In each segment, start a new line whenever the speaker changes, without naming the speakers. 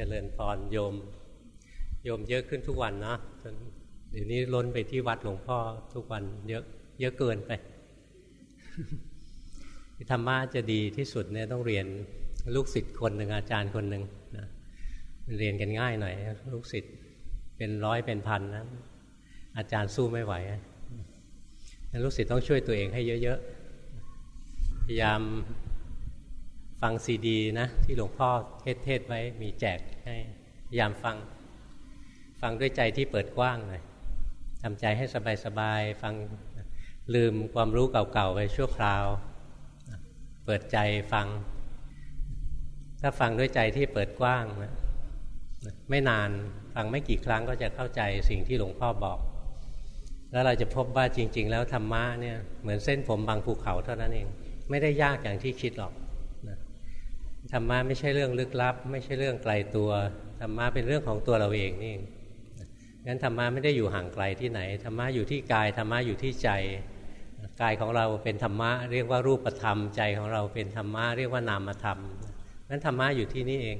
จริญพรโยม โยมเยอะขึ้นทุกวันนะเดี๋ยวนี้ล้นไปที่วัดหลวงพ่อทุกวันเยอะเยอะเกินไปธรรมะจะดีที่สุดเนี่ยต้องเรียนลูกศิษย์คนหนึ่งอาจารย์คนหนึ่งนะเรียนกันง่ายหน่อย ลูกศิษย์เป็นร้อยเป็นพันนะอาจารย์สู้ไม่ไหวลูกศิษย์ต้องช่วยตัวเองให้เยอะๆพยายาม ฟังซีดีนะที่หลวงพ่อเทศเทศไว้มีแจกให้พยายามฟัง ฟังด้วยใจที่เปิดกว้างหน่อยทำใจให้สบายๆฟังลืมความรู้เก่าๆไปชั่วคราว เปิดใจฟัง ถ้าฟังด้วยใจที่เปิดกว้างนะไม่นานฟังไม่กี่ครั้งก็จะเข้าใจสิ่งที่หลวงพ่อบอก แล้วเราจะพบว่าจริง ๆ แล้วธรรมะเนี่ยเหมือนเส้นผมบางภูเขาเท่านั้นเอง ไม่ได้ยากอย่างที่คิดหรอก ธรรมะไม่ใช่เรื่องลึกลับ ไม่ใช่เรื่องไกลตัวธรรมะเป็นเรื่องของตัวเราเองนี่งั้นธรรมะไม่ได้อยู่ห่างไกลที่ไหนธรรมะอยู่ที่กายธรรมะอยู่ที่ใจกายของเราเป็นธรรมะเรียกว่ารูปธรรมใจของเราเป็นธรรมะเรียกว่านามธรรมนั้นธรรมะอยู่ที่นี่เอง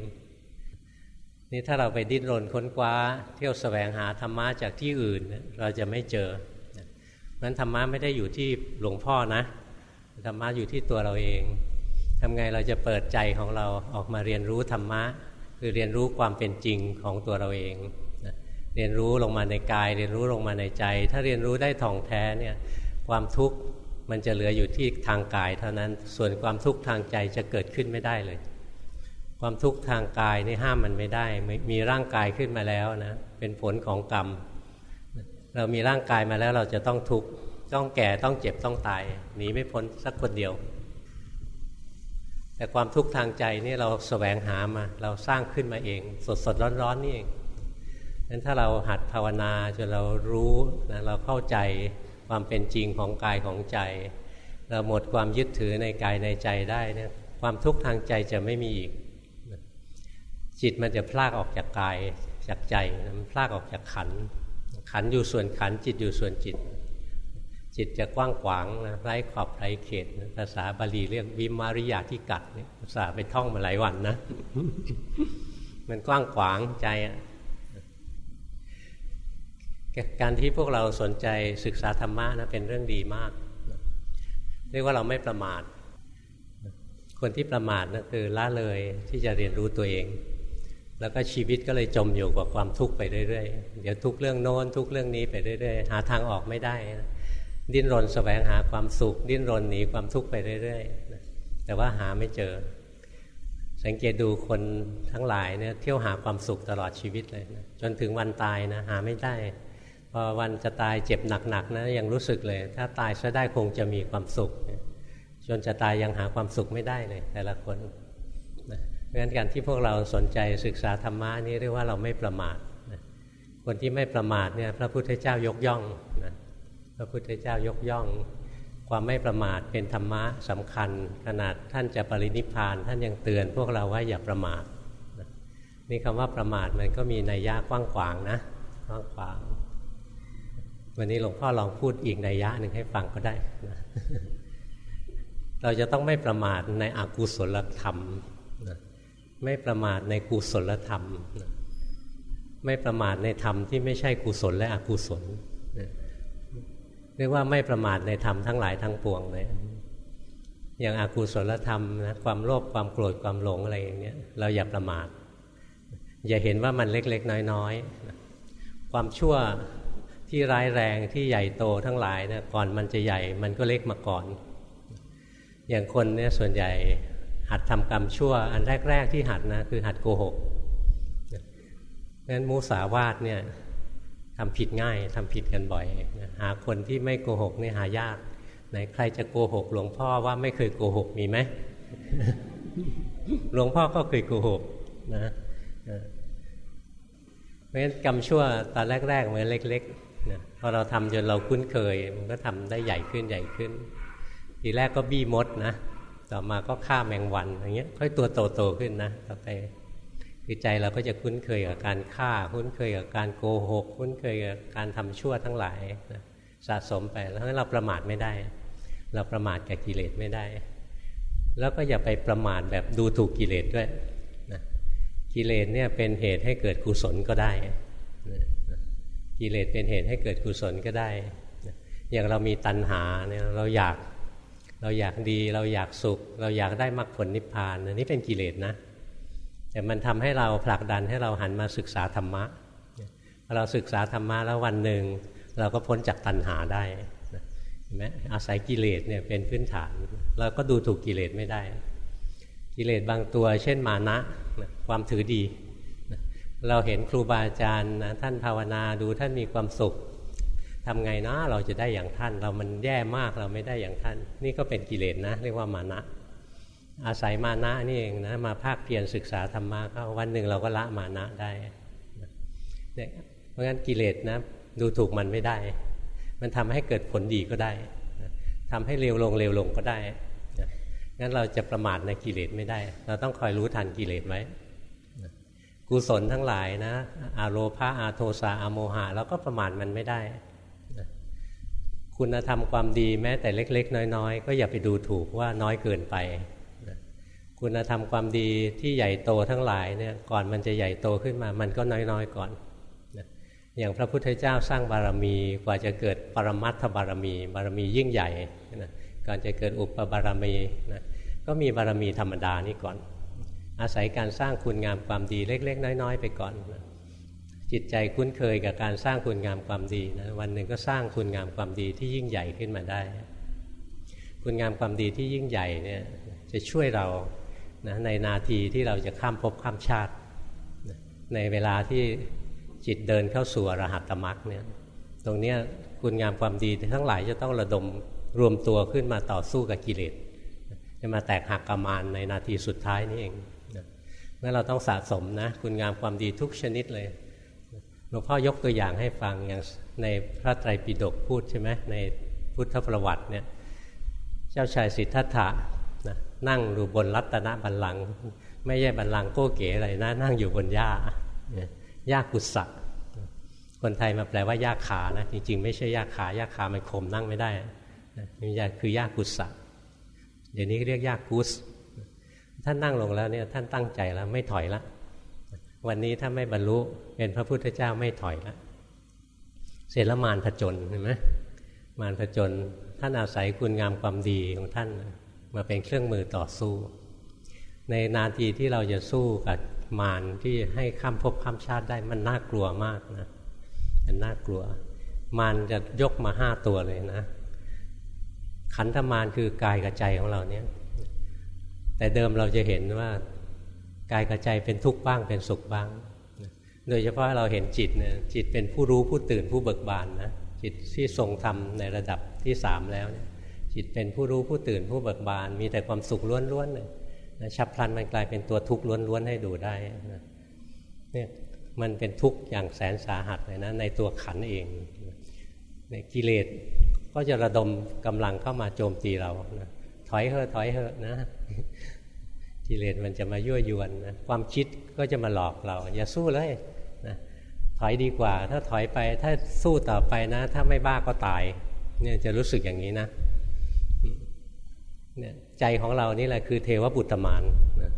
นี่ถ้าเราไปดิ้นรนค้นคว้า เที่ยวสแสวงหาธรรมะจากที่อื่น เราจะไม่เจอนั้นธรรมะไม่ได้อยู่ที่หลวงพ่อนะธรรมะอยู่ที่ตัวเราเอง ทำไงเราจะเปิดใจของเราออกมาเรียนรู้ธรรมะ คือเรียนรู้ความเป็นจริงของตัวเราเองเรียนรู้ลงมาในกาย เรียนรู้ลงมาในใจ ถ้าเรียนรู้ได้ท่องแท้เนี่ยความทุกข์มันจะเหลืออยู่ที่ทางกายเท่านั้นส่วนความทุกข์ทางใจจะเกิดขึ้นไม่ได้เลย ความทุกข์ทางกายนี่ห้ามมันไม่ได้ มีร่างกายขึ้นมาแล้วนะเป็นผลของกรรม เรามีร่างกายมาแล้วเราจะต้องทุกข์ต้องแก่ต้องเจ็บต้องตายหนีไม่พ้นสักคนเดียว แต่ความทุกข์ทางใจนี่เราสแสวงหามา เราสร้างขึ้นมาเอง สดสดร้อนร้อนนี่เองนั้นถ้าเราหัดภาวนาจนเรารู้นะเราเข้าใจความเป็นจริงของกายของใจ เราหมดความยึดถือในกายในใจได้เนี่ยความทุกข์ทางใจจะไม่มีอีก จิตมันจะพลากออกจากกายจากใจมันพลากออกจากขันขันอยู่ส่วนขันจิตอยู่ส่วนจิต จิตจะกว้างขวางนะไร้ขอบไร้เขตภาษาบาลีเรียกวิมาริยาที่กัดเนี่ยภาษาไปท่องมาหลายวันนะ มันกว้างขวางใจอะการที่พวกเราสนใจศึกษาธรรมะนะเป็นเรื่องดีมาก เรียกว่าเราไม่ประมาท คนที่ประมาทนะคือละเลยที่จะเรียนรู้ตัวเอง แล้วก็ชีวิตก็เลยจมอยู่กับความทุกข์ไปเรื่อยๆ เดี๋ยวทุกเรื่องโน้นทุกเรื่องนี้ไปเรื่อยๆ หาทางออกไม่ได้นะ ดิ้นรนสแสวงหาความสุข ดิ้นรนหนีความทุกข์ไปเรื่อยๆแต่ว่าหาไม่เจอ สังเกตดูคนทั้งหลายเนี่ยเที่ยวหาความสุขตลอดชีวิตเลยนะจนถึงวันตายนะหาไม่ได้พอวันจะตายเจ็บหนักๆนะยังรู้สึกเลย ถ้าตายซะได้คงจะมีความสุข จนจะตายยังหาความสุขไม่ได้เลย แต่ละคนนะเพราะฉะนั้นการที่พวกเราสนใจศึกษาธรรมะนี่เรียกว่าเราไม่ประมาทนะคนที่ไม่ประมาทเนี่ยพระพุทธเจ้ายกย่องนะ ระพุทธเจ้ายกย่อง ความไม่ประมาทเป็นธรรมะสำคัญ ขนาดท่านจะปรินิพานท่านยังเตือนพวกเราว่าอย่าประมาทนี่คำว่าประมาทมันก็มีนัยยะกว้างขวางนะกว้างขวาง วันนี้หลวงพ่อลองพูดอีกนัยยะหนึ่งให้ฟังก็ได้นะเราจะต้องไม่ประมาทในอกุศลธรรมนะไม่ประมาทในกุศลธรรมนะไม่ประมาทในธรรมที่ไม่ใช่กุศลและอกุศลนะ เรียกว่าไม่ประมาทในธรรมทั้งหลายทั้งปวงเลยอย่างอากุศลธรรมนะความโลภความโกรธความหลงอะไรอย่างเนี้ยเราอย่าประมาท อย่าเห็นว่ามันเล็กๆ น้อยๆ ความชั่วที่ร้ายแรงที่ใหญ่โตทั้งหลายนะก่อนมันจะใหญ่มันก็เล็กมาก่อน อย่างคนเนี่ยส่วนใหญ่หัดทำกรรมชั่ว อันแรก ๆ ที่หัดนะคือหัดโกหกนั้นมูสาวาทเนี่ย ทำผิดง่ายทำผิดกันบ่อย หาคนที่ไม่โกหกนี่หายากไหนใครจะโกหก หลวงพ่อว่าไม่เคยโกหกมีไหมหลวงพ่อก็เคยโกหกนะเพราะฉะนั้นกรรมชั่วตอนแรกๆเหมือนเล็กๆนะพอเราทำจนเราคุ้นเคย มันก็ทำได้ใหญ่ขึ้นใหญ่ขึ้น ทีแรกก็บี้มดนะ ต่อมาก็ฆ่าแมงวันอย่างเงี้ย ค่อยตัวโตๆขึ้นนะต่อไป คือใจเราก็จะคุ้นเคยกับการฆ่า คุ้นเคยกับการโกหก คุ้นเคยกับการทำชั่วทั้งหลายนะสะสมไปแล้วเราประมาทไม่ได้ เราประมาทกับกิเลสไม่ได้ แล้วก็อย่าไปประมาทแบบดูถูกกิเลสด้วยนะกิเลสเนี่ยเป็นเหตุให้เกิดกุศลก็ได้กิเลสเป็นเหตุให้เกิดกุศลก็ได้อย่างเรามีตัณหาเนี่ยเราอยากเราอยากดีเราอยากสุข เราอยากได้มรรคผลนิพพานอันนี้เป็นกิเลสนะ แต่มันทำให้เราผลักดันให้เราหันมาศึกษาธรรมะเราศึกษาธรรมะแล้ววันหนึ่งเราก็พ้นจากตัณหาได้เห็นไหมอาศัยกิเลสเนี่ยเป็นพื้นฐาน เราก็ดูถูกกิเลสไม่ได้ กิเลสบางตัว เช่นมานะความถือดี เราเห็นครูบาอาจารย์นะท่านภาวนาดูท่านมีความสุขทำไงนะเราจะได้อย่างท่าน เรามันแย่มากเราไม่ได้อย่างท่าน นี่ก็เป็นกิเลสนะ เรียกว่ามานะ อาศัยมานะนี่เองนะมาภาคเพียรศึกษาธรรมะก็วันหนึ่งเราก็ละมานะได้เนี่ยเพราะงั้นกิเลสนะดูถูกมันไม่ได้ มันทำให้เกิดผลดีก็ได้ทำให้เร็วลงเร็วลงก็ได้งั้นเราจะประมาทในกิเลสไม่ได้ เราต้องคอยรู้ทันกิเลสไว้กุศลทั้งหลายนะอาโลภาอาโทสาอาโมหะเราก็ประมาทมันไม่ได้ คุณธรรมความดีแม้แต่เล็ก ๆ น้อย ๆ ก็อย่าไปดูถูกว่าน้อยเกินไป คุณธรรมความดีที่ใหญ่โตทั้งหลายเนี่ยก่อนมันจะใหญ่โตขึ้นมา มันก็น้อยๆก่อนอย่างพระพุทธเจ้าสร้างบารมีกว่าจะเกิดปรมัตถบารมี บารมียิ่งใหญ่นะก่อนจะเกิดอุปบารมีนะก็มีบารมีธรรมดานี่ก่อน อาศัยการสร้างคุณงามความดีเล็ก ๆ น้อย ๆ ไปก่อนนะจิตใจคุ้นเคยกับการสร้างคุณงามความดีนะวันหนึ่งก็สร้างคุณงามความดีที่ยิ่งใหญ่ขึ้นมาได้ คุณงามความดีที่ยิ่งใหญ่เนี่ยจะช่วยเรา นะในนาทีที่เราจะข้ามภพข้ามชาติ ในเวลาที่จิตเดินเข้าสู่อรหัตตมรรคเนี่ยตรงนี้คุณงามความดีทั้งหลายจะต้องระดมรวมตัวขึ้นมาต่อสู้กับกิเลสจะมาแตกหักกรรมานในนาทีสุดท้ายนี่เองเมื่อเราต้องสะสมนะ คุณงามความดีทุกชนิดเลยหลวงพ่อยกตัวอย่างให้ฟังอย่างในพระไตรปิฎกพูดใช่ไหมในพุทธประวัติเนี่ยเจ้าชายสิทธัตถะ นั่งอยู่บนรัตนบัลลังก์ไม่ใช่บัลลังก์โก้เก๋อะไรนะ นั่งอยู่บนหญ้ายากุศะคนไทยมาแปลว่ายาขานะ จริง ๆ ไม่ใช่ยาขายาขามันคมนั่งไม่ได้นี่คือยากุศะเดี๋ยวนี้เรียกยากุสท่านนั่งลงแล้วเนี่ยท่านตั้งใจแล้วไม่ถอยละวันนี้ถ้าไม่บรรลุเป็นพระพุทธเจ้าไม่ถอยละเสร็จแล้วมารผจญเห็นไหมมารผจญท่านอาศัยคุณงามความดีของท่าน มาเป็นเครื่องมือต่อสู้ ในนาทีที่เราจะสู้กับมารที่ให้ข้ามภพข้ามชาติได้มันน่ากลัวมากนะมันน่ากลัว มารจะยกมาห้าตัวเลยนะ ขันธมารคือกายกับใจของเราเนี่ย แต่เดิมเราจะเห็นว่ากายกับใจเป็นทุกข์บ้างเป็นสุขบ้าง โดยเฉพาะเราเห็นจิตเนี่ยจิตเป็นผู้รู้ผู้ตื่นผู้เบิกบานนะจิตที่ทรงธรรมในระดับที่สามแล้วเนี่ย จิตเป็นผู้รู้ผู้ตื่นผู้เบิกบาน มีแต่ความสุขล้วนๆเลยนะฉับพลันมันกลายเป็นตัวทุกข์ล้วนๆให้ดูได้นะเนี่ยมันเป็นทุกข์อย่างแสนสาหัสเลยนะในตัวขันเองในกิเลสก็จะระดมกำลังเข้ามาโจมตีเรานะถอยเถอะถอยเถอะนะกิเลสมันจะมายั่วยวนนะความคิดก็จะมาหลอกเรา อย่าสู้เลยนะถอยดีกว่า ถ้าถอยไปถ้าสู้ต่อไปนะ ถ้าไม่บ้าก็ตายเนี่ยจะรู้สึกอย่างนี้นะ เนี่ยใจของเรานี่แหละคือเทวบุตรมานนะ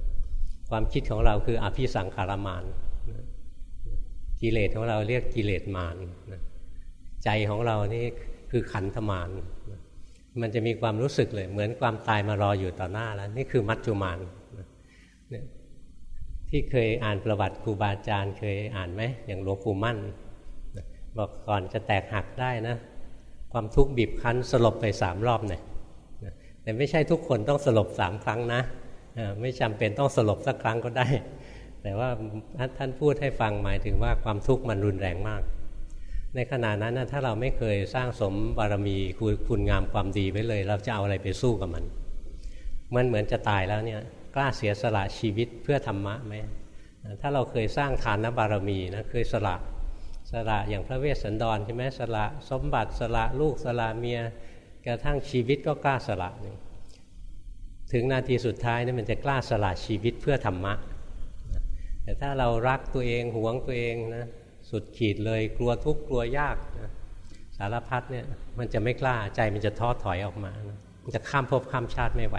ความคิดของเราคืออภิสังขารมานนะกิเลสของเราเรียกกิเลสมานนะใจของเรานี่คือขันธมานนะมันจะมีความรู้สึกเลย เหมือนความตายมารออยู่ต่อหน้าแล้ว นี่คือมัจจุมานนะที่เคยอ่านประวัติครูบาอาจารย์เคยอ่านไหมอย่างหลวงปู่มั่นบอกก่อนจะแตกหักได้นะ ความทุกข์บีบคั้นสลบไปสามรอบเนี่ย แต่ไม่ใช่ทุกคนต้องสลบสามครั้งนะไม่จำเป็นต้องสลบสักครั้งก็ได้ แต่ว่าท่านพูดให้ฟังหมายถึงว่าความทุกข์มันรุนแรงมาก ในขณะนั้นถ้าเราไม่เคยสร้างสมบารมีคุณงามความดีไว้เลย เราจะเอาอะไรไปสู้กับมัน มันเหมือนจะตายแล้วเนี่ยกล้าเสียสละชีวิตเพื่อธรรมะไหมถ้าเราเคยสร้างทานบารมีนะเคยสละสละอย่างพระเวสสันดรใช่ไหมสละสมบัติสละลูกสละเมีย กระทั่งชีวิตก็กล้าสละถึงนาทีสุดท้ายนี่มันจะกล้าสละชีวิตเพื่อธรรมะ แต่ถ้าเรารักตัวเองหวงตัวเองนะสุดขีดเลยกลัวทุกข์กลัวยากนะสารพัดเนี่ยมันจะไม่กล้าใจมันจะท้อถอยออกมานะมันจะข้ามภพข้ามชาติไม่ไหว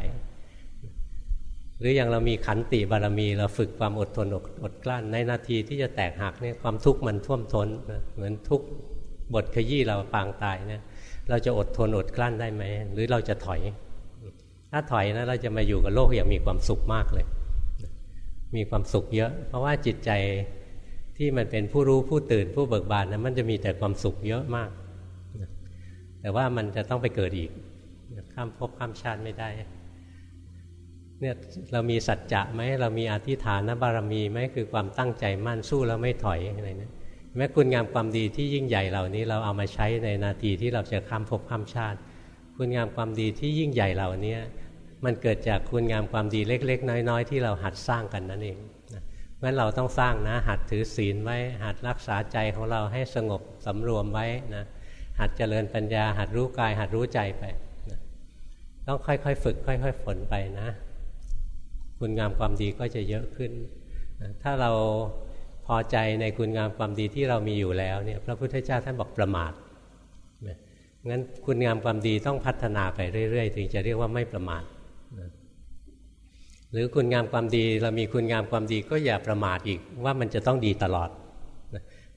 หรืออย่างเรามีขันติบารมีเราฝึกความอดทนอดอดกลั้นในนาทีที่จะแตกหักเนี่ยความทุกข์มันท่วมท้นเหมือนทุกบทขยี้เราปางตายเนี่ย เราจะอดทนอดกลั้นได้ไหมหรือเราจะถอย ถ้าถอยนะเราจะมาอยู่กับโลกอย่างมีความสุขมากเลย มีความสุขเยอะ เพราะว่าจิตใจที่มันเป็นผู้รู้ผู้ตื่นผู้เบิกบานนะมันจะมีแต่ความสุขเยอะมาก แต่ว่ามันจะต้องไปเกิดอีก ข้ามภพข้ามชาติไม่ได้เนี่ยเรามีสัจจะไหมเรามีอธิฐานบารมีไหมคือความตั้งใจมั่นสู้แล้วไม่ถอยอะไรเนะ แม้คุณงามความดีที่ยิ่งใหญ่เหล่านี้เราเอามาใช้ในนาทีที่เราจะข้ามภพข้ามชาติ คุณงามความดีที่ยิ่งใหญ่เหล่านี้มันเกิดจากคุณงามความดีเล็ก ๆ น้อย ๆ ที่เราหัดสร้างกันนั่นเองเพราะเราต้องสร้างนะหัดถือศีลไว้หัดรักษาใจของเราให้สงบสำรวมไว้นะหัดเจริญปัญญา หัดรู้กาย หัดรู้ใจไปนะต้องค่อยๆฝึก ค่อยๆฝนไปนะ คุณงามความดีก็จะเยอะขึ้นถ้าเรา พอใจในคุณงามความดีที่เรามีอยู่แล้วเนี่ยพระพุทธเจ้าท่านบอกประมาทงั้นคุณงามความดีต้องพัฒนาไปเรื่อย ๆ ถึงจะเรียกว่าไม่ประมาทหรือคุณงามความดีเรามีคุณงามความดีก็อย่าประมาทอีกว่ามันจะต้องดีตลอด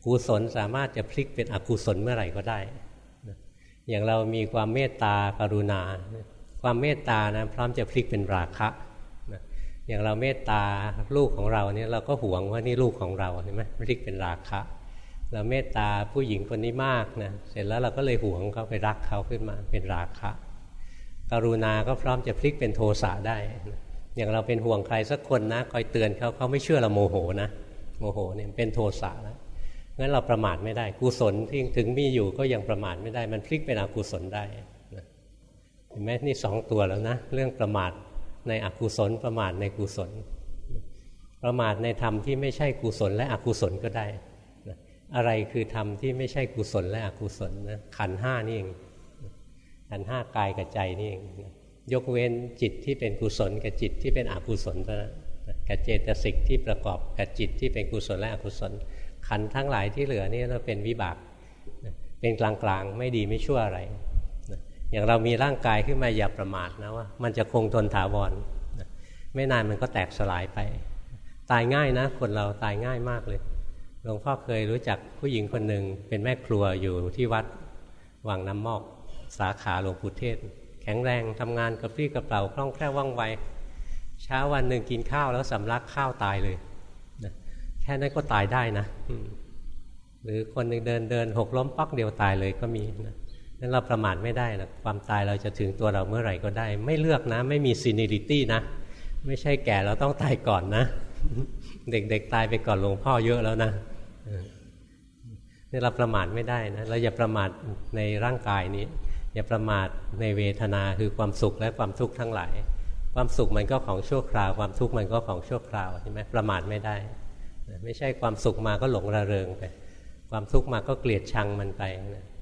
กุศลสามารถจะพลิกเป็นอกุศลเมื่อไหร่ก็ได้อย่างเรามีความเมตตากรุณา ความเมตตานะพร้อมจะพลิกเป็นราคะ อย่างเราเมตตาลูกของเราเนี่ยเราก็หวงว่านี่ลูกของเราเห็นไหมพลิกเป็นราคะ เราเมตตาผู้หญิงคนนี้มากนะเสร็จแล้วเราก็เลยหวงเขาไปรักเขาขึ้นมาเป็นราคะกรุณาก็พร้อมจะพลิกเป็นโทสะได้ อย่างเราเป็นห่วงใครสักคนนะคอยเตือนเขาเขาไม่เชื่อเราโมโหนะโมโหเนี่ยเป็นโทสะแล้วงั้นเราประมาทไม่ได้กุศลที่ถึงมีอยู่ก็ยังประมาทไม่ได้ มันพลิกเป็นอกุศลได้เห็นไหมนี่สองตัวแล้วนะ เรื่องประมาท ในอกุศลประมาทในกุศล ประมาทในธรรมที่ไม่ใช่กุศลและอกุศลก็ได้อะไรคือธรรมที่ไม่ใช่กุศลและอกุศลนะขันห้านี่เองขันห้ากายกับใจนี่เองยกเว้นจิตที่เป็นกุศลกับจิตที่เป็นอกุศลเท่านั้นกับเจตสิกที่ประกอบกับจิตที่เป็นกุศลและอกุศล ขันทั้งหลายที่เหลือนี่เราเป็นวิบาก เป็นกลางๆ ไม่ดีไม่ชั่วอะไร อย่างเรามีร่างกายขึ้นมาอย่าประมาทนะว่า มันจะคงทนถาวรไม่นานมันก็แตกสลายไป ตายง่ายนะ คนเราตายง่ายมากเลยหลวงพ่อเคยรู้จักผู้หญิงคนหนึ่งเป็นแม่ครัวอยู่ที่วัดวังน้ำมอก สาขาหลวงปู่เทศ แข็งแรงทำงานกระปรี้กระเป๋าคล่องแคล่วว่องไวเช้าวันหนึ่งกินข้าวแล้วสำลักข้าวตายเลยแค่นั้นก็ตายได้นะหรือคนหนึ่งเดินเดินหกล้มปักเดียวตายเลยก็มีนะ นั้นเราประมาทไม่ได้นะความตายเราจะถึงตัวเราเมื่อไหร่ก็ได้ ไม่เลือกนะ ไม่มีซีนิริตี้นะ ไม่ใช่แก่เราต้องตายก่อนนะ เด็กๆตายไปก่อนหลวงพ่อเยอะแล้วนะนี่เราประมาทไม่ได้นะ เราอย่าประมาทในร่างกายนี้ อย่าประมาทในเวทนาคือความสุขและความทุกข์ทั้งหลาย ความสุขมันก็ของชั่วคราว ความทุกข์มันก็ของชั่วคราวใช่ไหมประมาทไม่ได้ ไม่ใช่ความสุขมาก็หลงระเริงไป ความทุกข์มาก็เกลียดชังมันไป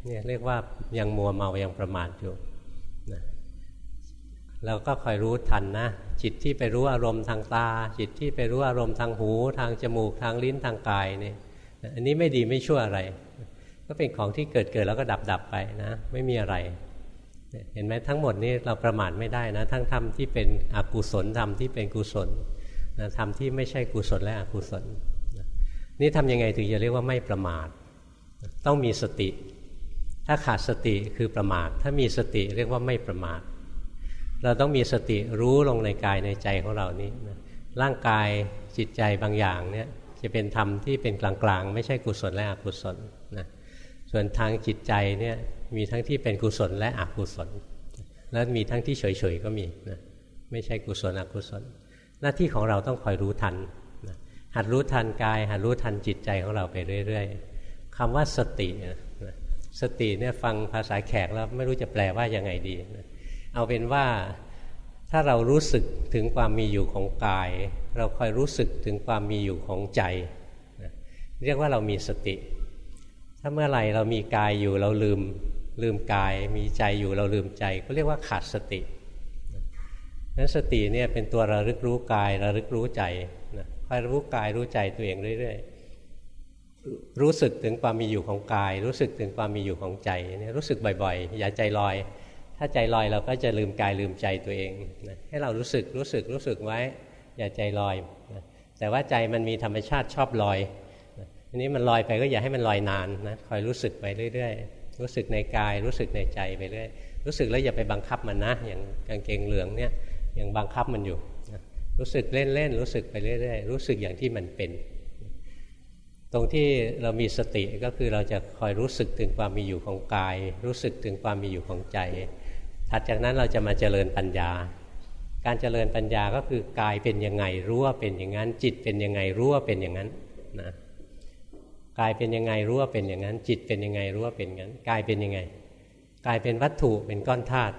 เนี่ยเรียกว่ายังมัวเมายังประมาทอยู่เราก็คอยรู้ทันนะจิตที่ไปรู้อารมณ์ทางตา จิตที่ไปรู้อารมณ์ทางหู ทางจมูกทางลิ้นทางกายเนี่ยอันนี้ไม่ดีไม่ชั่วอะไร ก็เป็นของที่เกิดเกิดแล้วก็ดับดับไปนะ ไม่มีอะไร เห็นไหมทั้งหมดนี้เราประมาทไม่ได้นะ ทั้งธรรมที่เป็นอกุศลธรรมที่เป็นกุศลนะธรรมที่ไม่ใช่กุศลและอกุศลนะนี่ทำยังไงถึงจะเรียกว่าไม่ประมาท ต้องมีสติ ถ้าขาดสติคือประมาท ถ้ามีสติเรียกว่าไม่ประมาท เราต้องมีสติรู้ลงในกายในใจของเรานี้นะร่างกายจิตใจบางอย่างเนี่ยจะเป็นธรรมที่เป็นกลางๆ ไม่ใช่กุศลและอกุศลนะส่วนทางจิตใจเนี่ยมีทั้งที่เป็นกุศลและอกุศล แล้วมีทั้งที่เฉยๆก็มีนะไม่ใช่กุศลอกุศล หน้าที่ของเราต้องคอยรู้ทันนะหัดรู้ทันกายหัดรู้ทันจิตใจของเราไปเรื่อย ๆคำว่าสตินะ สติเนี่ยฟังภาษาแขกแล้วไม่รู้จะแปลว่ายังไงดี เอาเป็นว่าถ้าเรารู้สึกถึงความมีอยู่ของกาย เราคอยรู้สึกถึงความมีอยู่ของใจ เรียกว่าเรามีสติ ถ้าเมื่อไหร่เรามีกายอยู่เราลืมลืมกาย มีใจอยู่เราลืมใจ ก็เรียกว่าขาดสตินั้นสติเนี่ยเป็นตัวระลึกรู้กายระลึกรู้ใจนะคอยรู้กายรู้ใจตัวเองเรื่อยๆ รู้สึกถึงความมีอยู่ของกาย รู้สึกถึงความมีอยู่ของใจเนี่ยรู้สึกบ่อยๆ อย่าใจลอย ถ้าใจลอยเราก็จะลืมกายลืมใจตัวเองนะให้เรารู้สึกรู้สึกรู้สึกไว้ อย่าใจลอยนะแต่ว่าใจมันมีธรรมชาติชอบลอยอันนี้มันลอยไปก็อย่าให้มันลอยนานนะคอยรู้สึกไปเรื่อยๆ รู้สึกในกายรู้สึกในใจไปเรื่อยรู้สึกแล้วอย่าไปบังคับมันนะ อย่างกางเกงเหลืองเนี่ยยังบังคับมันอยู่รู้สึกเล่นๆรู้สึกไปเรื่อยๆ รู้สึกอย่างที่มันเป็น ตรงที่เรามีสติก็คือเราจะคอยรู้สึกถึงความมีอยู่ของกาย รู้สึกถึงความมีอยู่ของใจ ถัดจากนั้นเราจะมาเจริญปัญญา การเจริญปัญญาก็คือกายเป็นยังไงรู้ว่าเป็นอย่างนั้น จิตเป็นยังไงรู้ว่าเป็นอย่างนั้นนะกายเป็นยังไงรู้ว่าเป็นอย่างนั้น จิตเป็นยังไงรู้ว่าเป็นอย่างนั้นกายเป็นยังไงกายเป็นวัตถุเป็นก้อนธาตุ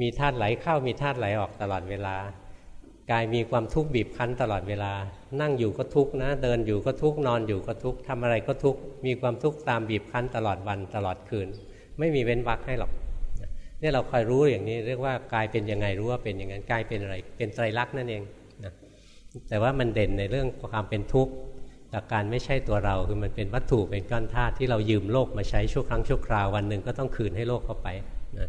มีธาตุไหลเข้ามีธาตุไหลออกตลอดเวลา กายมีความทุกข์บีบคั้นตลอดเวลา นั่งอยู่ก็ทุกข์นะ เดินอยู่ก็ทุกข์นอนอยู่ก็ทุกข์ทำอะไรก็ทุกข์มีความทุกข์ตามบีบคั้นตลอดวันตลอดคืน ไม่มีเว้นวักให้หรอกเนี่ยเราคอยรู้อย่างนี้เรียกว่ากายเป็นยังไงรู้ว่าเป็นอย่างนั้นกายเป็นอะไร เป็นไตรลักษณ์นั่นเองนะแต่ว่ามันเด่นในเรื่องความเป็นทุกข์จากการไม่ใช่ตัวเราคือมันเป็นวัตถุเป็นก้อนธาตุที่เรายืมโลกมาใช้ชั่วครั้งชั่วคราววันหนึ่งก็ต้องคืนให้โลกเข้าไปนะ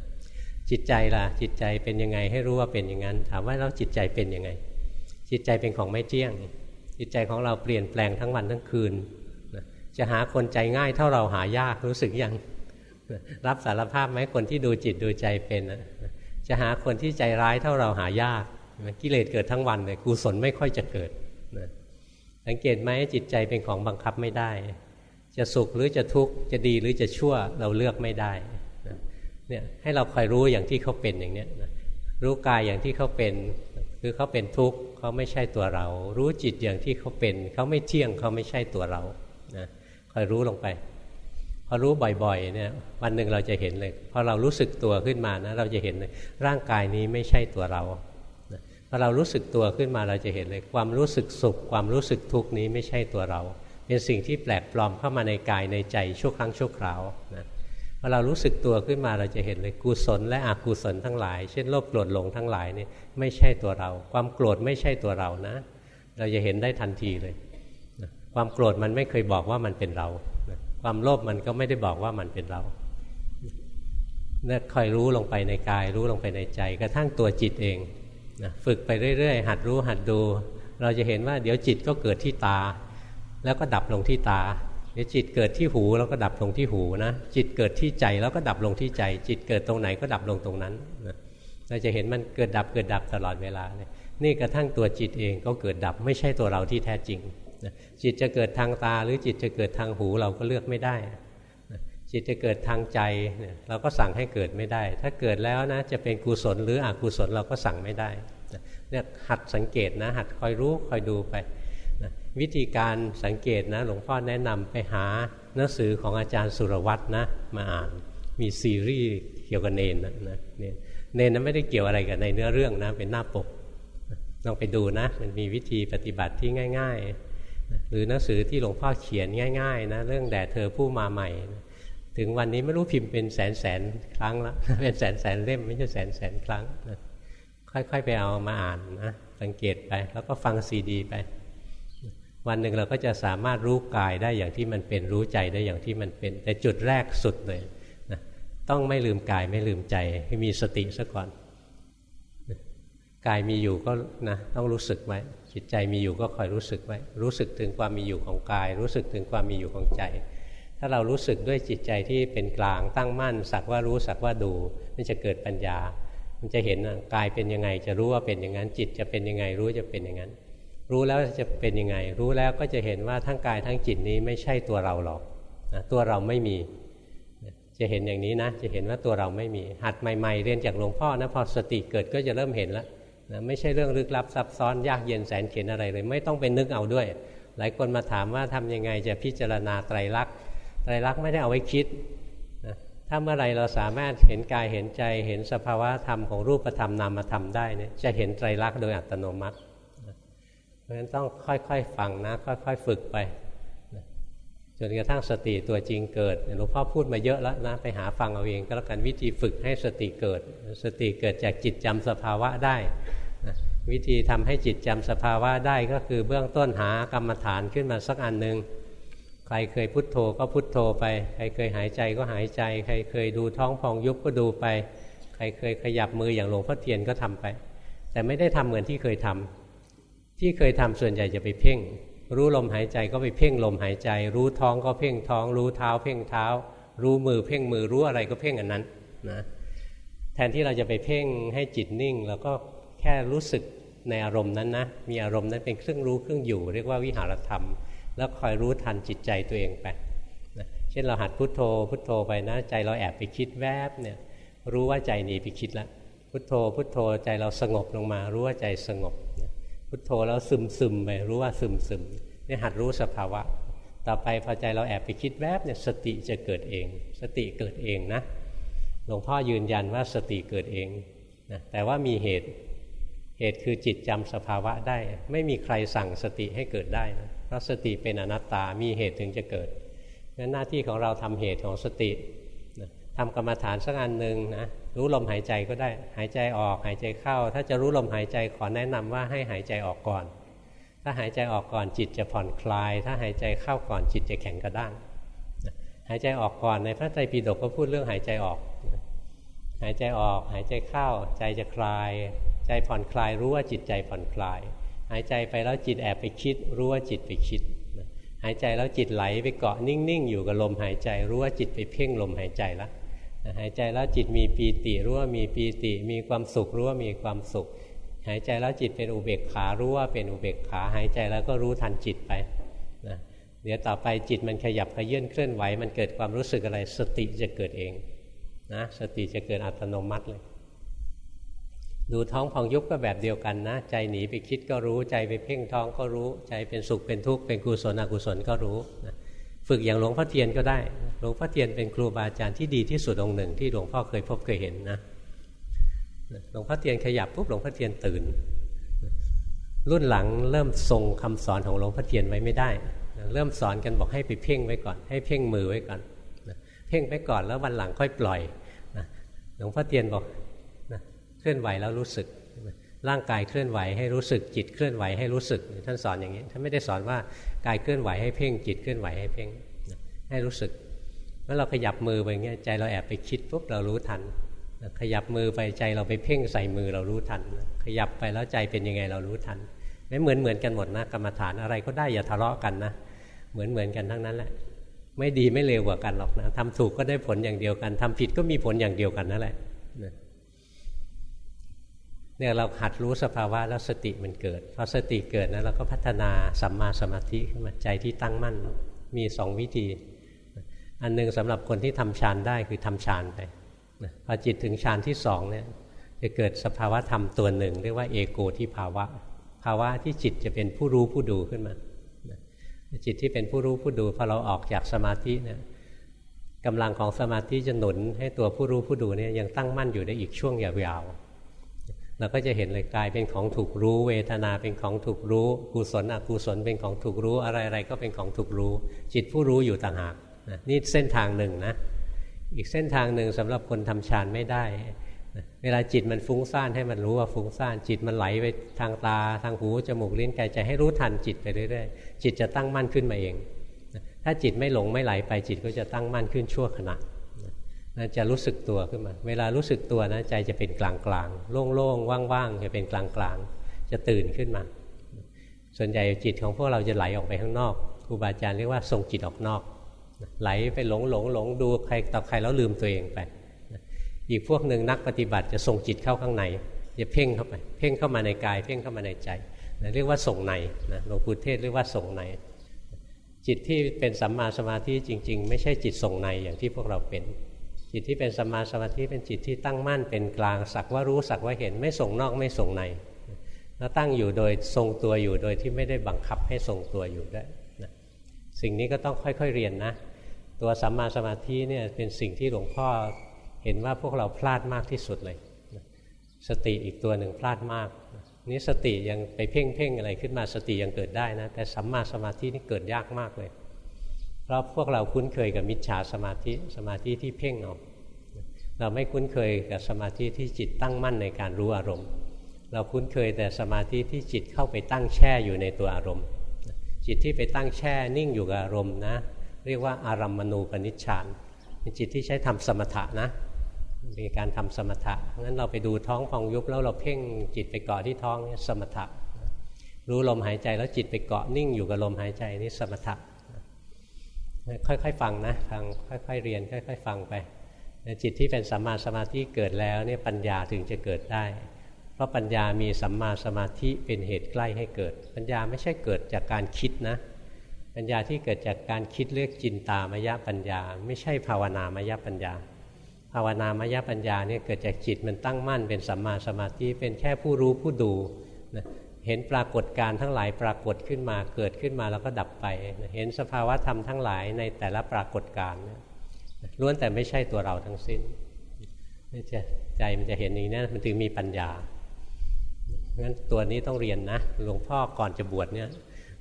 จิตใจล่ะ จิตใจเป็นยังไงให้รู้ว่าเป็นอย่างนั้น ถามว่าแล้วจิตใจเป็นยังไง จิตใจเป็นของไม่เที่ยง จิตใจของเราเปลี่ยนแปลงทั้งวันทั้งคืนจะหาคนใจง่ายเท่าเราหายากรู้สึกยังรับสารภาพไหมคนที่ดูจิตดูใจเป็นะจะหาคนที่ใจร้ายเท่าเราหายากกิเลสเกิดทั้งวันเลยกุศลไม่ค่อยจะเกิดสังเกตไหมจิตใจเป็นของบังคับไม่ได้ จะสุขหรือจะทุกข์จะดีหรือจะชั่วเราเลือกไม่ได้ เนี่ยให้เราคอยรู้อย่างที่เขาเป็นอย่างเนี้ยรู้กายอย่างที่เขาเป็น คือเขาเป็นทุกข์เขาไม่ใช่ตัวเรา รู้จิตอย่างที่เขาเป็น เขาไม่เที่ยงเขาไม่ใช่ตัวเรานะคอยรู้ลงไป พอรู้บ่อยๆเนี่ยวันหนึ่งเราจะเห็นเลยพอเรารู้สึกตัวขึ้นมานะเราจะเห็นเลยร่างกายนี้ไม่ใช่ตัวเราพอเรารู้สึกตัวขึ้นมาเราจะเห็นเลยความรู้สึกสุข ความรู้สึกทุกข์นี้ไม่ใช่ตัวเรา เป็นสิ่งที่แปลกปลอมเข้ามาในกายในใจชั่วครั้งชั่วคราวนะ พอเรารู้สึกตัวขึ้นมาเราจะเห็นเลยกุศลและอกุศลทั้งหลาย เช่นโลภโกรธหลงทั้งหลายนี่ไม่ใช่ตัวเรา ความโกรธไม่ใช่ตัวเรานะ เราจะเห็นได้ทันทีเลย ความโกรธมันไม่เคยบอกว่ามันเป็นเรา ความโลภมันก็ไม่ได้บอกว่ามันเป็นเราเนี่ยคอยรู้ลงไปในกาย รู้ลงไปในใจ กระทั่งตัวจิตเองนะฝึกไปเรื่อย ๆ หัดรู้หัดดู เราจะเห็นว่าเดี๋ยวจิตก็เกิดที่ตา แล้วก็ดับลงที่ตา เดี๋ยวจิตเกิดที่หูแล้วก็ดับลงที่หูนะ จิตเกิดที่ใจแล้วก็ดับลงที่ใจ จิตเกิดตรงไหนก็ดับลงตรงนั้นนะเราจะเห็นมันเกิดดับเกิดดับตลอดเวลาเลยนี่กระทั่งตัวจิตเองก็เกิดดับไม่ใช่ตัวเราที่แท้จริงจิตจะเกิดทางตาหรือจิตจะเกิดทางหูเราก็เลือกไม่ได้ จิตจะเกิดทางใจเราก็สั่งให้เกิดไม่ได้ ถ้าเกิดแล้วนะจะเป็นกุศลหรืออกุศลเราก็สั่งไม่ได้เนี่ยหัดสังเกตนะหัดคอยรู้คอยดูไป วิธีการสังเกตนะหลวงพ่อแนะนำไปหาหนังสือของอาจารย์สุรวัตรนะมาอ่านมีซีรีส์เกี่ยวกับเนนนะนะเนนเนนนั้นไม่ได้เกี่ยวอะไรกับในเนื้อเรื่องนะเป็นหน้าปกลองไปดูนะ มันมีวิธีปฏิบัติที่ง่าย ๆ หรือหนังสือที่หลวงพ่อเขียนง่าย ๆ นะเรื่องแด่เธอผู้มาใหม่ ถึงวันนี้ไม่รู้พิมพ์เป็นแสนแสนครั้งแล้วเป็นแสนแสนเล่มไม่ใช่แสนแสนครั้งนะค่อยๆไปเอามาอ่านนะสังเกตไปแล้วก็ฟังซีดีไป วันหนึ่งเราก็จะสามารถรู้กายได้อย่างที่มันเป็นรู้ใจได้อย่างที่มันเป็นแต่จุดแรกสุดเลยนะต้องไม่ลืมกายไม่ลืมใจให้มีสติซะก่อนกายมีอยู่ก็นะต้องรู้สึกไว้จิตใจมีอยู่ก็คอยรู้สึกไว้รู้สึกถึงความมีอยู่ของกาย รู้สึกถึงความมีอยู่ของใจ ถ้าเรารู้สึกด้วยจิตใจที่เป็นกลางตั้งมั่น สักว่ารู้สักว่าดูมันจะเกิดปัญญา มันจะเห็นกายเป็นยังไง จะรู้ว่าเป็นอย่างนั้นจิตจะเป็นยังไงรู้จะเป็นอย่างนั้น รู้แล้วจะเป็นยังไง รู้แล้วก็จะเห็นว่าทั้งกายทั้งจิตนี้ไม่ใช่ตัวเราหรอกนะตัวเราไม่มี จะเห็นอย่างนี้นะ จะเห็นว่าตัวเราไม่มี หัดใหม่ ๆ เรียนจากหลวงพ่อนะพอสติเกิดก็จะเริ่มเห็นแล้วนะไม่ใช่เรื่องลึกลับซับซ้อนยากเย็นแสนเข็นอะไรเลย ไม่ต้องเป็นนึกเอาด้วย หลายคนมาถามว่าทำยังไงจะพิจารณาไตรลักษณ์ไตรลักษณ์ไม่ได้เอาไว้คิดนะถ้าเมื่อไรเราสามารถเห็นกายเห็นใจเห็นสภาวะธรรมของรูปธรรมนามธรรมได้เนี่ยจะเห็นไตรลักษณ์โดยอัตโนมัติ ราะฉะนั้นต้องค่อยๆฟังนะ ค่อยๆฝึกไปจนกระทั่งสติตัวจริงเกิดหลวงพ่อพูดมาเยอะแล้วนะไปหาฟังเอาเองก็แล้วกันวิธีฝึกให้สติเกิด สติเกิดจากจิตจำสภาวะได้วิธีทำให้จิตจำสภาวะได้ก็คือเบื้องต้นหากรรมฐานขึ้นมาสักอันหนึ่งใครเคยพุทโธก็พุทโธไป ใครเคยหายใจก็หายใจ ใครเคยดูท้องพองยุบก็ดูไป ใครเคยขยับมืออย่างหลวงพ่อเทียนก็ทำไป แต่ไม่ได้ทำเหมือนที่เคยท ที่เคยทำส่วนใหญ่จะไปเพ่ง รู้ลมหายใจก็ไปเพ่งลมหายใจ รู้ท้องก็เพ่งท้อง รู้เท้า เพ่งเท้า รู้มือเพ่งมือรู้อะไรก็เพ่งอันนั้นนะแทนที่เราจะไปเพ่งให้จิตนิ่งเราก็แค่รู้สึกในอารมณ์นั้นนะมีอารมณ์นั้นเป็นเครื่องรู้เครื่องอยู่ เรียกว่าวิหารธรรม แล้วคอยรู้ทันจิตใจตัวเองไปนะเช่นเราหัดพุดโทโธพุโทโธไปนะ ใจเราแอบไปคิดแวบเนี่ยรู้ว่าใจหนีไปคิดแล้วพุโทโธพุโทโธใจเราสงบลงมา รู้ว่าใจสงบ พุโทโธแล้วซึมซึมไปรู้ว่าซึมซึมนี่หัดรู้สภาวะ ต่อไปพอใจเราแอบไปคิดแวบเนี่ยสติจะเกิดเอง สติเกิดเองนะหลวงพ่อยืนยันว่าสติเกิดเองนะแต่ว่ามีเหตุเหตุคือจิตจำสภาวะได้ ไม่มีใครสั่งสติให้เกิดได้นะเพราะสติเป็นอนัตตามีเหตุถึงจะเกิดงั้นหน้าที่ของเราทำเหตุของสติ ทำกรรมฐานสักอันหนึ่งนะรู้ลมหายใจก็ได้หายใจออกหายใจเข้า ถ้าจะรู้ลมหายใจขอแนะนำว่าให้หายใจออกก่อน ถ้าหายใจออกก่อนจิตจะผ่อนคลาย ถ้าหายใจเข้าก่อนจิตจะแข็งกระด้างหายใจออกก่อนในพระไตรปิฎกก็พูดเรื่องหายใจออก หายใจออกหายใจเข้าใจจะคลาย ใจผ่อนคลายรู้ว่าจิตใจผ่อนคลาย หายใจไปแล้วจิตแอบไปคิด รู้ว่าจิตไปคิดหายใจแล้วจิตไหลไปเกาะนิ่งๆ อยู่กับลมหายใจ รู้ว่าจิตไปเพ่งลมหายใจแล้ว หายใจแล้วจิตมีปีติรู้ว่ามีปีติ มีความสุขรู้ว่ามีความสุข หายใจแล้วจิตเป็นอุเบกขารู้ว่าเป็นอุเบกขา หายใจแล้วก็รู้ทันจิตไปนะเดี๋ยวต่อไปจิตมันขยับขยื่นเคลื่อนไหว มันเกิดความรู้สึกอะไรสติจะเกิดเองนะสติจะเกิดอัตโนมัติเลย ดูท้องพองยุบก็แบบเดียวกันนะ ใจหนีไปคิดก็รู้ใจไปเพ่งท้องก็รู้ ใจเป็นสุขเป็นทุกข์เป็นกุศลอกุศลก็รู้นะ ฝึกอย่างหลวงพ่อเทียนก็ได้ หลวงพ่อเทียนเป็นครูบาอาจารย์ที่ดีที่สุดองค์หนึ่งที่หลวงพ่อเคยพบเคยเห็นนะหลวงพ่อเทียนขยับปุ๊บหลวงพ่อเทียนตื่น รุ่นหลังเริ่มทรงคำสอนของหลวงพ่อเทียนไว้ไม่ได้ เริ่มสอนกันบอกให้ไปเพ่งไว้ก่อน ให้เพ่งมือไว้ก่อนเพ่งไปก่อนแล้ววันหลังค่อยปล่อยหลวงพ่อเทียนบอกเคลื่อนไหวแล้วรู้สึก ร่างกายเคลื่อนไหวให้รู้สึกจิตเคลื่อนไหวให้รู้สึก ท่านสอนอย่างนี้ท่านไม่ได้สอนว่ากายเคลื่อนไหวให้เพ่งจิตเคลื่อนไหวให้เพ่งให้รู้สึกเมื่อเราขยับมือไปเงี้ยใจเราแอบไปคิดปุ๊บเรารู้ทัน ขยับมือไปใจเราไปเพ่งใส่มือเรารู้ทัน ขยับไปแล้วใจเป็นยังไงเรารู้ทันไม่เหมือนเหมือนกันหมดนะกรรมฐานอะไรก็ได้อย่าทะเลาะกันนะเหมือนเหมือนกันทั้งนั้นแหละ ไม่ดีไม่เลวกว่ากันหรอกนะทำถูกก็ได้ผลอย่างเดียวกันทำผิดก็มีผลอย่างเดียวกันนั่นแหละ เนี่ยเราหัดรู้สภาวะแล้วสติมันเกิดพอสติเกิดนะเราก็พัฒนาสัมมาสมาธิขึ้นมาใจที่ตั้งมั่นมีสองวิธี อันนึงสำหรับคนที่ทำฌานได้คือทำฌานไปพอจิตถึงฌานที่สองเนี่ยจะเกิดสภาวะธรรมตัวหนึ่ง เรียกว่าเอโกที่ภาวะ ภาวะที่จิตจะเป็นผู้รู้ผู้ดูขึ้นมาจิตที่เป็นผู้รู้ผู้ดูพอเราออกจากสมาธิเนี่ยกำลังของสมาธิจะหนุนให้ตัวผู้รู้ผู้ดูเนี่ยยังตั้งมั่นอยู่ได้อีกช่วงยาวๆ เราก็จะเห็นเลยกายเป็นของถูกรู้ เวทนาเป็นของถูกรู้ กุศลอกุศลเป็นของถูกรู้อะไรๆก็เป็นของถูกรู้ จิตผู้รู้อยู่ต่างหากนี่เส้นทางหนึ่งนะอีกเส้นทางหนึ่งสำหรับคนทำฌานไม่ได้ เวลาจิตมันฟุ้งซ่านให้มันรู้ว่าฟุ้งซ่าน จิตมันไหลไปทางตาทางหูจมูกลิ้นกายใจให้รู้ทันจิตไปเรื่อยๆจิตจะตั้งมั่นขึ้นมาเอง ถ้าจิตไม่หลงไม่ไหลไปจิตก็จะตั้งมั่นขึ้นชั่วขณะ จะรู้สึกตัวขึ้นมา เวลารู้สึกตัวนะใจจะเป็นกลางกลางโล่งๆว่างๆจะเป็นกลางกลางจะตื่นขึ้นมา ส่วนใหญ่จิตของพวกเราจะไหลออกไปข้างนอกครูบาอาจารย์เรียกว่าส่งจิตออกนอก ไหลไปหลงหลงหลงดูใครต่อใครแล้วลืมตัวเองไปอีกพวกหนึ่งนักปฏิบัติจะส่งจิตเข้าข้างในจะเพ่งเข้าไป เพ่งเข้ามาในกาย เพ่งเข้ามาในใจเรียกว่าส่งในนะหลวงปู่เทศเรียกว่าส่งใน จิตที่เป็นสัมมาสมาธิจริง ๆ ไม่ใช่จิตส่งในอย่างที่พวกเราเป็น จิตที่เป็นสมาสมาธิเป็นจิตที่ตั้งมั่นเป็นกลางสักว่ารู้สักว่าเห็นไม่ส่งนอกไม่ส่งในแล้วตั้งอยู่โดยทรงตัวอยู่โดยที่ไม่ได้บังคับให้ทรงตัวอยู่ได้นะสิ่งนี้ก็ต้องค่อยๆเรียนนะ ตัวสัมมาสมาธิเนี่ยเป็นสิ่งที่หลวงพ่อเห็นว่าพวกเราพลาดมากที่สุดเลย สติอีกตัวหนึ่งพลาดมาก นี่สติยังไปเพ่งเพ่งอะไรขึ้นมาสติยังเกิดได้นะ แต่สัมมาสมาธินี่เกิดยากมากเลย เพราะพวกเราคุ้นเคยกับมิจฉาสมาธิสมาธิที่เพ่งเอาเราไม่คุ้นเคยกับสมาธิที่จิตตั้งมั่นในการรู้อารมณ์ เราคุ้นเคยแต่สมาธิที่จิตเข้าไปตั้งแช่อยู่ในตัวอารมณ์ จิตที่ไปตั้งแช่นิ่งอยู่กับอารมณ์นะ เรียกว่าอารัมมณูปนิชฌานเป็นจิตที่ใช้ทำสมถะนะเป็นการทำสมถะงั้นเราไปดูท้องพองยุบแล้วเราเพ่งจิตไปเกาะที่ท้องสมถะ รู้ลมหายใจแล้วจิตไปเกาะนิ่งอยู่กับลมหายใจนี่สมถะ ค่อยๆ ฟังนะฟังค่อยๆเรียน ค่อย ๆ ฟังไปจิตที่เป็นสัมมาสมาธิเกิดแล้วเนี่ยปัญญาถึงจะเกิดได้ เพราะปัญญามีสัมมาสมาธิเป็นเหตุใกล้ให้เกิด ปัญญาไม่ใช่เกิดจากการคิดนะ ปัญญาที่เกิดจากการคิดเรียกจินตามยปัญญา ไม่ใช่ภาวนามยปัญญา ภาวนามยปัญญาเนี่ยเกิดจากจิตมันตั้งมั่นเป็นสัมมาสมาธิเป็นแค่ผู้รู้ผู้ดูนะ เห็นปรากฏการทั้งหลายปรากฏขึ้นมาเกิดขึ้นมาแล้วก็ดับไป เห็นสภาวะธรรมทั้งหลายในแต่ละปรากฏการล้วนแต่ไม่ใช่ตัวเราทั้งสิ้นนี่จะใจมันจะเห็นอย่างนี้นมันถึงมีปัญญางั้นตัวนี้ต้องเรียนนะหลวงพ่อก่อนจะบวชเนี่ย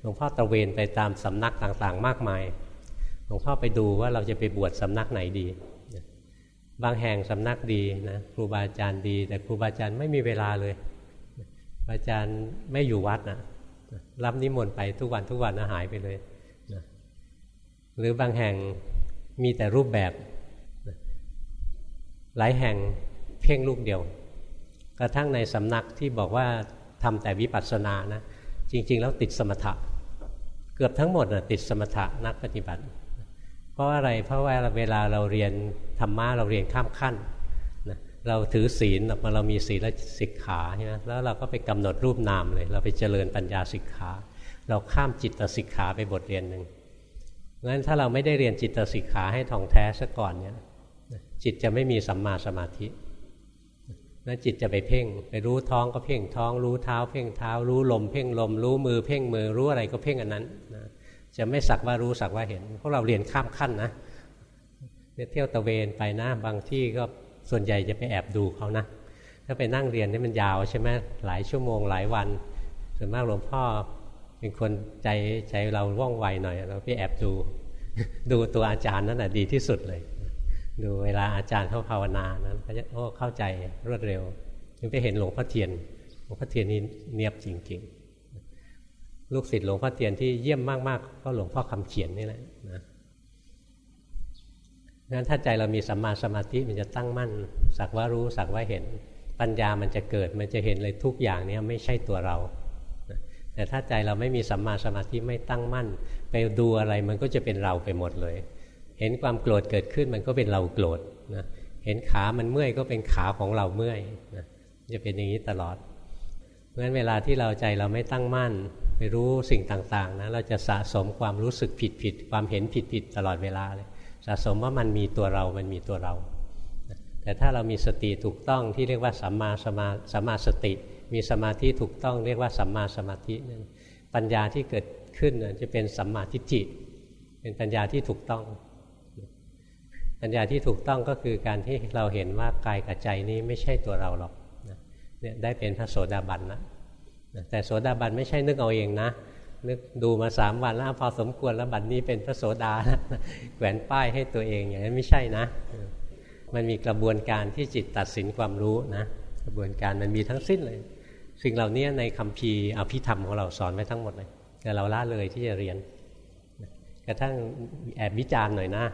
หลวงพ่อตระเวนไปตามสำนักต่างๆ มากมายหลวงพ่อไปดูว่าเราจะไปบวชสำนักไหนดี บางแห่งสำนักดีนะครูบาอาจารย์ดี แต่ครูบาอาจารย์ไม่มีเวลาเลย อาจารย์ไม่อยู่วัดนะรับนิมนต์ไปทุกวันทุกวันนะหายไปเลยนะหรือบางแห่งมีแต่รูปแบบหลายแห่งเพ่งลูกเดียว กระทั่งในสำนักที่บอกว่าทำแต่วิปัสสนานะจริง ๆ แล้วติดสมถะ เกือบทั้งหมดนะติดสมถะนักปฏิบัติ เพราะอะไรเพราะว่าเวลาเราเรียนธรรมะเราเรียนข้ามขั้น เราถือศีลมาเรามีศีลสิกขาใช่ไหมแล้วเราก็ไปกำหนดรูปนามเลย เราไปเจริญปัญญาสิกขา เราข้ามจิตสิกขาไปบทเรียนหนึ่งงั้นถ้าเราไม่ได้เรียนจิตสิกขาให้ท่องแท้ซะก่อนเนี่ยจิตจะไม่มีสัมมาสมาธินั้นจิตจะไปเพ่ง ไปรู้ท้องก็เพ่งท้อง รู้เท้า เพ่งเท้า รู้ลม เพ่งลม รู้มือเพ่งมือรู้อะไรก็เพ่งอันนั้นนะจะไม่สักว่ารู้สักว่าเห็นพวกเราเรียนข้ามขั้นนะเที่ยวตะเวนไปนะบางที่ก็ ส่วนใหญ่จะไปแอบดูเขานะ ถ้าไปนั่งเรียนนี่มันยาวใช่ไหมหลายชั่วโมงหลายวัน ส่วนมากหลวงพ่อเป็นคนใจใจเราว่องไวหน่อย เราไปแอบดู ดูตัวอาจารย์นั่นแหะดีที่สุดเลย ดูเวลาอาจารย์เขาภาวนานั้นเขาจะโอ้เข้าใจรวดเร็วถึงไปเห็นหลวงพ่อเทียนหลวงพ่อเทียนนี่เนียบจริง ๆ ลูกศิษย์หลวงพ่อเทียนที่เยี่ยมมากๆ ก็หลวงพ่อคำเขียนนี่แหละนะ งั้นถ้าใจเรามีสัมมาสมาธิมันจะตั้งมั่น สักว่ารู้สักว่าเห็น ปัญญามันจะเกิดมันจะเห็นเลยทุกอย่างนี้ไม่ใช่ตัวเรา แต่ถ้าใจเราไม่มีสัมมาสมาธิไม่ตั้งมั่น ไปดูอะไรมันก็จะเป็นเราไปหมดเลย เห็นความโกรธเกิดขึ้นมันก็เป็นเราโกรธนะเห็นขามันเมื่อยก็เป็นขาของเราเมื่อยนะจะเป็นอย่างนี้ตลอด เพราะฉะนั้นเวลาที่เราใจเราไม่ตั้งมั่น ไปรู้สิ่งต่างๆนะเราจะสะสมความรู้สึกผิดๆความเห็นผิดๆตลอดเวลาเลย สะสมว่ามันมีตัวเรา มันมีตัวเรา แต่ถ้าเรามีสติถูกต้องที่เรียกว่าสัมมาสมาสัมมาสติ มีสมาธิถูกต้องเรียกว่าสัมมาสมาธินั่นปัญญาที่เกิดขึ้นจะเป็นสัมมาทิฏฐิเป็นปัญญาที่ถูกต้อง ปัญญาที่ถูกต้องก็คือการที่เราเห็นว่ากายกับใจนี้ไม่ใช่ตัวเราหรอกเนี่ยได้เป็นพระโสดาบันนะแต่โสดาบันไม่ใช่นึกเอาเองนะ นึกดูมาสามวันแล้วพอสมควรแล้วบัดนนี้เป็นพระโสดาแขวนป้ายให้ตัวเองอย่างนั้นไม่ใช่นะ มันมีกระบวนการที่จิตตัดสินความรู้นะกระบวนการมันมีทั้งสิ้นเลย สิ่งเหล่านี้ในคำพีอภิธรรมของเราสอนไว้ทั้งหมดเลย แต่เราละเลยที่จะเรียน กระทั่งแอบวิจารณ์หน่อยนะ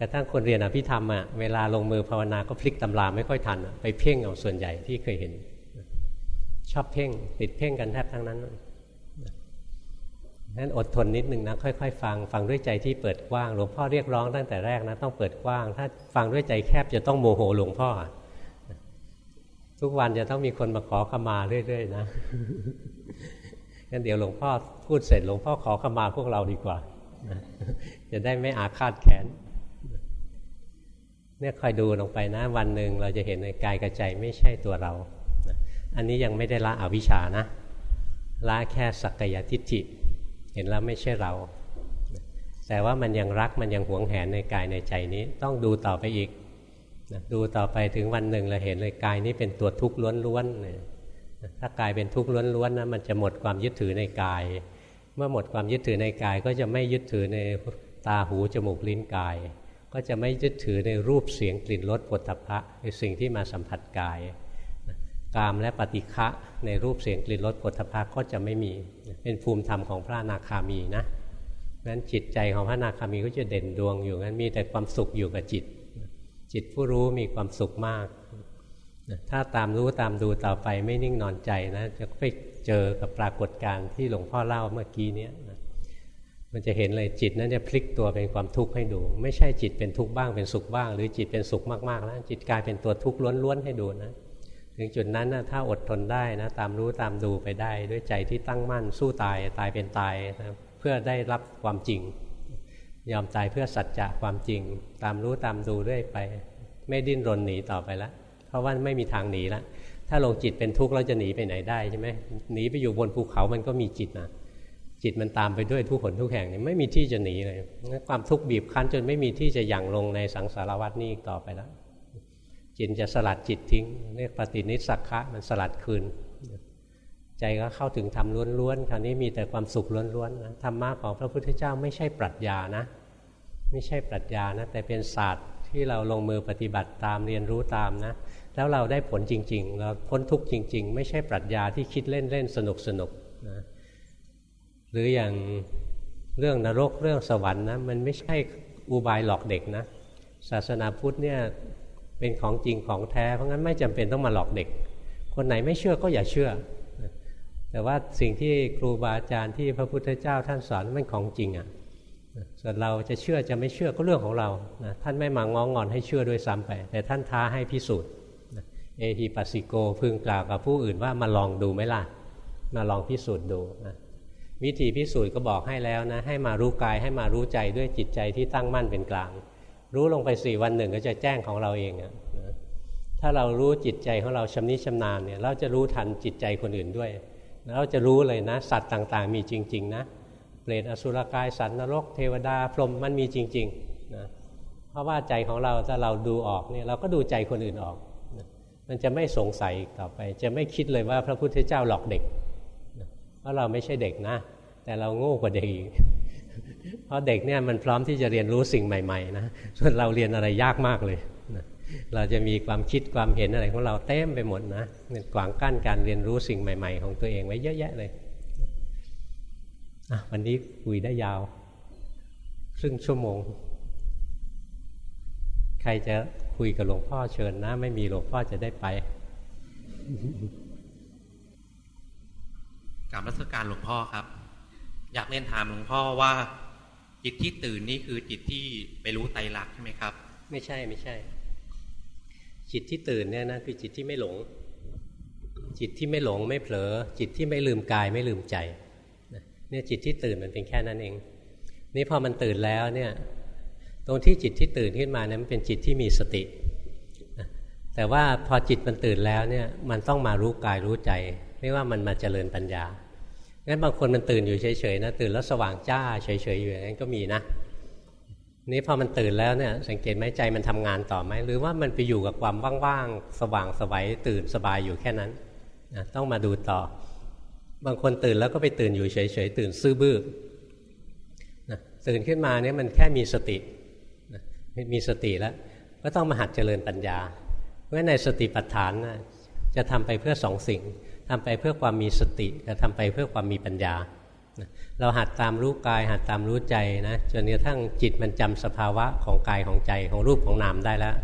กระทั่งคนเรียนอภิธรรมอะเวลาลงมือภาวนาก็พลิกตำราไม่ค่อยทันไปเพ่งเอาส่วนใหญ่ที่เคยเห็น ชอบเพ่งติดเพ่งกันแทบทั้งนั้น นั้นอดทนนิดนึงนะค่อยๆ ฟังฟังด้วยใจที่เปิดกว้างหลวงพ่อเรียกร้องตั้งแต่แรกนะต้องเปิดกว้าง ถ้าฟังด้วยใจแคบจะต้องโมโหหลวงพ่อ ทุกวันจะต้องมีคนมาขอขมาเรื่อยๆนะงั้นเดี๋ยวหลวงพ่อพูดเสร็จหลวงพ่อขอขมาพวกเราดีกว่าจะได้ไม่อาฆาตแขนเนี่ยคอยดูลงไปนะ วันหนึ่งเราจะเห็นในกายกับใจไม่ใช่ตัวเรา อันนี้ยังไม่ได้ละอวิชชานะละแค่สักกายทิฏฐิ เห็นแล้วไม่ใช่เรา แต่ว่ามันยังรักมันยังหวงแหนในกายในใจนี้ต้องดูต่อไปอีกดูต่อไปถึงวันหนึ่งเราเห็นเลยกายนี้เป็นตัวทุกข์ล้วนๆถ้ากายเป็นทุกข์ล้วนๆนะมันจะหมดความยึดถือในกาย เมื่อหมดความยึดถือในกาย ก็จะไม่ยึดถือในตาหูจมูกลิ้นกาย ก็จะไม่ยึดถือในรูปเสียงกลิ่นรสปุถะพะในสิ่งที่มาสัมผัสกาย กามและปฏิฆะในรูปเสียงกลิ่นรสปุถะพะก็จะไม่มีเป็นภูมิธรรมของพระนาคามีนะนั้นจิตใจของพระนาคามีก็จะเด่นดวงอยู่งั้นมีแต่ความสุขอยู่กับจิต จิตผู้รู้มีความสุขมาก ถ้าตามรู้ตามดูต่อไปไม่นิ่งนอนใจนะจะไปเจอกับปรากฏการณ์ที่หลวงพ่อเล่าเมื่อกี้นี้มันจะเห็นเลยจิตนั้นจะพลิกตัวเป็นความทุกข์ให้ดู ไม่ใช่จิตเป็นทุกข์บ้างเป็นสุขบ้าง หรือจิตเป็นสุขมากๆแล้วจิตกลายเป็นตัวทุกข์ล้วนๆให้ดูนะ ถึงจุดนั้นนะถ้าอดทนได้นะตามรู้ตามดูไปได้ ด้วยใจที่ตั้งมั่นสู้ตายตายเป็นตายนะเพื่อได้รับความจริง ยอมตายเพื่อสัจจะความจริง ตามรู้ตามดูเรื่อยไป ไม่ดิ้นรนหนีต่อไปแล้วเพราะว่าไม่มีทางหนีแล้วถ้าลงจิตเป็นทุกข์เราจะหนีไปไหนได้ใช่ไหมหนีไปอยู่บนภูเขามันก็มีจิตนะจิตมันตามไปด้วยทุกขนทุกแห่งนี่ไม่มีที่จะหนีเลยความทุกข์บีบคั้นจนไม่มีที่จะหยั่งลงในสังสารวัฏนี้อีกต่อไปแล้ว จิตจะสลัดจิตทิ้ง เรียกปฏินิสักคะมันสลัดคืน ใจก็เข้าถึงธรรมล้วนๆคราวนี้มีแต่ความสุขล้วนๆนะธรรมะของพระพุทธเจ้าไม่ใช่ปรัชญานะ ไม่ใช่ปรัชญานะแต่เป็นศาสตร์ที่เราลงมือปฏิบัติตามเรียนรู้ตามนะ แล้วเราได้ผลจริง ๆ เราพ้นทุกข์จริง ๆ ไม่ใช่ปรัชญาที่คิดเล่นๆสนุกสนุกนะหรืออย่างเรื่องนรกเรื่องสวรรค์นะมันไม่ใช่อุบายหลอกเด็กนะศาสนาพุทธเนี่ย เป็นของจริงของแท้ เพราะงั้นไม่จำเป็นต้องมาหลอกเด็ก คนไหนไม่เชื่อก็อย่าเชื่อ แต่ว่าสิ่งที่ครูบาอาจารย์ที่พระพุทธเจ้าท่านสอนมันของจริงอะ่ะส่วนเราจะเชื่อจะไม่เชื่อก็เรื่องของเราท่านไม่มางองงอนให้เชื่อด้วยซ้ำไป แต่ท่านท้าให้พิสูจน์เอฮิปัสสิโกพึงกล่าวกับผู้อื่นว่ามาลองดูไหมล่ะ มาลองพิสูจน์ดูนะวิธีพิสูจน์ก็บอกให้แล้วนะ ให้มารู้กายให้มารู้ใจด้วยจิตใจที่ตั้งมั่นเป็นกลาง รู้ลงไปสี่วันหนึ่งก็จะแจ้งของเราเองอะถ้าเรารู้จิตใจของเราชำนิชำนาญเนี่ยเราจะรู้ทันจิตใจคนอื่นด้วย เราจะรู้เลยนะ สัตว์ต่างๆ มีจริง ๆ นะเปรตอสุรกายสัตว์นรก เทวดาพรหมมันมีจริงๆนะเพราะว่าใจของเราถ้าเราดูออกเนี่ยเราก็ดูใจคนอื่นออก มันจะไม่สงสัยอีกต่อไป จะไม่คิดเลยว่าพระพุทธเจ้าหลอกเด็กเพราะเราไม่ใช่เด็กนะ แต่เราโง่กว่าเด็กอีก เพราะเด็กเนี่ยมันพร้อมที่จะเรียนรู้สิ่งใหม่ ๆ นะ ส่วนเราเรียนอะไรยากมากเลยนะเราจะมีความคิดความเห็นอะไรของเราเต็มไปหมดนะมันกวางกั้นการเรียนรู้สิ่งใหม่ ๆ ของตัวเองไว้เยอะแยะเลยวันนี้คุยได้ยาว ครึ่งชั่วโมง ใครจะคุยกับหลวงพ่อเชิญนะ ไม่มีหลวงพ่อจะได้ไป
กราบรัชการหลวงพ่อครับ อยากเรียนถามหลวงพ่อว่า จิตที่ตื่นนี่คือจิตที่ไปรู้ไตรลักษณ์ใช่ไหมครับ
ไม่ใช่ไม่ใช่ จิตที่ตื่นเนี่ยนะคือจิตที่ไม่หลง จิตที่ไม่หลงไม่เผลอ จิตที่ไม่ลืมกายไม่ลืมใจเนี่ยจิตที่ตื่นมันเป็นแค่นั้นเอง นี่พอมันตื่นแล้วเนี่ย ตรงที่จิตที่ตื่นขึ้นมาเนี่ยมันเป็นจิตที่มีสติแต่ว่าพอจิตมันตื่นแล้วเนี่ยมันต้องมารู้กายรู้ใจ ไม่ว่ามันมาเจริญปัญญา งั้นบางคนมันตื่นอยู่เฉยๆนะตื่นแล้วสว่างจ้าเฉยๆอยู่อย่างนั้นก็มีนะนี่พอมันตื่นแล้วเนี่ยสังเกตไหมใจมันทำงานต่อไหมหรือว่ามันไปอยู่กับความว่างๆสว่างสวัยตื่นสบายอยู่แค่นั้นนะต้องมาดูต่อ บางคนตื่นแล้วก็ไปตื่นอยู่เฉยๆตื่นซื่อบื้อนะตื่นขึ้นมาเนี่ยมันแค่มีสติมีสติแล้ว ก็ต้องมาหัดเจริญปัญญา เพราะในสติปัฏฐานนะจะทำไปเพื่อสองสิ่ง ทำไปเพื่อความมีสติกับทำไปเพื่อความมีปัญญา เราหัดตามรู้กาย หัดตามรู้ใจนะจนกระทั่งจิตมันจำสภาวะของกายของใจของรูปของนามได้แล้ว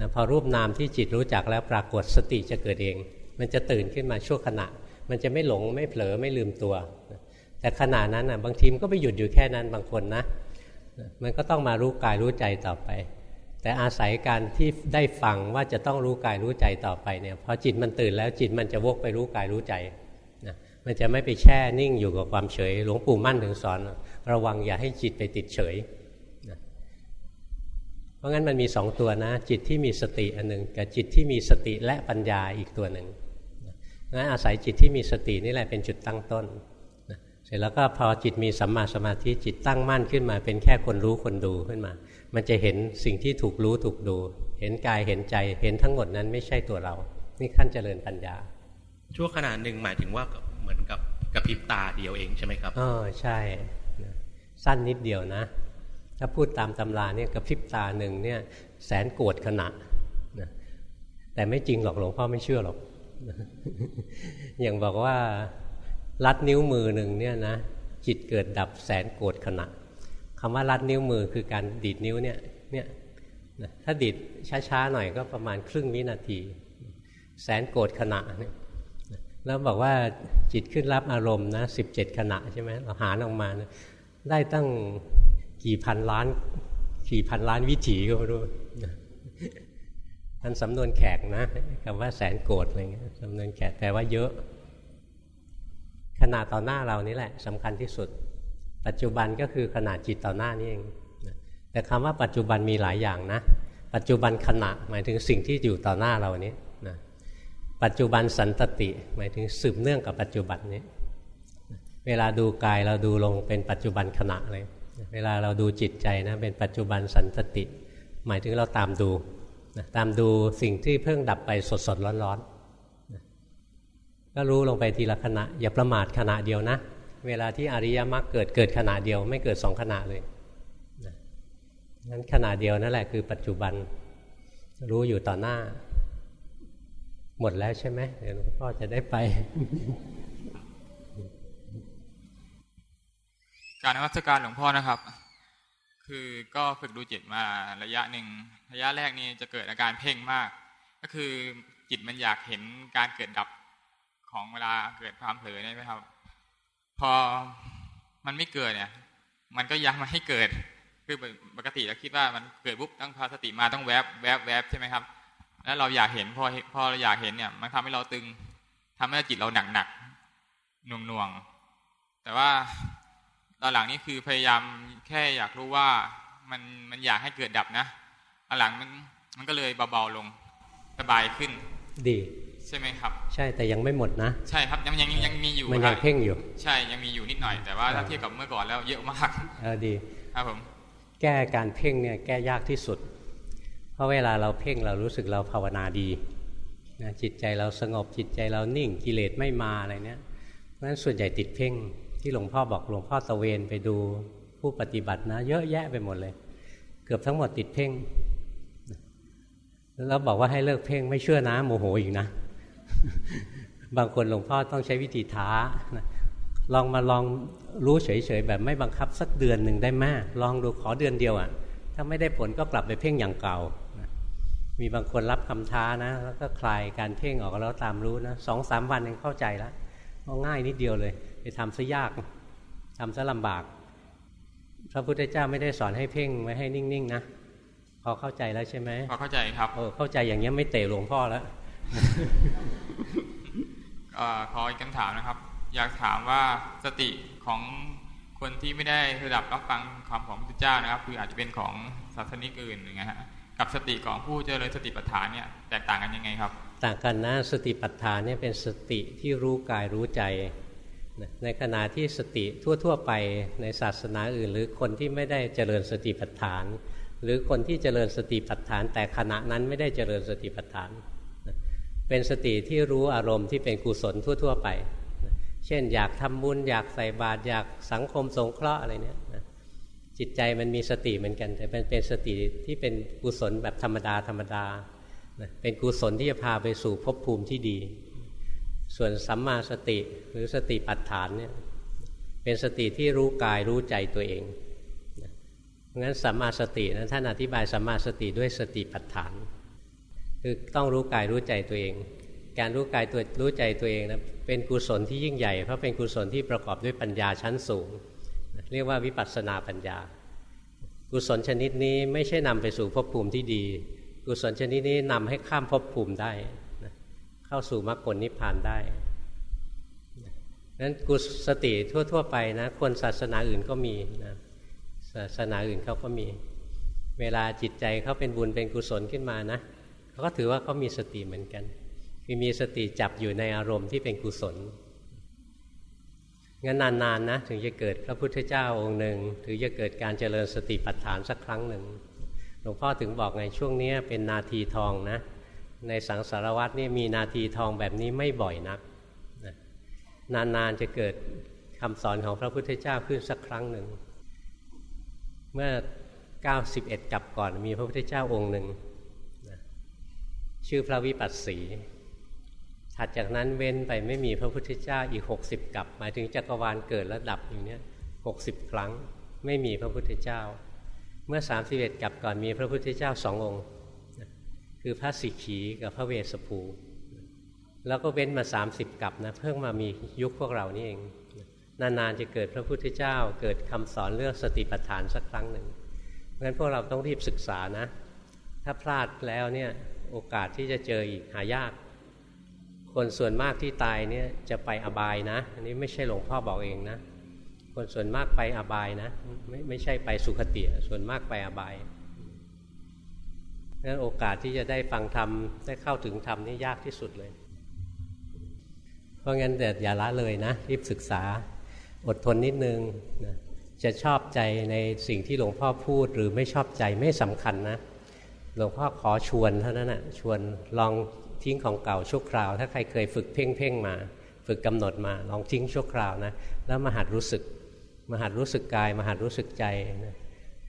นะพอรูปนามที่จิตรู้จักแล้วปรากฏสติจะเกิดเอง มันจะตื่นขึ้นมาชั่วขณะ มันจะไม่หลงไม่เผลอไม่ลืมตัว แต่ขณะนั้นนะบางทีมก็ไปหยุดอยู่แค่นั้นบางคนนะ มันก็ต้องมารู้กายรู้ใจต่อไป แต่อาศัยการที่ได้ฟังว่าจะต้องรู้กายรู้ใจต่อไปเนี่ยพอจิตมันตื่นแล้วจิตมันจะวกไปรู้กายรู้ใจนะมันจะไม่ไปแช่นิ่งอยู่กับความเฉย หลวงปู่มั่นถึงสอน ระวังอย่าให้จิตไปติดเฉยนะเพราะงั้นมันมีสองตัวนะ จิตที่มีสติอันหนึ่งกับจิตที่มีสติและปัญญาอีกตัวหนึ่งงั้นอาศัยจิตที่มีสตินี่แหละเป็นจุดตั้งต้น เสร็จแล้วก็พอจิตมีสัมมาสมาธิจิตตั้งมั่นขึ้นมาเป็นแค่คนรู้คนดูขึ้นมา มันจะเห็นสิ่งที่ถูกรู้ถูกดู เห็นกายเห็นใจเห็นทั้งหมดนั้นไม่ใช่ตัวเรา นี่ขั้นเจริญปัญญา
ชั่วขณะหนึ่งหมายถึงว่าเหมือนกับกระพริบตาเดียวเองใช่ไหมครับ
อ๋อใช่ สั้นนิดเดียวนะ ถ้าพูดตามตำราเนี่ยกระพริบตาหนึ่งเนี่ยแสนโกรธขณะนะแต่ไม่จริงหรอกหลวงพ่อไม่เชื่อหรอกอย่างบอกว่า ลัดนิ้วมือหนึ่งเนี่ยนะจิตเกิดดับแสนโกรธขณะคำว่าลัดนิ้วมือคือการดีดนิ้วเนี่ยเนี่ยถ้าดีดช้าๆหน่อยก็ประมาณครึ่งวินาที แสนโกรธขณะแล้วบอกว่าจิตขึ้นรับอารมณ์นะสิบเจ็ดขณะใช่ไหมเราหารออกมานะได้ตั้งกี่พันล้านกี่พันล้านวิถีก็ไม่รู้มันสำนวนแขกนะคำว่าแสนโกรธอะไรเงี้ยสำนวนแขกแต่ว่าเยอะ ขนาดต่อหน้าเรานี่แหละสำคัญที่สุด ปัจจุบันก็คือขนาดจิตต่อหน้านี่เองแต่คำว่าปัจจุบันมีหลายอย่างนะ ปัจจุบันขณะหมายถึงสิ่งที่อยู่ต่อหน้าเรานี้นะปัจจุบันสันตติหมายถึงสืบเนื่องกับปัจจุบันนี้ เวลาดูกายเราดูลงเป็นปัจจุบันขณะเลย เวลาเราดูจิตใจนะเป็นปัจจุบันสันตติ หมายถึงเราตามดูนะตามดูสิ่งที่เพิ่งดับไปสดสดร้อนร้อนนะ ก็รู้ลงไปทีละขณะ อย่าประมาทขณะเดียวนะ เวลาที่อริยมรรคเกิดเกิดขณะเดียว ไม่เกิดสองขณะเลยนั้นขณะเดียวนั่นแหละคือปัจจุบันรู้อยู่ต่อหน้า หมดแล้วใช่ไหมเดี๋ยวหลวงพ่อจะได้ไป
การนวัตการหลวงพ่อนะครับ คือก็ฝึกดูจิตมาระยะหนึ่งระยะแรกนี้จะเกิดอาการเพ่งมาก ก็คือจิตมันอยากเห็นการเกิดดับ ของเวลาเกิดความเผลอใช่ไหมครับ พอมันไม่เกิดเนี่ย มันก็ยังมาให้เกิดคือปกติเราคิดว่ามันเกิดปุ๊บต้องพาสติมาต้องแวบแวบแวบใช่ไหมครับ แล้วเราอยากเห็นพอพอเราอยากเห็นเนี่ย มันทำให้เราตึงทำให้จิตเราหนักหนักหน่วงหน่วงแต่ว่าตอนหลังนี้คือพยายามแค่อยากรู้ว่ามันมันอยากให้เกิดดับนะตอนหลังมันมันก็เลยเบาๆลงสบายขึ้น
ดี
ช่ไหมครับ
ใช่แต่ยังไม่หมดนะ
ใช่ครับยังยังยังมีอยู่
มันยังเพ่งอยู่
ใช่ยังมีอยู่นิดหน่อยแต่ว่าถ้าเทียบกับเมื่อก่อนแล้วเยอะมาก
เออดี
ครับผม
แก้การเพ่งเนี่ยแก้ยากที่สุด เพราะเวลาเราเพ่งเรารู้สึกเราภาวนาดีนะจิตใจเราสงบจิตใจเรานิ่งกิเลสไม่มาอะไรเนี้ยเพราะฉะนั้นส่วนใหญ่ติดเพ่งที่หลวงพ่อบอกหลวงพ่อตะเวนไปดูผู้ปฏิบัตินะ เยอะแยะไปหมดเลย เกือบทั้งหมดติดเพ่งแล้วบอกว่าให้เลิกเพ่งไม่เชื่อนะโมโหอีกนะ บางคนหลวงพ่อต้องใช้วิธีท้านะลองมาลองรู้เฉยๆแบบไม่บังคับสักเดือนหนึ่งได้มาก ลองดูขอเดือนเดียวอะ่ะ ถ้าไม่ได้ผลก็กลับไปเพ่งอย่างเก่านะมีบางคนรับคำท้านะ แล้วก็คลายการเพ่งออกแล้วตามรู้นะสองสามวันเองเข้าใจแล้วง่ายนิดเดียวเลย ไปทำซะยากทำซะลำบาก พระพุทธเจ้าไม่ได้สอนให้เพ่งไว้ให้นิ่งๆนะพอเข้าใจแล้วใช่ไหม
พอเข้าใจครับ
เออเข้าใจอย่างนี้ไม่เตะหลวงพ่อแล้ว
เอขออีกคำถามนะครับ อยากถามว่าสติของคนที่ไม่ได้ระดับรับฟังคำของพระพุทธเจ้านะครับ คืออาจจะเป็นของศาสนิกอื่นอย่างเงี้ยฮะกับสติของผู้เจริญสติปัฏฐานเนี่ยแตกต่างกันยังไงครับ
ต่างกันนะสติปัฏฐานเนี่ยเป็นสติที่รู้กายรู้ใจในขณะที่สติทั่ว ๆ ไปในศาสนาอื่น หรือคนที่ไม่ได้เจริญสติปัฏฐาน หรือคนที่เจริญสติปัฏฐาน แต่ขณะนั้นไม่ได้เจริญสติปัฏฐาน เป็นสติที่รู้อารมณ์ที่เป็นกุศลทั่ว ๆ ไป เช่น อยากทำบุญอยากใส่บาตรอยากสังคมสงเคราะห์อะไรเนี่ยจิตใจมันมีสติเหมือนกัน แต่เป็นเป็นสติที่เป็นกุศลแบบธรรมดาธรรมดาเป็นกุศลที่จะพาไปสู่ภพภูมิที่ดี ส่วนสัมมาสติหรือสติปัฏฐานเนี่ยเป็นสติที่รู้กายรู้ใจตัวเองเพราะงั้นสัมมาสตินะท่านอธิบายสัมมาสติด้วยสติปัฏฐาน คือต้องรู้กายรู้ใจตัวเอง การรู้กายตัวรู้ใจตัวเองนะเป็นกุศลที่ยิ่งใหญ่ เพราะเป็นกุศลที่ประกอบด้วยปัญญาชั้นสูง เรียกว่าวิปัสสนาปัญญา กุศลชนิดนี้ไม่ใช่นำไปสู่ภพภูมิที่ดี กุศลชนิดนี้นำให้ข้ามภพภูมิได้นะเข้าสู่มรรคผลนิพพานได้นั้นกุสติทั่ว ๆ ไปนะคนศาสนาอื่นก็มีนะศาสนาอื่นเขาก็มี เวลาจิตใจเขาเป็นบุญเป็นกุศลขึ้นมานะ ก็ถือว่าเขามีสติเหมือนกันคือมีสติจับอยู่ในอารมณ์ที่เป็นกุศลงั้นนานๆนะถึงจะเกิดพระพุทธเจ้าองค์หนึ่งถึงจะเกิดการเจริญสติปัฏฐานสักครั้งหนึ่งหลวงพ่อถึงบอกไงช่วงนี้เป็นนาทีทองนะ ในสังสารวัตนี่มีนาทีทองแบบนี้ไม่บ่อยนักนานๆจะเกิดคำสอนของพระพุทธเจ้าขึ้นสักครั้งหนึ่ง เมื่อ 91 กับก่อนมีพระพุทธเจ้าองค์หนึ่ง ชื่อพระวิปัสสีถัดจากนั้นเว้นไปไม่มีพระพุทธเจ้าอีก 60 กับหมายถึงจักรวาลเกิดและดับอย่างนี้หกสิบครั้งไม่มีพระพุทธเจ้า เมื่อ 31 กับก่อนมีพระพุทธเจ้าสององค์ คือพระสิกขีกับพระเวสสภู แล้วก็เว้นมา 30 กับนะเพิ่งมามียุคพวกเรานี่เอง นานๆจะเกิดพระพุทธเจ้า เกิดคำสอนเรื่องสติปัฏฐานสักครั้งหนึ่งเพราะฉะนั้นพวกเราต้องรีบศึกษานะ ถ้าพลาดแล้วเนี่ย โอกาสที่จะเจออีกหายาก คนส่วนมากที่ตายเนี่ยจะไปอบายนะ อันนี้ไม่ใช่หลวงพ่อบอกเองนะ คนส่วนมากไปอบายนะ ไม่ไม่ใช่ไปสุขติส่วนมากไปอบายนั้นโอกาสที่จะได้ฟังธรรมได้เข้าถึงธรรมนี่ยากที่สุดเลย เพราะงั้นแต่อย่าละเลยนะรีบศึกษาอดทนนิดนึงนะจะชอบใจในสิ่งที่หลวงพ่อพูดหรือไม่ชอบใจไม่สำคัญนะ หลวงพ่อขอชวนเท่านั้นนะชวนลองทิ้งของเก่าชั่วคราว ถ้าใครเคยฝึกเพ่งเพ่งมา ฝึกกำหนดมา ลองทิ้งชั่วคราวนะแล้วมาหัดรู้สึกมาหัดรู้สึกกายมาหัดรู้สึกใจนะ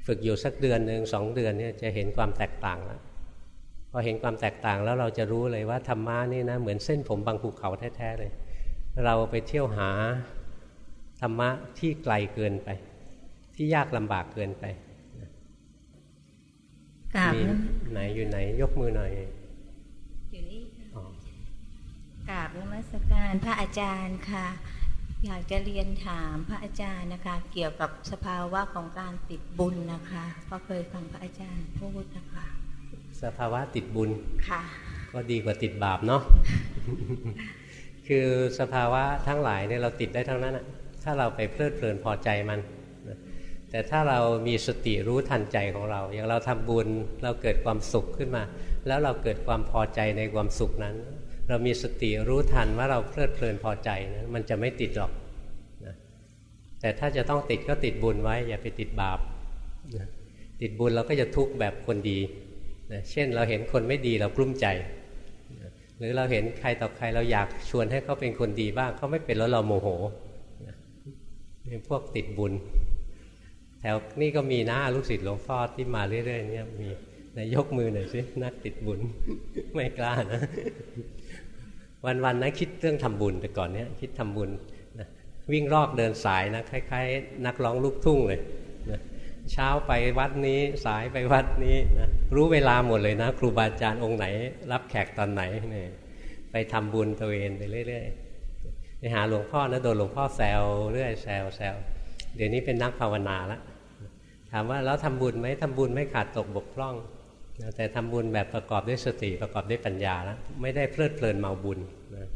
ฝึกอยู่สักเดือนหนึ่งสองเดือนเนี่ยจะเห็นความแตกต่างแล้วพอเห็นความแตกต่างแล้วเราจะรู้เลยว่าธรรมะนี่นะเหมือนเส้นผมบางภูเขาแท้ๆเลย เราไปเที่ยวหาธรรมะที่ไกลเกินไป ที่ยากลำบากเกินไป
กราบ
ไหนอยู่ไหนยกมือหน่อย
อยู่นี่กราบนมัสการพระอาจารย์ค่ะ อยากจะเรียนถามพระอาจารย์นะคะ เกี่ยวกับสภาวะของการติดบุญนะคะเพราะเคยฟังพระอาจารย์พูดนะคะ
สภาวะติดบุญ
ค่ะ
ก็ดีกว่าติดบาปเนาะคือสภาวะทั้งหลายเนี่ยเราติดได้ทั้งนั้นอะถ้าเราไปเพลิดเพลินพอใจมัน แต่ถ้าเรามีสติรู้ทันใจของเรา อย่างเราทำบุญเราเกิดความสุขขึ้นมา แล้วเราเกิดความพอใจในความสุขนั้น เรามีสติรู้ทันว่าเราเพลิดเพลินพอใจนะมันจะไม่ติดหรอกนะแต่ถ้าจะต้องติดก็ติดบุญไว้ อย่าไปติดบาปนะติดบุญเราก็จะทุกข์แบบคนดีนะเช่นเราเห็นคนไม่ดีเรากลุ้มใจนะหรือเราเห็นใครต่อใครเราอยากชวนให้เขาเป็นคนดีบ้างเขาไม่เป็นแล้วเราโมโหนี่พวกติดบุญ ถวนี่ก็มีนะลูกศิษย์หลวงพ่อที่มาเรื่อยๆเนี่ยมีนายยกมือหน่อยสินักติดบุญไม่กล้านะ วันๆนะคิดเรื่องทำบุญแต่ก่อนเนี้ยคิดทำบุญนะวิ่งรอบเดินสายนะคล้ายๆ นักร้องลูกทุ่งเลยนะเช้าไปวัดนี้สายไปวัดนี้นะรู้เวลาหมดเลยนะ ครูบาอาจารย์องค์ไหน รับแขกตอนไหนเนี่ยไปทำบุญตัวเองไปเรื่อยๆไปหาหลวงพ่อนะโดนหลวงพ่อแซวเรื่อยแซวแซวเดี๋ยวนี้เป็นนักภาวนาแล้วามว่าแล้วทำบุญไหมทำบุญไม่ขาดตกบกพร่อง แต่ทำบุญแบบประกอบด้วยสติประกอบด้วยปัญญาแล้วไม่ได้เพลิดเพลินเมาบุญนะ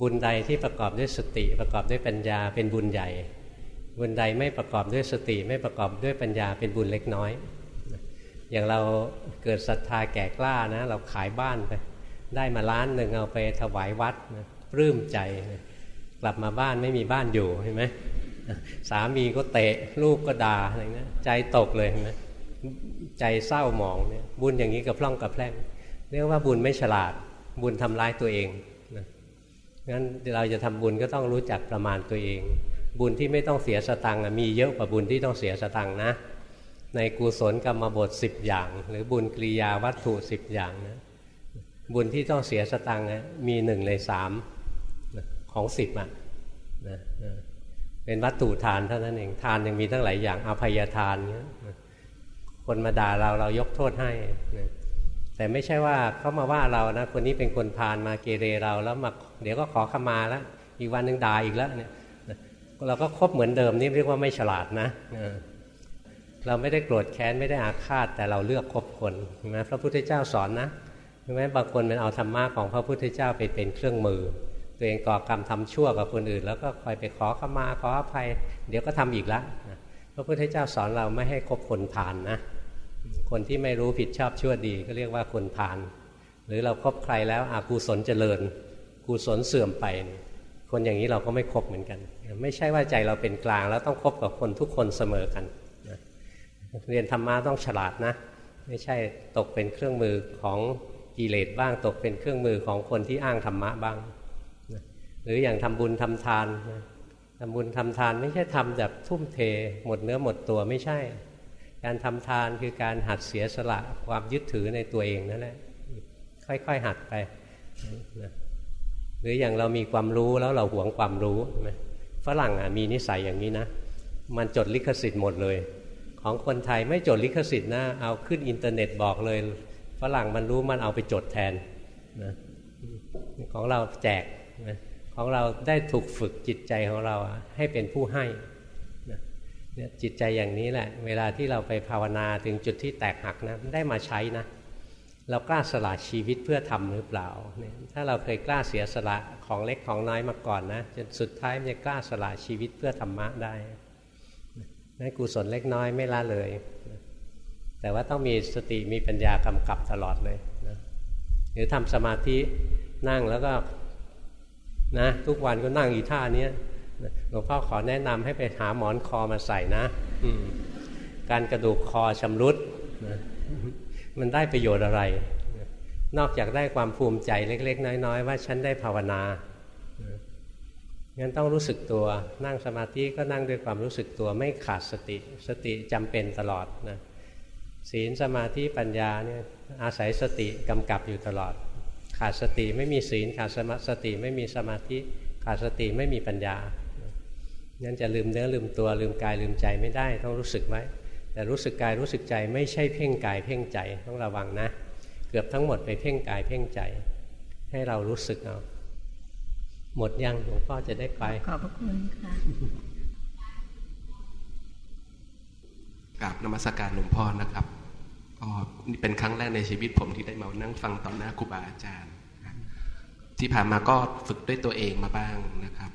บุญใดที่ประกอบด้วยสติประกอบด้วยปัญญาเป็นบุญใหญ่ บุญใดไม่ประกอบด้วยสติ ไม่ประกอบด้วยปัญญาเป็นบุญเล็กน้อย อย่างเราเกิดศรัทธาแก่กล้านะ เราขายบ้านไป ได้มาล้านหนึ่งเอาไปถวายวัดนะปลื้มใจนะกลับมาบ้านไม่มีบ้านอยู่เห็นไหม สามีก็เตะ ลูกก็ด่าอะไรเงี้ยใจตกเลยเห็นไหมใจเศร้าหมองเนี่ยบุญอย่างนี้กับพร่องกับแพร่งเรียกว่าบุญไม่ฉลาด บุญทำร้ายตัวเองนะงั้นเราจะทำบุญก็ต้องรู้จักประมาณตัวเอง บุญที่ไม่ต้องเสียสตังค์มีเยอะกว่าบุญที่ต้องเสียสตังค์นะ ในกุศลกรรมบทสิบอย่าง หรือบุญกริยาวัตถุสิบอย่างนะบุญที่ต้องเสียสตังค์มีหนึ่งในสามของสิบอะนะ เป็นวัตถุทานเท่านั้นเองทานยังมีตั้งหลายอย่างอภัยทานเนี้ยคนมาด่าเราเรายกโทษให้นะแต่ไม่ใช่ว่าเขามาว่าเรานะคนนี้เป็นคนพานมาเกเรเราแล้วมาเดี๋ยวก็ขอขมาแล้วอีกวันหนึ่งด่าอีกแล้วเนี่ยเราก็คบเหมือนเดิมนี่เรียกว่าไม่ฉลาดนะเราไม่ได้โกรธแค้นไม่ได้อาฆาตแต่เราเลือกคบคนนะพระพุทธเจ้าสอนนะใช่ไหมบางคนมันเอาธรรมะของพระพุทธเจ้าไปเป็นเครื่องมือ ตัวเองก่อกรรมทำชั่วกับคนอื่น แล้วก็คอยไปขอขมาขออภัย เดี๋ยวก็ทำอีกแล้วพระพุทธเจ้าสอนเราไม่ให้คบคนผ่านนะ คนที่ไม่รู้ผิดชอบชั่วดีก็เรียกว่าคนผ่าน หรือเราครบใครแล้วอากุศลเจริญกุศลเสื่อมไป คนอย่างนี้เราก็ไม่คบเหมือนกัน ไม่ใช่ว่าใจเราเป็นกลางแล้วต้องคบกับคนทุกคนเสมอกันเรียนธรรมะต้องฉลาดนะ ไม่ใช่ตกเป็นเครื่องมือของกิเลสบ้าง ตกเป็นเครื่องมือของคนที่อ้างธรรมะบ้าง หรืออย่างทำบุญทำทานทำบุญทำทานไม่ใช่ทำแบบทุ่มเท หมดเนื้อหมดตัวไม่ใช่ การทำทานคือการหัดเสียสละความยึดถือในตัวเองนั่นแหละค่อยๆหัดไปหรืออย่างเรามีความรู้แล้วเราหวงความรู้ฝรั่งอะมีนิสัยอย่างนี้นะ มันจดลิขสิทธิ์หมดเลย ของคนไทยไม่จดลิขสิทธิ์นะเอาขึ้นอินเทอร์เน็ตบอกเลยฝรั่งมันรู้มันเอาไปจดแทนนะของเราแจก ของเราได้ถูกฝึกจิตใจของเราให้เป็นผู้ให้เนี่ยจิตใจอย่างนี้แหละ เวลาที่เราไปภาวนาถึงจุดที่แตกหักนะได้มาใช้นะ เรากล้าสละชีวิตเพื่อทำหรือเปล่าเนี่ยถ้าเราเคยกล้าเสียสละของเล็กของน้อยมาก่อนนะจนสุดท้ายมันจะกล้าสละชีวิตเพื่อธรรมะได้นั่นกุศลเล็กน้อยไม่ละเลย แต่ว่าต้องมีสติมีปัญญากำกับตลอดเลยนะหรือทำสมาธินั่งแล้วก็ นะทุกวันก็นั่งอีท่าเนี้ยหลวงพ่อขอแนะนำให้ไปหาหมอนคอมาใส่นะการกระดูกคอชำรุดนะมันได้ประโยชน์อะไร นอกจากได้ความภูมิใจเล็ก ๆ น้อย ๆ ว่าฉันได้ภาวนางั้นต้องรู้สึกตัวนั่งสมาธิก็นั่งด้วยความรู้สึกตัวไม่ขาดสติ สติจำเป็นตลอดนะศีลสมาธิปัญญาเนี่ยอาศัยสติกำกับอยู่ตลอด ขาดสติไม่มีศีลขาดสมาสติไม่มีสมาธิขาดสติไม่มีปัญญางั้นจะลืมเนื้อลืมตัวลืมกายลืมใจไม่ได้ต้องรู้สึกไว้แต่รู้สึกกายรู้สึกใจไม่ใช่เพ่งกายเพ่งใจต้องระวังนะ เกือบทั้งหมดไปเพ่งกายเพ่งใจ ให้เรารู้สึกเอาหมดยังหลวงพ่อจะได้ไป
ขอบพระคุณค่ะ
กราบนมัสการหลวงพ่อนะครับก็นี่เป็นครั้งแรกในชีวิตผมที่ได้มานั่งฟังต่อหน้าครูบาอาจารย์ ที่ผ่านมาก็ฝึกด้วยตัวเองมาบ้างนะครับ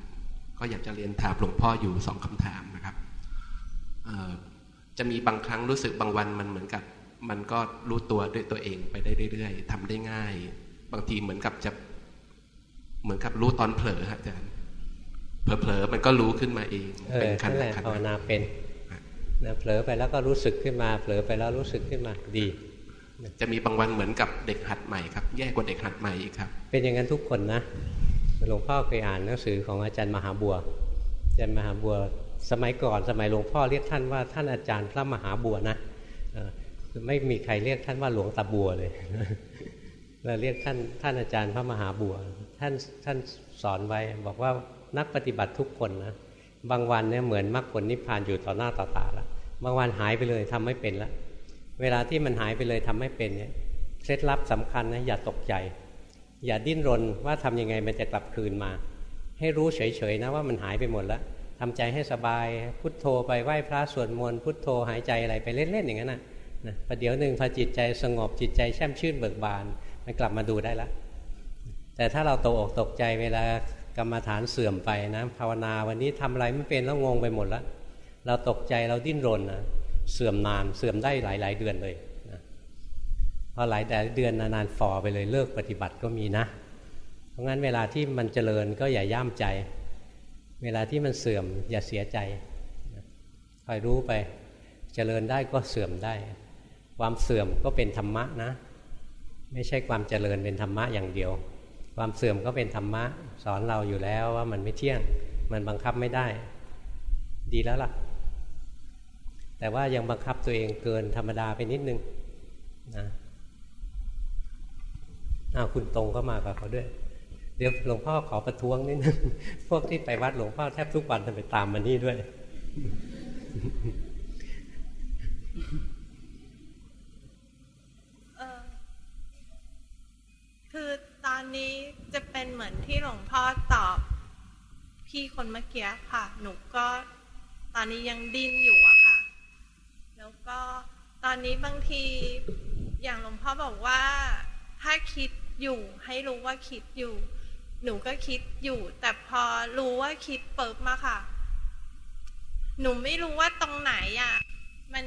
ก็อยากจะเรียนถามหลวงพ่ออยู่สองคำถามนะครับจะมีบางครั้งรู้สึกบางวันมันเหมือนกับ มันก็รู้ตัวด้วยตัวเองไปได้เรื่อยๆทำได้ง่าย บางทีเหมือนกับจะเหมือนกับรู้ตอนเผลออาจารย์เผลอๆมันก็รู้ขึ้นมาเอง
เป็นขั้นแรกภาวนาเป็นนะเผลอไปแล้วก็รู้สึกขึ้นมา เผลอไปแล้วรู้สึกขึ้นมาดี
จะมีบางวันเหมือนกับเด็กหัดใหม่ครับ แย่กว่าเด็กหัดใหม่อีกครับ
เป็นอย่างนั้นทุกคนนะหลวงพ่อเคยอ่านหนังสือของอาจารย์มหาบัวอาจารย์มหาบัว สมัยก่อนสมัยหลวงพ่อเรียกท่านว่าท่านอาจารย์พระมหาบัวนะไม่มีใครเรียกท่านว่าหลวงตาบัวเลยเราเรียกท่านท่านอาจารย์พระมหาบัว ท่านท่านสอนไว้บอกว่านักปฏิบัติทุกคนนะบางวันเนี่ยเหมือนมรรคผลนิพพานอยู่ต่อหน้าต่อตาแล้วบางวันหายไปเลยทำไม่เป็นแล้ว เวลาที่มันหายไปเลยทำไม่เป็นเนี่ยเคล็ดลับสำคัญนะอย่าตกใจ อย่าดิ้นรนว่าทำยังไงมันจะกลับคืนมา ให้รู้เฉยๆนะว่ามันหายไปหมดแล้วทำใจให้สบายพุทโธไปไหว้พระสวดมนต์พุทโธหายใจอะไรไปเล่นๆอย่างนั้นนะนะประเดี๋ยวหนึ่งพอจิตใจสงบจิตใจแช่มชื่นเบิกบานมันกลับมาดูได้แล้วแต่ถ้าเราตกอกตกใจเวลากรรมฐานเสื่อมไปนะภาวนาวันนี้ทำอะไรไม่เป็นแล้วงงไปหมดแล้วเราตกใจเราดิ้นรนนะ เสื่อมนานเสื่อมได้หลาย ๆ เดือนเลยนะพอหลายแต่เดือนนานๆฝ่อไปเลยเลิกปฏิบัติก็มีนะ เพราะงั้นเวลาที่มันเจริญก็อย่าย่ามใจ เวลาที่มันเสื่อมอย่าเสียใจคอยรู้ไปเจริญได้ก็เสื่อมได้ ความเสื่อมก็เป็นธรรมะนะ ไม่ใช่ความเจริญเป็นธรรมะอย่างเดียว ความเสื่อมก็เป็นธรรมะ สอนเราอยู่แล้วว่ามันไม่เที่ยง มันบังคับไม่ได้ ดีแล้วล่ะ แต่ว่ายังบังคับตัวเองเกินธรรมดาไปนิดนึงนะอาคุณตรงก็มากับเขาด้วย เดี๋ยวหลวงพ่อขอประท้วงนิดนึงพวกที่ไปวัดหลวงพ่อแทบทุกวันจะไปตามมานี่ด้วย
คือตอนนี้จะเป็นเหมือนที่หลวงพ่อตอบ พี่คนเมื่อกี้ค่ะ หนูก็ตอนนี้ยังดิ้นอยู่อะค่ะ แล้วก็ตอนนี้บางทีอย่างหลวงพ่อบอกว่า ถ้าคิดอยู่ให้รู้ว่าคิดอยู่ หนูก็คิดอยู่ แต่พอรู้ว่าคิดเปิบมาค่ะ หนูไม่รู้ว่าตรงไหนอะมัน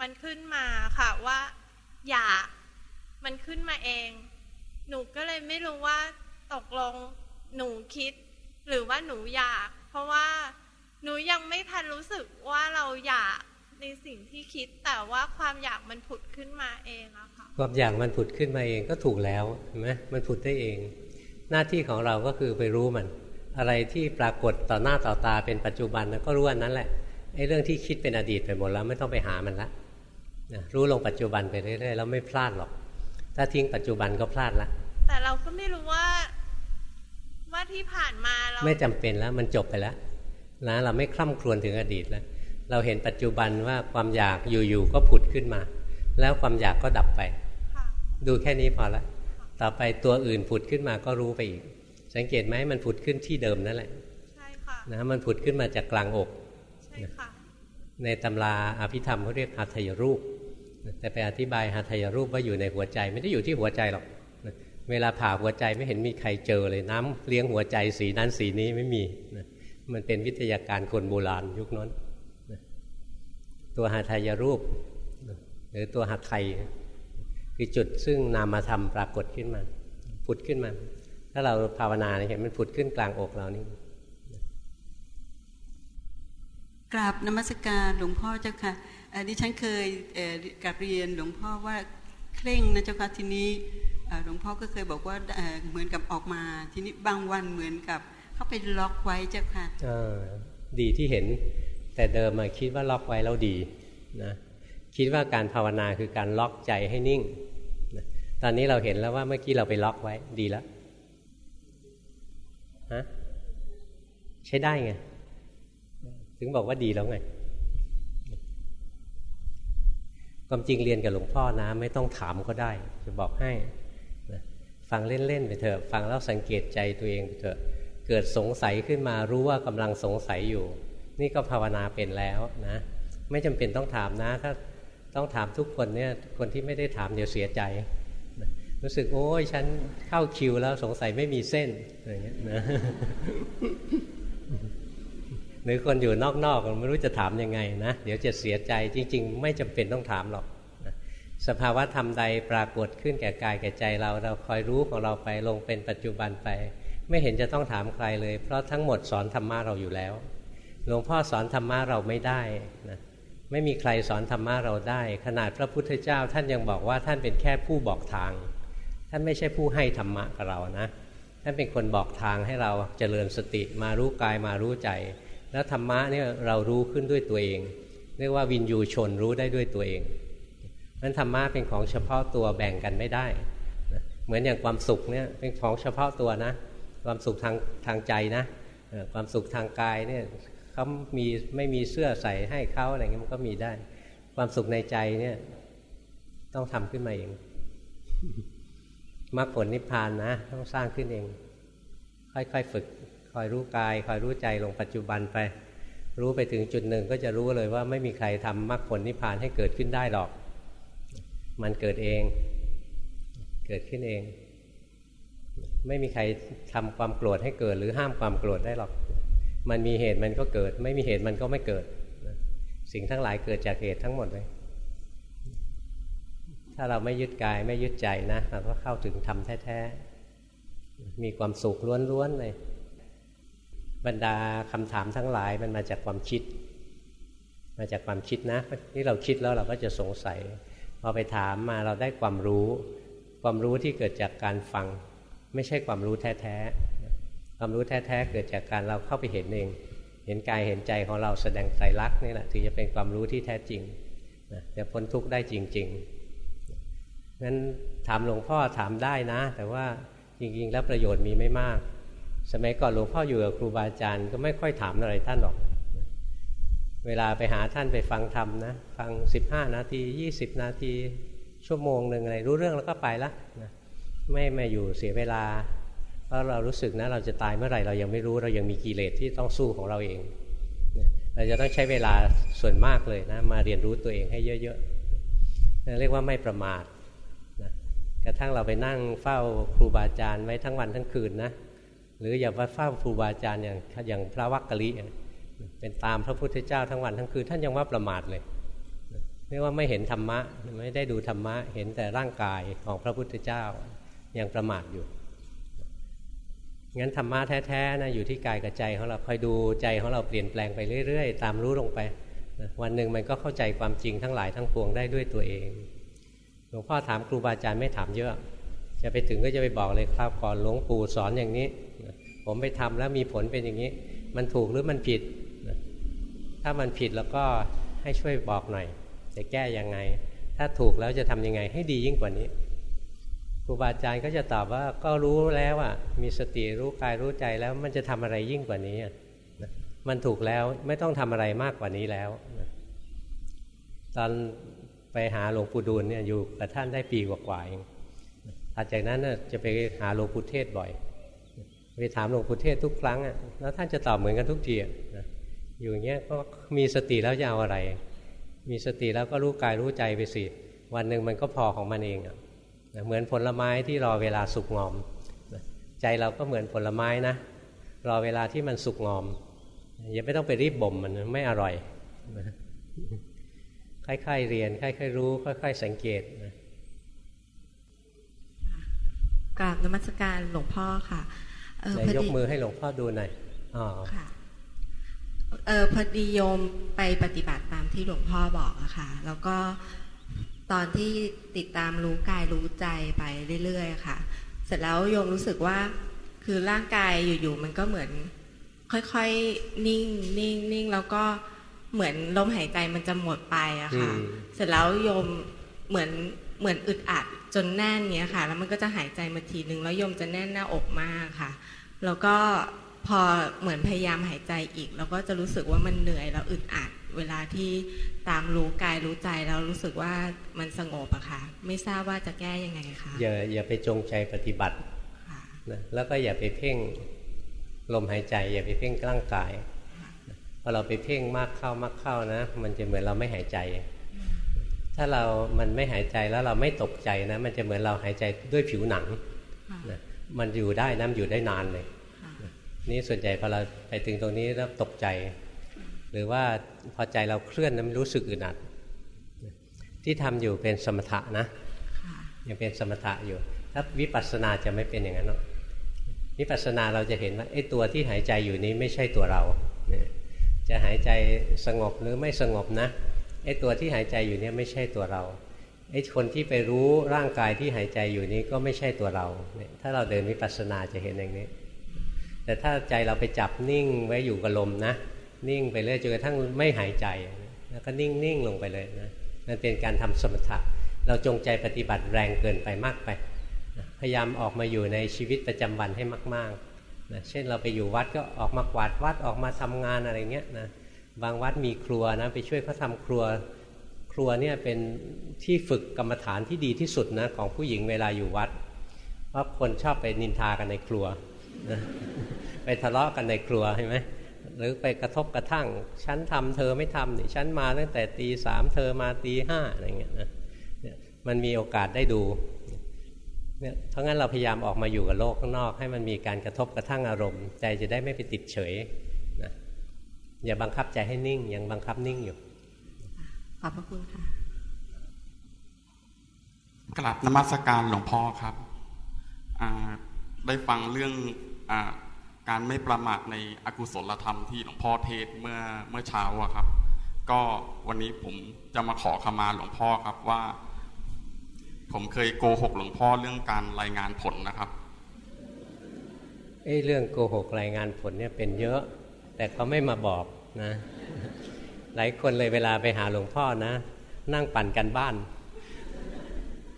มันขึ้นมาค่ะว่า อยากมันขึ้นมาเอง หนูก็เลยไม่รู้ว่าตกลงหนูคิด หรือว่าหนูอยาก เพราะว่าหนูยังไม่ทันรู้สึกว่าเราอยาก ในสิ่งที่คิดแต่ว่าความอยากมันผุดขึ้นมาเองอะค่ะ
ความอยากมันผุดขึ้นมาเองก็ถูกแล้วเห็นไหมมันผุดได้เอง หน้าที่ของเราก็คือไปรู้มัน อะไรที่ปรากฏต่อหน้าต่อตาเป็นปัจจุบันก็รู้อันนั้นแหละไอ้เรื่องที่คิดเป็นอดีตไปหมดแล้วไม่ต้องไปหามันละนะรู้ลงปัจจุบันไปเรื่อยๆแล้วไม่พลาดหรอก ถ้าทิ้งปัจจุบันก็พลาดละ
แต่เราก็ไม่รู้ว่าว่าที่ผ่านมาเรา
ไม่จำเป็นแล้วมันจบไปแล้วนะเราไม่คล่ำครวญถึงอดีตแล้ว เราเห็นปัจจุบันว่าความอยากอยู่ๆก็ผุดขึ้นมา แล้วความอยากก็ดับไป ดูแค่นี้พอละต่อไปตัวอื่นผุดขึ้นมาก็รู้ไปอีก สังเกตไหมมันผุดขึ้นที่เดิมนั่นแหละ
ใช่ค่ะ
นะมันผุดขึ้นมาจากกลางอก
ใช่ค่ะ
ในตำราอภิธรรมเขาเรียกหัตถยรูป แต่ไปอธิบายหัตถยรูปว่าอยู่ในหัวใจ ไม่ได้อยู่ที่หัวใจหรอกเวลาผ่าหัวใจไม่เห็นมีใครเจอเลยน้ำเลี้ยงหัวใจสีนั้นสีนี้ไม่มีนะมันเป็นวิทยาการคนโบราณยุคนั้น ตัวหัตถยรูป หรือตัวหัตไทยคือจุดซึ่งนามธรรมปรากฏขึ้นมาผุดขึ้นมา ถ้าเราภาวนาเห็นมันผุดขึ้นกลางอกเรานี่
กราบนมัสการหลวงพ่อเจ้าค่ะเอ่อดิฉันเคยเอ่อกราบเรียนหลวงพ่อว่าเคร่งนะเจ้าค่ะทีนี้เอ่อหลวงพ่อก็เคยบอกว่าเอ่อเหมือนกับออกมา ทีนี้บางวันเหมือนกับเข้าไปล็อกไว้เจ้าค่ะ
เออดีที่เห็น แต่เดิมมาคิดว่าล็อกไว้แล้วดีนะคิดว่าการภาวนาคือการล็อกใจให้นิ่งนะตอนนี้เราเห็นแล้วว่าเมื่อกี้เราไปล็อกไว้ดีแล้วฮะใช้ได้ไง ถึงบอกว่าดีแล้วไงความจริงเรียนกับหลวงพ่อนะ ไม่ต้องถามก็ได้ จะบอกให้นะฟังเล่น ๆ ไปเถอะ ฟังแล้วสังเกตใจตัวเองไปเถอะ เกิดสงสัยขึ้นมารู้ว่ากำลังสงสัยอยู่ นี่ก็ภาวนาเป็นแล้วนะไม่จำเป็นต้องถามนะ ถ้าต้องถามทุกคนเนี่ยคนที่ไม่ได้ถามเดี๋ยวเสียใจ รู้สึกโอ้ยฉันเข้าคิวแล้วสงสัยไม่มีเส้นอย่างเงี้ยนะหรือคนอยู่นอกๆไม่รู้จะถามยังไงนะเดี๋ยวจะเสียใจจริง ๆ ไม่จำเป็นต้องถามหรอกสภาวะธรรมใดปรากฏขึ้นแก่กายแก่ใจเรา เราคอยรู้ของเราไปลงเป็นปัจจุบันไป ไม่เห็นจะต้องถามใครเลย เพราะทั้งหมดสอนธรรมะเราอยู่แล้ว หลวงพ่อสอนธรรมะเราไม่ได้นะไม่มีใครสอนธรรมะเราได้ ขนาดพระพุทธเจ้าท่านยังบอกว่าท่านเป็นแค่ผู้บอกทาง ท่านไม่ใช่ผู้ให้ธรรมะกับเรานะท่านเป็นคนบอกทางให้เราเจริญสติมารู้กายมารู้ใจ แล้วธรรมะเนี่ยเรารู้ขึ้นด้วยตัวเอง เรียกว่าวินยูชนรู้ได้ด้วยตัวเองนั้นธรรมะเป็นของเฉพาะตัวแบ่งกันไม่ได้นะเหมือนอย่างความสุขเนี่ยเป็นของเฉพาะตัวนะ ความสุขทางทางใจนะ ความสุขทางกายเนี่ย เขามีไม่มีเสื้อใส่ให้เขาอะไรเงี้ยมันก็มีได้ ความสุขในใจเนี่ย ต้องทำขึ้นมาเองมรรคผลนิพพานนะต้องสร้างขึ้นเอง ค่อยๆฝึก คอยรู้กาย คอยรู้ใจลงปัจจุบันไป รู้ไปถึงจุดหนึ่งก็จะรู้เลยว่าไม่มีใครทำมรรคผลนิพพานให้เกิดขึ้นได้หรอก มันเกิดเอง เกิดขึ้นเอง ไม่มีใครทำความโกรธให้เกิด หรือห้ามความโกรธได้หรอก มันมีเหตุมันก็เกิด ไม่มีเหตุมันก็ไม่เกิด สิ่งทั้งหลายเกิดจากเหตุทั้งหมดเลย ถ้าเราไม่ยึดกายไม่ยึดใจนะเราก็เข้าถึงธรรมแท้ๆ มีความสุขล้วนๆเลย บรรดาคำถามทั้งหลายมันมาจากความคิด มาจากความคิดนะที่เราคิดแล้วเราก็จะสงสัย พอไปถามมาเราได้ความรู้ ความรู้ที่เกิดจากการฟัง ไม่ใช่ความรู้แท้ๆ ความรู้แท้ๆเกิดจากการเราเข้าไปเห็นเอง เห็นกายเห็นใจของเราแสดงไตรลักษณ์นี่แหละถึงจะเป็นความรู้ที่แท้จริงนะจะพ้นทุกข์ได้จริงๆงั้นถามหลวงพ่อถามได้นะ แต่ว่าจริงๆ แล้วประโยชน์มีไม่มาก สมัยก่อนหลวงพ่ออยู่กับครูบาอาจารย์ก็ไม่ค่อยถามอะไรท่านหรอก เวลาไปหาท่านไปฟังธรรมนะ ฟัง 15 นาที 20 นาที ชั่วโมงหนึ่งอะไรรู้เรื่องแล้วก็ไปละนะไม่มาอยู่เสียเวลา ราะเรารู้สึกนะเราจะตายเมื่อไหร่เรายังไม่รู้เรายังมีกิเลสที่ต้องสู้ของเราเอง เราจะต้องใช้เวลาส่วนมากเลยนะมาเรียนรู้ตัวเองให้เยอะๆเรียกว่าไม่ประมาทนะกระทั่งเราไปนั่งเฝ้าครูบาอาจารย์ไว้ทั้งวันทั้งคืนนะหรืออย่าไปเฝ้าครูบาอาจารย์อย่างอย่างพระวักกะลิเป็นตามพระพุทธเจ้าทั้งวันทั้งคืนท่านยังว่าประมาทเลยเรียกว่าไม่เห็นธรรมะไม่ได้ดูธรรมะเห็นแต่ร่างกายของพระพุทธเจ้ายังประมาทอยู่ งั้นธรรมะแท้ๆนะอยู่ที่กายกับใจของเราคอยดูใจของเราเปลี่ยนแปลงไปเรื่อยๆ ตามรู้ลงไปวันหนึ่งมันก็เข้าใจความจริงทั้งหลายทั้งปวงได้ด้วยตัวเองหลวงพ่อถามครูบาอาจารย์ไม่ถามเยอะ จะไปถึงก็จะไปบอกเลยครับก่อนหลวงปู่สอนอย่างนี้ ผมไปทำแล้วมีผลเป็นอย่างนี้ มันถูกหรือมันผิด ถ้ามันผิดแล้วก็ให้ช่วยบอกหน่อย จะแก้ยังไง ถ้าถูกแล้วจะทำยังไงให้ดียิ่งกว่านี้ ครูบาอาจารย์ก็จะตอบว่าก็รู้แล้วอะมีสติรู้กายรู้ใจแล้วมันจะทำอะไรยิ่งกว่านี้มันถูกแล้วไม่ต้องทำอะไรมากกว่านี้แล้ว ตอนไปหาหลวงปู่ดูลเนี่ยอยู่กับท่านได้ปีกว่าๆเองถัดจากนั้นจะไปหาหลวงปู่เทศบ่อยไปถามหลวงปู่เทศทุกครั้งอะแล้วท่านจะตอบเหมือนกันทุกทีอะอยู่อย่างเงี้ยก็มีสติแล้วจะเอาอะไร มีสติแล้วก็รู้กายรู้ใจไปสิวันหนึ่งมันก็พอของมันเองอะ เหมือนผลไม้ที่รอเวลาสุกงอม ใจเราก็เหมือนผลไม้นะ รอเวลาที่มันสุกงอมอย่าไม่ต้องไปรีบบ่มมันไม่อร่อยค่อยๆเรียนค่อยๆรู้ค่อยๆสังเกต
กราบนมัสการหลวงพ่อค่ะ
เออยกมือให้หลวงพ่อดูหน่อยอ๋อ
ค่ะเออพอดีโยมไปปฏิบัติตามที่หลวงพ่อบอกอะค่ะ แล้วก็ ตอนที่ติดตามรู้กายรู้ใจไปเรื่อยๆค่ะ เสร็จแล้วโยมรู้สึกว่าคือร่างกายอยู่ๆมันก็เหมือน ค่อยๆนิ่งนิ่งนิ่งแล้วก็เหมือนลมหายใจมันจะหมดไปอะค่ะ เสร็จแล้วโยมเหมือนเหมือนอึดอัดจนแน่นเนี้ยค่ะ แล้วมันก็จะหายใจมาทีนึงแล้วโยมจะแน่นหน้าอกมากค่ะ แล้วก็พอเหมือนพยายามหายใจอีกเราก็จะรู้สึกว่ามันเหนื่อยแล้วอึดอัด เวลาที่ตามรู้กายรู้ใจแล้วรู้สึกว่ามันสงบอะค่ะ ไม่ทราบว่าจะแก้ยังไงคะ
อย่าอย่าไปจงใจปฏิบัตินะแล้วก็อย่าไปเพ่งลมหายใจ อย่าไปเพ่งร่างกายพอเราไปเพ่งมากเข้ามากเข้านะ มันจะเหมือนเราไม่หายใจ ถ้าเรามันไม่หายใจแล้วเราไม่ตกใจนะ มันจะเหมือนเราหายใจด้วยผิวหนังนะมันอยู่ได้น้ำอยู่ได้นานเลยนี่ส่วนใหญ่พอเราไปถึงตรงนี้แล้วตกใจ หรือว่าพอใจเราเคลื่อนนั้นรู้สึกอึดอัด ที่ทำอยู่เป็นสมถะนะยังเป็นสมถะอยู่ ถ้าวิปัสสนาจะไม่เป็นอย่างนั้นหรอกวิปัสสนาเราจะเห็นว่าไอ้ตัวที่หายใจอยู่นี้ไม่ใช่ตัวเราจะหายใจสงบหรือไม่สงบนะไอ้ตัวที่หายใจอยู่นี้ไม่ใช่ตัวเราไอ้คนที่ไปรู้ร่างกายที่หายใจอยู่นี้ก็ไม่ใช่ตัวเรา ถ้าเราเดินวิปัสสนาจะเห็นอย่างนี้ แต่ถ้าใจเราไปจับนิ่งไว้อยู่กับลมนะ นิ่งไปเรื่อยจนกระทั่งไม่หายใจ แล้วก็นิ่งนิ่งลงไปเลยนะมันเป็นการทำสมถะเราจงใจปฏิบัติแรงเกินไปมากไป พยายามออกมาอยู่ในชีวิตประจำวันให้มากๆนะเช่นเราไปอยู่วัดก็ออกมากวาดวัดออกมาทำงานอะไรเงี้ยนะบางวัดมีครัวนะไปช่วยเขาทาครัวครัวเนี่ยเป็นที่ฝึกกรรมฐานที่ดีที่สุดนะของผู้หญิงเวลาอยู่วัด เพราะคนชอบไปนินทากันในครัวไปทะเลาะกันในครัวใช่ไหม หรือไปกระทบกระทั่ง ฉันทำเธอไม่ทำนี่ฉันมาตั้งแต่ตีสามเธอมาตีห้าอะไรเงี้ยนะมันมีโอกาสได้ดูเนี่ยเพราะงั้นเราพยายามออกมาอยู่กับโลกข้างนอก ให้มันมีการกระทบกระทั่งอารมณ์ ใจจะได้ไม่ไปติดเฉยนะอย่าบังคับใจให้นิ่ง ยังบังคับนิ่งอยู่
ขอบพระคุณค่ะ
กลับนมัสการหลวงพ่อครับ ได้ฟังเรื่องอ การไม่ประมาทในอกุศลธรรมที่หลวงพ่อเทศเมื่อเมื่อเช้าอะครับ ก็วันนี้ผมจะมาขอขมาหลวงพ่อครับว่า ผมเคยโกหกหลวงพ่อเรื่องการรายงานผลนะครับ
เอ้เรื่องโกหกรายงานผลเนี่ยเป็นเยอะ แต่เขาไม่มาบอกนะ หลายคนเลยเวลาไปหาหลวงพ่อนะ นั่งปั่นกันบ้าน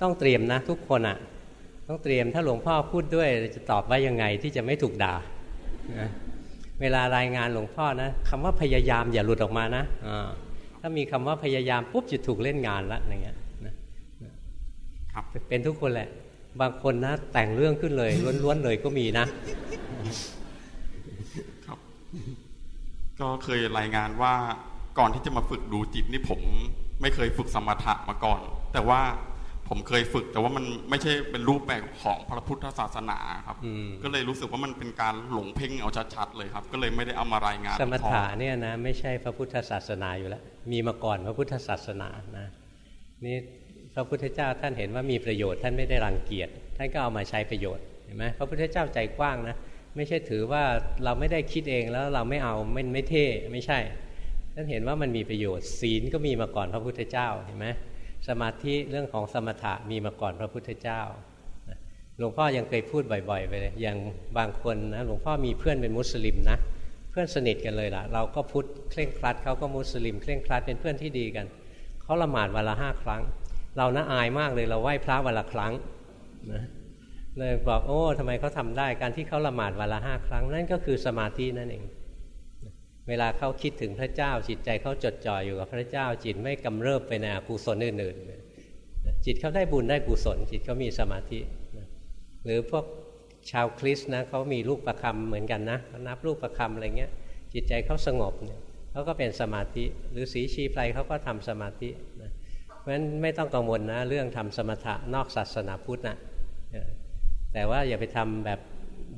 ต้องเตรียมนะ ทุกคนอะ่ะ ต้องเตรียมถ้าหลวงพ่อพูดด้วยจะตอบว่ายังไงที่จะไม่ถูกด่า เวลารายงานหลวงพ่อนะคำว่าพยายามอย่าหลุดออกมานะถ้ามีคำว่าพยายามปุ๊บจะถูกเล่นงานละอย่างเงี้ยครับเป็นทุกคนแหละ บางคนนะ แต่งเรื่องขึ้นเลยล้วนๆเลยก็มีนะ
ครับ ก็เคยรายงานว่าก่อนที่จะมาฝึกดูจิตนี่ผม ไม่เคยฝึกสมถะมาก่อน แต่ว่า ผมเคยฝึก แต่ว่ามันไม่ใช่เป็นรูปแบบของพระพุทธศาสนาครับ ก็เลยรู้สึกว่ามันเป็นการหลงเพ่งเอาชัดๆเลยครับ ก็เลยไม่ได้เอามารายงาน
สมถะเนี่ยนะไม่ใช่พระพุทธศาสนาอยู่แล้ว มีมาก่อนพระพุทธศาสนานะนี่พระพุทธเจ้าท่านเห็นว่ามีประโยชน์ท่านไม่ได้รังเกียจท่านก็เอามาใช้ประโยชน์เห็นไหมพระพุทธเจ้าใจกว้างนะไม่ใช่ถือว่าเราไม่ได้คิดเองแล้วเราไม่เอาไม่ไม่เท่ไม่ใช่ท่านเห็นว่ามันมีประโยชน์ศีลก็มีมาก่อนพระพุทธเจ้าเห็นไหม สมาธิเรื่องของสมถะมีมาก่อนพระพุทธเจ้าหลวงพ่อยังเคยพูดบ่อยๆไปเลยอย่างบางคนนะหลวงพ่อมีเพื่อนเป็นมุสลิมนะเพื่อนสนิทกันเลยล่ะ เราก็พุทธเคร่งครัดเขาก็มุสลิมเคร่งครัดเป็นเพื่อนที่ดีกันเขาละหมาดวันละห้าครั้ง เราน่าอายมากเลยเราไหว้พระวันละครั้งนะเลยบอกโอ้ทำไมเขาทาได้การที่เขาละหมาดวันละห้าครั้งนั่นก็คือสมาธินั่นเอง เวลาเขาคิดถึงพระเจ้า จิตใจเขาจดจ่ออยู่กับพระเจ้า จิตไม่กำเริบไปในอกุศลอื่นๆจิตเขาได้บุญได้กุศล จิตเขามีสมาธิหรือพวกชาวคริสต์นะเขามีลูกประคำเหมือนกันนะนับลูกประคำอะไรเงี้ย จิตใจเขาสงบเนี่ยเขาก็เป็นสมาธิ หรือสีชีไพรเขาก็ทำสมาธินะเพราะฉะนั้นไม่ต้องกังวลนะ เรื่องทำสมถะนอกศาสนาพุทธนะแต่ว่าอย่าไปทำแบบ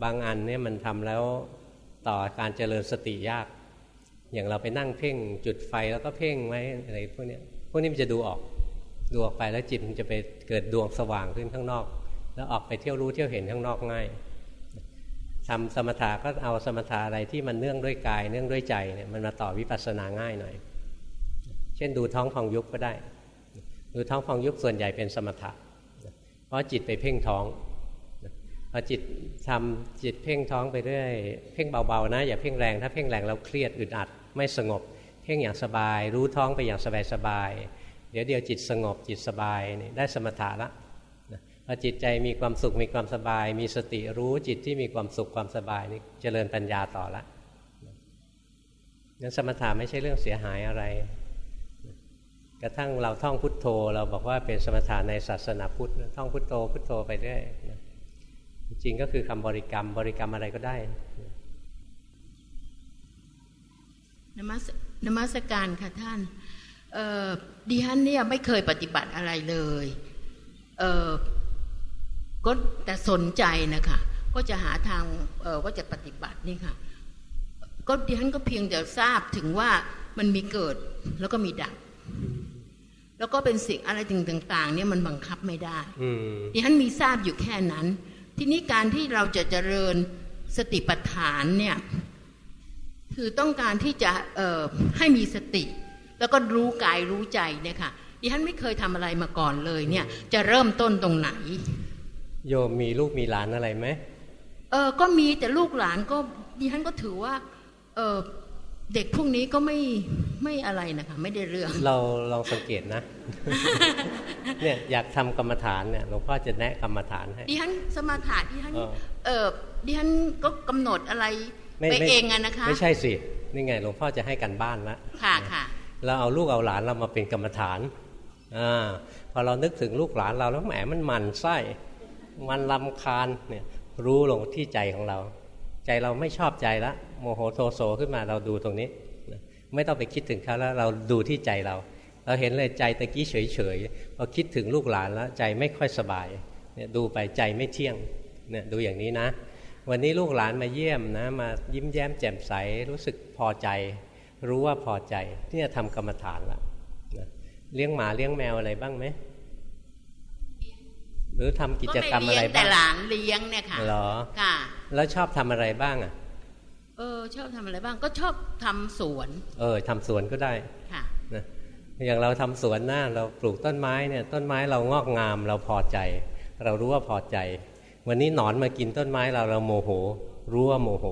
บางอันเนี่ยมันทำแล้วต่อการเจริญสติยาก อย่างเราไปนั่งเพ่งจุดไฟแล้วก็เพ่งไว้อะไรพวกนี้พวกนี้มันจะดูออกดูออกไปแล้วจิตมันจะไปเกิดดวงสว่างขึ้นข้างนอก แล้วออกไปเที่ยวรู้เที่ยวเห็นข้างนอกง่ายทำสมถะก็เอาสมถะอะไรที่มันเนื่องด้วยกาย เนื่องด้วยใจเนี่ยมันมาต่อวิปัสสนาง่ายหน่อย เช่นดูท้องฟองยุบก็ได้ ดูท้องฟองยุบส่วนใหญ่เป็นสมถะ เพราะจิตไปเพ่งท้อง อจิตทำจิตเพ่งท้องไปเรื่อยเพ่งเบาๆนะ อย่าเพ่งแรงถ้าเพ่งแรงเราเครียดอึดอัดไม่สงบ เพ่งอย่างสบาย รู้ท้องไปอย่างสบายๆเดี๋ยวเดียวจิตสงบจิตสบายนี่ได้สมถะละพอจิตใจมีความสุขมีความสบาย มีสติรู้จิตที่มีความสุขความสบายนี่เจริญปัญญาต่อละนั้นสมถะไม่ใช่เรื่องเสียหายอะไร กระทั่งเราท่องพุทโธ เราบอกว่าเป็นสมถะในศาสนาพุทธท่องพุทโธพุทโธไปเรื่อย ริงก็คือคำบริกรรม บริกรรมอะไรก็ได้
นมัสนมัสการค่ะท่านดิฉันเนี่ยไม่เคยปฏิบัติอะไรเลยเก็แต่สนใจนะคะก็จะหาทางว่าจะปฏิบัตินี่ค่ะ ก็ดิฉันก็เพียงแต่ทราบถึงว่ามันมีเกิดแล้วก็มีดับ แล้วก็เป็นสิ่งอะไรต่างๆ เนี่ยมันบังคับไม่ได้ดิฉันมีทราบอยู่แค่นั้น ทีนี้การที่เราจะเจริญสติปัฏฐานเนี่ยคือต้องการที่จะให้มีสติ แล้วก็รู้กายรู้ใจเนี่ยค่ะดิฉันไม่เคยทำอะไรมาก่อนเลยเนี่ย จะเริ่มต้นตรงไหน
โยมมีลูกมีหลานอะไรไหม
เออก็มีแต่ลูกหลานก็ดิฉันก็ถือว่าเออ เด็กพวกนี้ก็ไม่ไม่อะไรนะคะไม่ได้เรื่อง
เราลองสังเกตนะ เนี่ยอยากทำกรรมฐานเนี่ยหลวงพ่อจะแนะกรรมฐานให้
ดิฉันสมาธิดิฉันเออดิฉันก็กำหนดอะไรไปเองอะนะคะ
ไม่ใช่สินี่ไงหลวงพ่อจะให้กันบ้านละ
ค่ะค่ะ
เราเอาลูกเอาหลานเรามาเป็นกรรมฐานอ่าพอเรานึกถึงลูกหลานเราแล้วแหมมันมันไส้มันลำคาญเนี่ยรู้ลงที่ใจของเรา ใจเราไม่ชอบใจละ โมโหโทโสขึ้นมาเราดูตรงนี้ ไม่ต้องไปคิดถึงเขาแล้วเราดูที่ใจเรา เราเห็นเลยใจตะกี้เฉยๆพอคิดถึงลูกหลานแล้วใจไม่ค่อยสบายเนี่ยดูไปใจไม่เที่ยงเนี่ยดูอย่างนี้นะ วันนี้ลูกหลานมาเยี่ยมนะมายิ้มแย้มแจ่มใสรู้สึกพอใจ รู้ว่าพอใจที่จะทำกรรมฐานละเลี้ยงหมาเลี้ยงแมวอะไรบ้างไหมหรือทำกิจกรรมอะไรบ้างแต่
หลานเลี้ยงเนี่ยค่ะ
หรอค่ะ แล้วชอบทำอะไรบ้างอะ
เออชอบทำอะไรบ้างก็ชอบทำสวน
เออทำสวนก็ได้ค่ะนะอย่างเราทำสวนหน้าเราปลูกต้นไม้เนี่ยต้นไม้เรางอกงามเราพอใจ เรารู้ว่าพอใจ วันนี้หนอนมากินต้นไม้เราเราโมโห รู้ว่าโมโห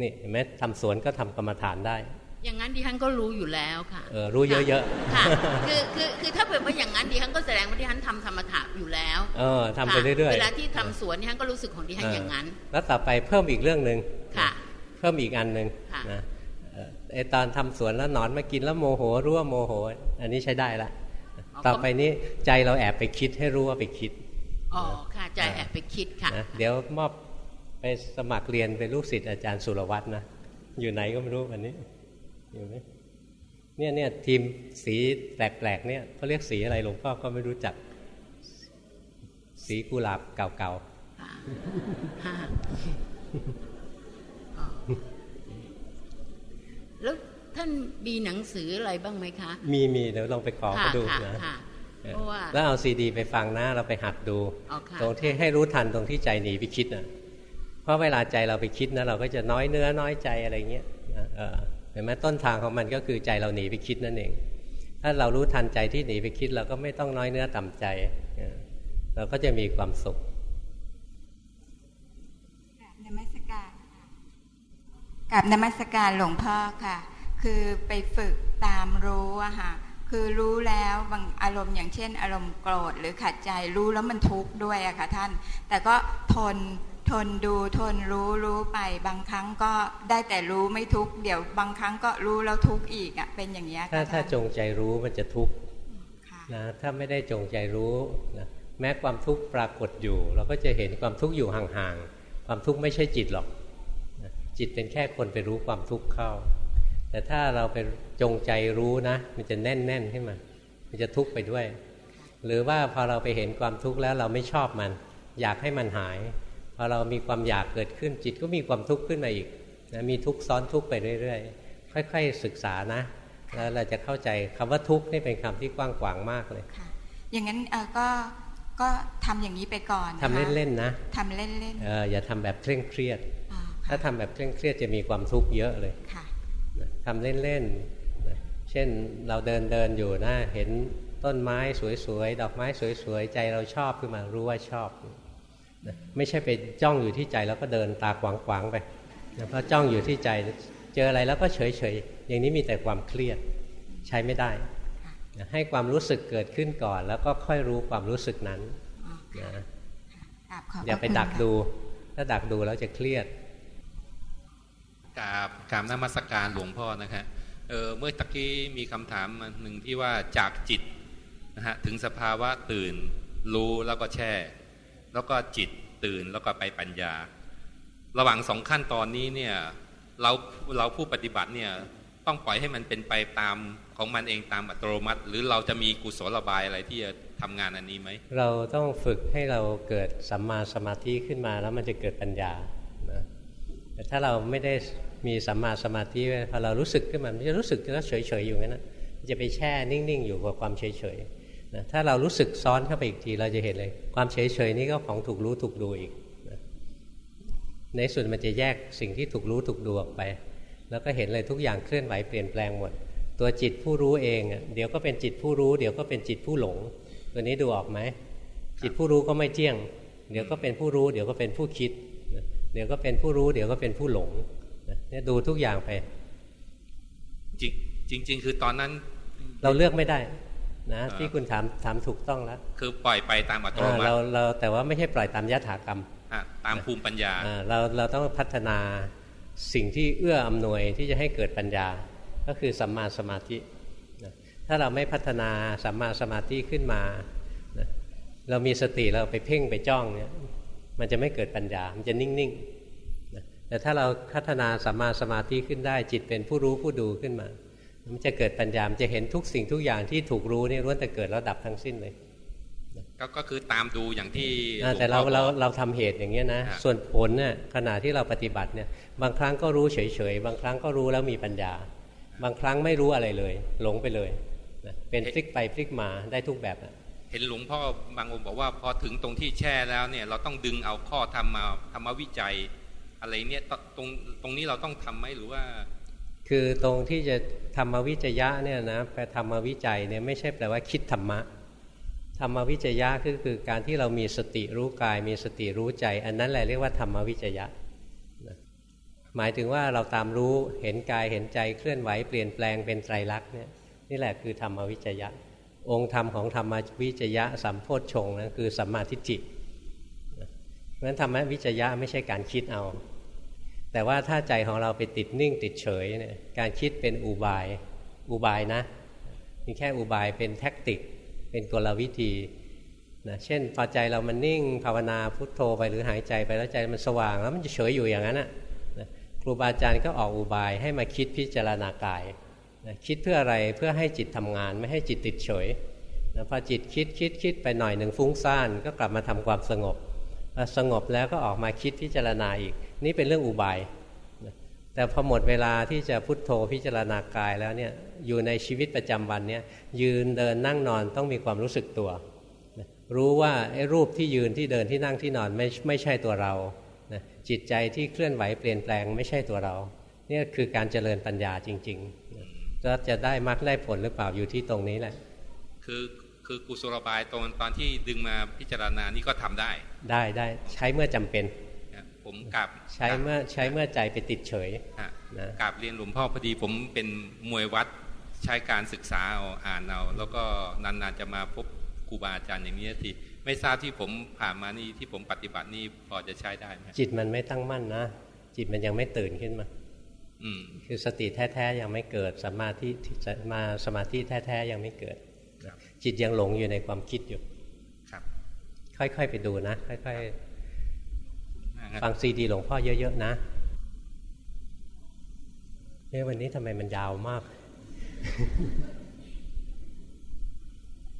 นี่เห็นไหมทำสวนก็ทำกรรมฐานได้
อย่างนั้นดิฉันก็รู้อยู่แล้วค่ะ
เออรู้เยอะๆ
ค่ะคือคือคือถ้าเป็นว่าอย่างนั้นดิฉันก็แสดงว่าดิฉันทำธรรมถะอยู่แล้ว
เออทำไปเรื่อยๆเว
ลาที่ทำสวนดิฉันก็รู้สึกของดิฉันอย่างนั้น
แล้วต่อไปเพิ่มอีกเรื่องหนึ่งค่ะ เพิ่มอีกอันหนึ่งนะไอตอนทำสวนแล้วนอนมากินแล้วโมโหรู้ว่าโมโห อันนี้ใช้ได้ละต่อไปนี้ใจเราแอบไปคิดให้รู้ว่าไปคิด
อ๋อค่ะใจแอบไปคิดค่ะ
เดี๋ยวมอบไปสมัครเรียนเป็นลูกศิษย์อาจารย์สุรวัตรนะอยู่ไหนก็ไม่รู้วันนี้อยู่ไหมเนี่ยเนี่ยทีมสีแปลกๆเนี่ยเขาเรียกสีอะไรหลวงพ่อก็ไม่รู้จัก สีกุหลาบเก่า
ๆ แล้วท่านมีหนังสืออะไรบ้างไหมคะ
มีมีเดี๋ยวลองไปขอเขาดูนะแล้วเอาซีดีไปฟังนะเราไปหัดดู ตรงที่ให้รู้ทันตรงที่ใจหนีไปคิดนะเพราะเวลาใจเราไปคิดนะเราก็จะน้อยเนื้อน้อยใจอะไรเงี้ยเห็นไหมต้นทางของมันก็คือใจเราหนีไปคิดนั่นเอง ถ้าเรารู้ทันใจที่หนีไปคิด เราก็ไม่ต้องน้อยเนื้อต่ำใจ เราก็จะมีความสุข
นมัสการ กับนมัสการหลวงพ่อค่ะ คือไปฝึกตามรู้อะค่ะ คือรู้แล้วบางอารมณ์อย่างเช่น อารมณ์โกรธหรือขัดใจรู้แล้วมันทุกข์ด้วยอะค่ะท่าน แต่ก็ทนทนดูทนรู้รู้ไป บางครั้งก็ได้แต่รู้ไม่ทุกเดี๋ยวบางครั้งก็รู้แล้วทุกอีกอะเป็นอย่างนี้
ถ้าถ้าจงใจรู้มันจะทุกนะถ้าไม่ได้จงใจรู้นะแม้ความทุกข์ปรากฏอยู่ เราก็จะเห็นความทุกข์อยู่ห่างๆความทุกข์ไม่ใช่จิตหรอก จิตเป็นแค่คนไปรู้ความทุกข์เข้า แต่ถ้าเราไปจงใจรู้นะ มันจะแน่นๆขึ้นมา มันจะทุกข์ไปด้วย หรือว่าพอเราไปเห็นความทุกข์แล้วเราไม่ชอบมัน อยากให้มันหาย พอเรามีความอยากเกิดขึ้นจิตก็มีความทุกข์ขึ้นมาอีกนะมีทุกข์ซ้อนทุกข์ไปเรื่อยๆ ค่อย ๆ ศึกษานะ แล้วเราจะเข้าใจคำว่าทุกข์นี่เป็นคำที่กว้างขวางมากเลย
อย่างนั้นเออก็ก็ทำอย่างนี้ไปก่อน
ทำเล่นๆนะ
ทำเล่น
ๆเอออย่าทำแบบเคร่งเครียด ถ้าทำแบบเคร่งเครียดจะมีความทุกข์เยอะเลยทำเล่นๆ เช่นเราเดินเดินอยู่นะเห็นต้นไม้สวยๆ ดอกไม้สวยๆ ใจเราชอบขึ้นมารู้ว่าชอบ ไม่ใช่ไปจ้องอยู่ที่ใจแล้วก็เดินตาขวางๆไปเพราะจ้องอยู่ที่ใจเจออะไรแล้วก็เฉยๆ อย่างนี้มีแต่ความเครียดใช้ไม่ได้ ให้ความรู้สึกเกิดขึ้นก่อน แล้วก็ค่อยรู้ความรู้สึกนั้นนะอย่าไปดักดู ถ้าดักดูแล้วจะเครียด
กราบกราบนมัสการหลวงพ่อนะฮะเออเมื่อตะกี้มีคำถามหนึ่งที่ว่าจากจิตนะฮะถึงสภาวะตื่น รู้แล้วก็แช่ แล้วก็จิตตื่นแล้วก็ไปปัญญา ระหว่างสองขั้นตอนนี้เนี่ยเราเราผู้ปฏิบัติเนี่ยต้องปล่อยให้มันเป็นไปตามของมันเองตามอัตโนมัติ หรือเราจะมีกุศลระบายอะไรที่จะทำงานอันนี้ไหม
เราต้องฝึกให้เราเกิดสัมมาสมาธิขึ้นมาแล้วมันจะเกิดปัญญานะแต่ถ้าเราไม่ได้ มีสัมมาสมาธิพอเรารู้สึกขึ้นมามันจะรู้สึกแล้วเฉยๆอยู่งั้นนะจะไปแช่นิ่งๆ อยู่กับความเฉยๆนะถ้าเรารู้สึกซ้อนเข้าไปอีกทีเราจะเห็นเลย ความเฉยๆนี่ก็ของถูกรู้ถูกดูอีกนะในส่วนมันจะแยกสิ่งที่ถูกรู้ถูกดูออกไป แล้วก็เห็นเลยทุกอย่างเคลื่อนไหวเปลี่ยนแปลงหมด ตัวจิตผู้รู้เองเดี๋ยวก็เป็นจิตผู้รู้ เดี๋ยวก็เป็นจิตผู้หลง ตัวนี้ดูออกไหมจิตผู้รู้ก็ไม่เที่ยง เดี๋ยวก็เป็นผู้รู้ เดี๋ยวก็เป็นผู้คิด เดี๋ยวก็เป็นผู้รู้ เดี๋ยวก็เป็นผู้หลง เนี่ยดูทุกอย่างไป
จริงจริงคือตอนนั้น
เราเลือกไม่ได้นะที่คุณถามถามถูกต้องแล้ว
คือปล่อยไปตามอัตโนมัติ
เราเราแต่ว่าไม่ใช่ปล่อยตามยถากรรม
ตามภูมิปัญญา
เราเราต้องพัฒนาสิ่งที่เอื้ออำนวยที่จะให้เกิดปัญญา ก็คือสัมมาสมาธิ ถ้าเราไม่พัฒนาสัมมาสมาธิขึ้นมา เรามีสติเราไปเพ่งไปจ้องเนี่ยมันจะไม่เกิดปัญญา มันจะนิ่งๆ แต่ถ้าเราพัฒนาสัมมาสมาธิขึ้นได้ จิตเป็นผู้รู้ผู้ดูขึ้นมา มันจะเกิดปัญญามันจะเห็นทุกสิ่งทุกอย่างที่ถูกรู้นี่ล้วนแต่เกิดแล้วดับทั้งสิ้นเลย
ก็ก็คือตามดูอย่างที่
แต่เราเราเราทำเหตุอย่างเงี้ยนะ ส่วนผลเนี่ยขณะที่เราปฏิบัติเนี่ยบางครั้งก็รู้เฉยๆ บางครั้งก็รู้แล้วมีปัญญา บางครั้งไม่รู้อะไรเลย หลงไปเลยเป็นพลิกไปพลิกมาได้ทุกแบบ
เห็นหลวงพ่อบางองค์บอกว่าพอถึงตรงที่แช่แล้วเนี่ยเราต้องดึงเอาข้อธรรมมาธรรมวิจัย อะไรเนี่ยตรงตรงนี้เราต้องทํำไหมหรือว่า
คือตรงที่จะธรรมวิจยะเนี่ยนะแปลธรรมวิจัยเนี่ยไม่ใช่แปลว่าคิดธรรมะธรรมวิจยะคือคือการที่เรามีสติรู้กาย มีสติรู้ใจ อันนั้นแหละเรียกว่าธรรมวิจยะหมายถึงว่าเราตามรู้เห็นกายเห็นใจเคลื่อนไหวเปลี่ยนแปลงเป็นไตรลักษณ์เนี่ยนี่แหละคือธรรมวิจยะ องค์ธรรมของธรรมวิจยะสัมโพชฌงนะคือสัมมาทิฏฐิ เพราะฉะนั้นธรรมวิจยะไม่ใช่การคิดเอา แต่ว่าถ้าใจของเราไปติดนิ่งติดเฉยเนี่ยการคิดเป็นอุบายอุบายนะมีแค่อุบายเป็นแท็กติก เป็นกลวิธีนะเช่นพอใจเรามันนิ่งภาวนาพุทโธไปหรือหายใจไปแล้วใจมันสว่างแล้วมันจะเฉยอยู่อย่างนั้นนะครูบาอาจารย์ก็ออกอุบายให้มาคิดพิจารณากายนะคิดเพื่ออะไรเพื่อให้จิตทำงานไม่ให้จิตติดเฉยนะพอจิตคิดคิดคิดไปหน่อยหนึ่งฟุ้งซ่านก็กลับมาทำความสงบ สงบแล้วก็ออกมาคิดพิจารณาอีก นี่เป็นเรื่องอุบาย แต่พอหมดเวลาที่จะพุทโธพิจารณากายแล้วเนี่ยอยู่ในชีวิตประจำวันเนี่ยยืนเดินนั่งนอนต้องมีความรู้สึกตัว รู้ว่าไอ้รูปที่ยืนที่เดินที่นั่งที่นอนไม่ไม่ใช่ตัวเราจิตใจที่เคลื่อนไหวเปลี่ยนแปลงไม่ใช่ตัวเราเนี่ยคือการเจริญปัญญาจริงๆจะจะได้มรรคได้ผลหรือเปล่าอยู่ที่ตรงนี้แหละ
คือ คือกุศลบายตอนตอนที่ดึงมาพิจารณานี่ก็ทำได้
ได้ได้ใช้เมื่อจำเป็น
ผมกลับ
ใช้เมื่อใช้เมื่อใจไปติดเฉย
นะกลับเรียนหลวงพ่อพอดีผมเป็นมวยวัดใช้การศึกษาเอาอ่านเอาแล้วก็นานๆจะมาพบครูบาอาจารย์อย่างนี้ทีไม่ทราบที่ผมผ่านมานี่ที่ผมปฏิบัตินี่พอจะใช้ได้ไหม
จิตมันไม่ตั้งมั่นนะจิตมันยังไม่ตื่นขึ้นมาคือสติแท้ๆยังไม่เกิดสมาธิมาสมาธิแท้ๆยังไม่เกิด จิตยังหลงอยู่ในความคิดอยู่
ครับ
ค่อยๆไปดูนะ ค่อยๆ ฟังซีดีหลวงพ่อเยอะๆนะเอ๊ะวันนี้ทำไมมันยาวมาก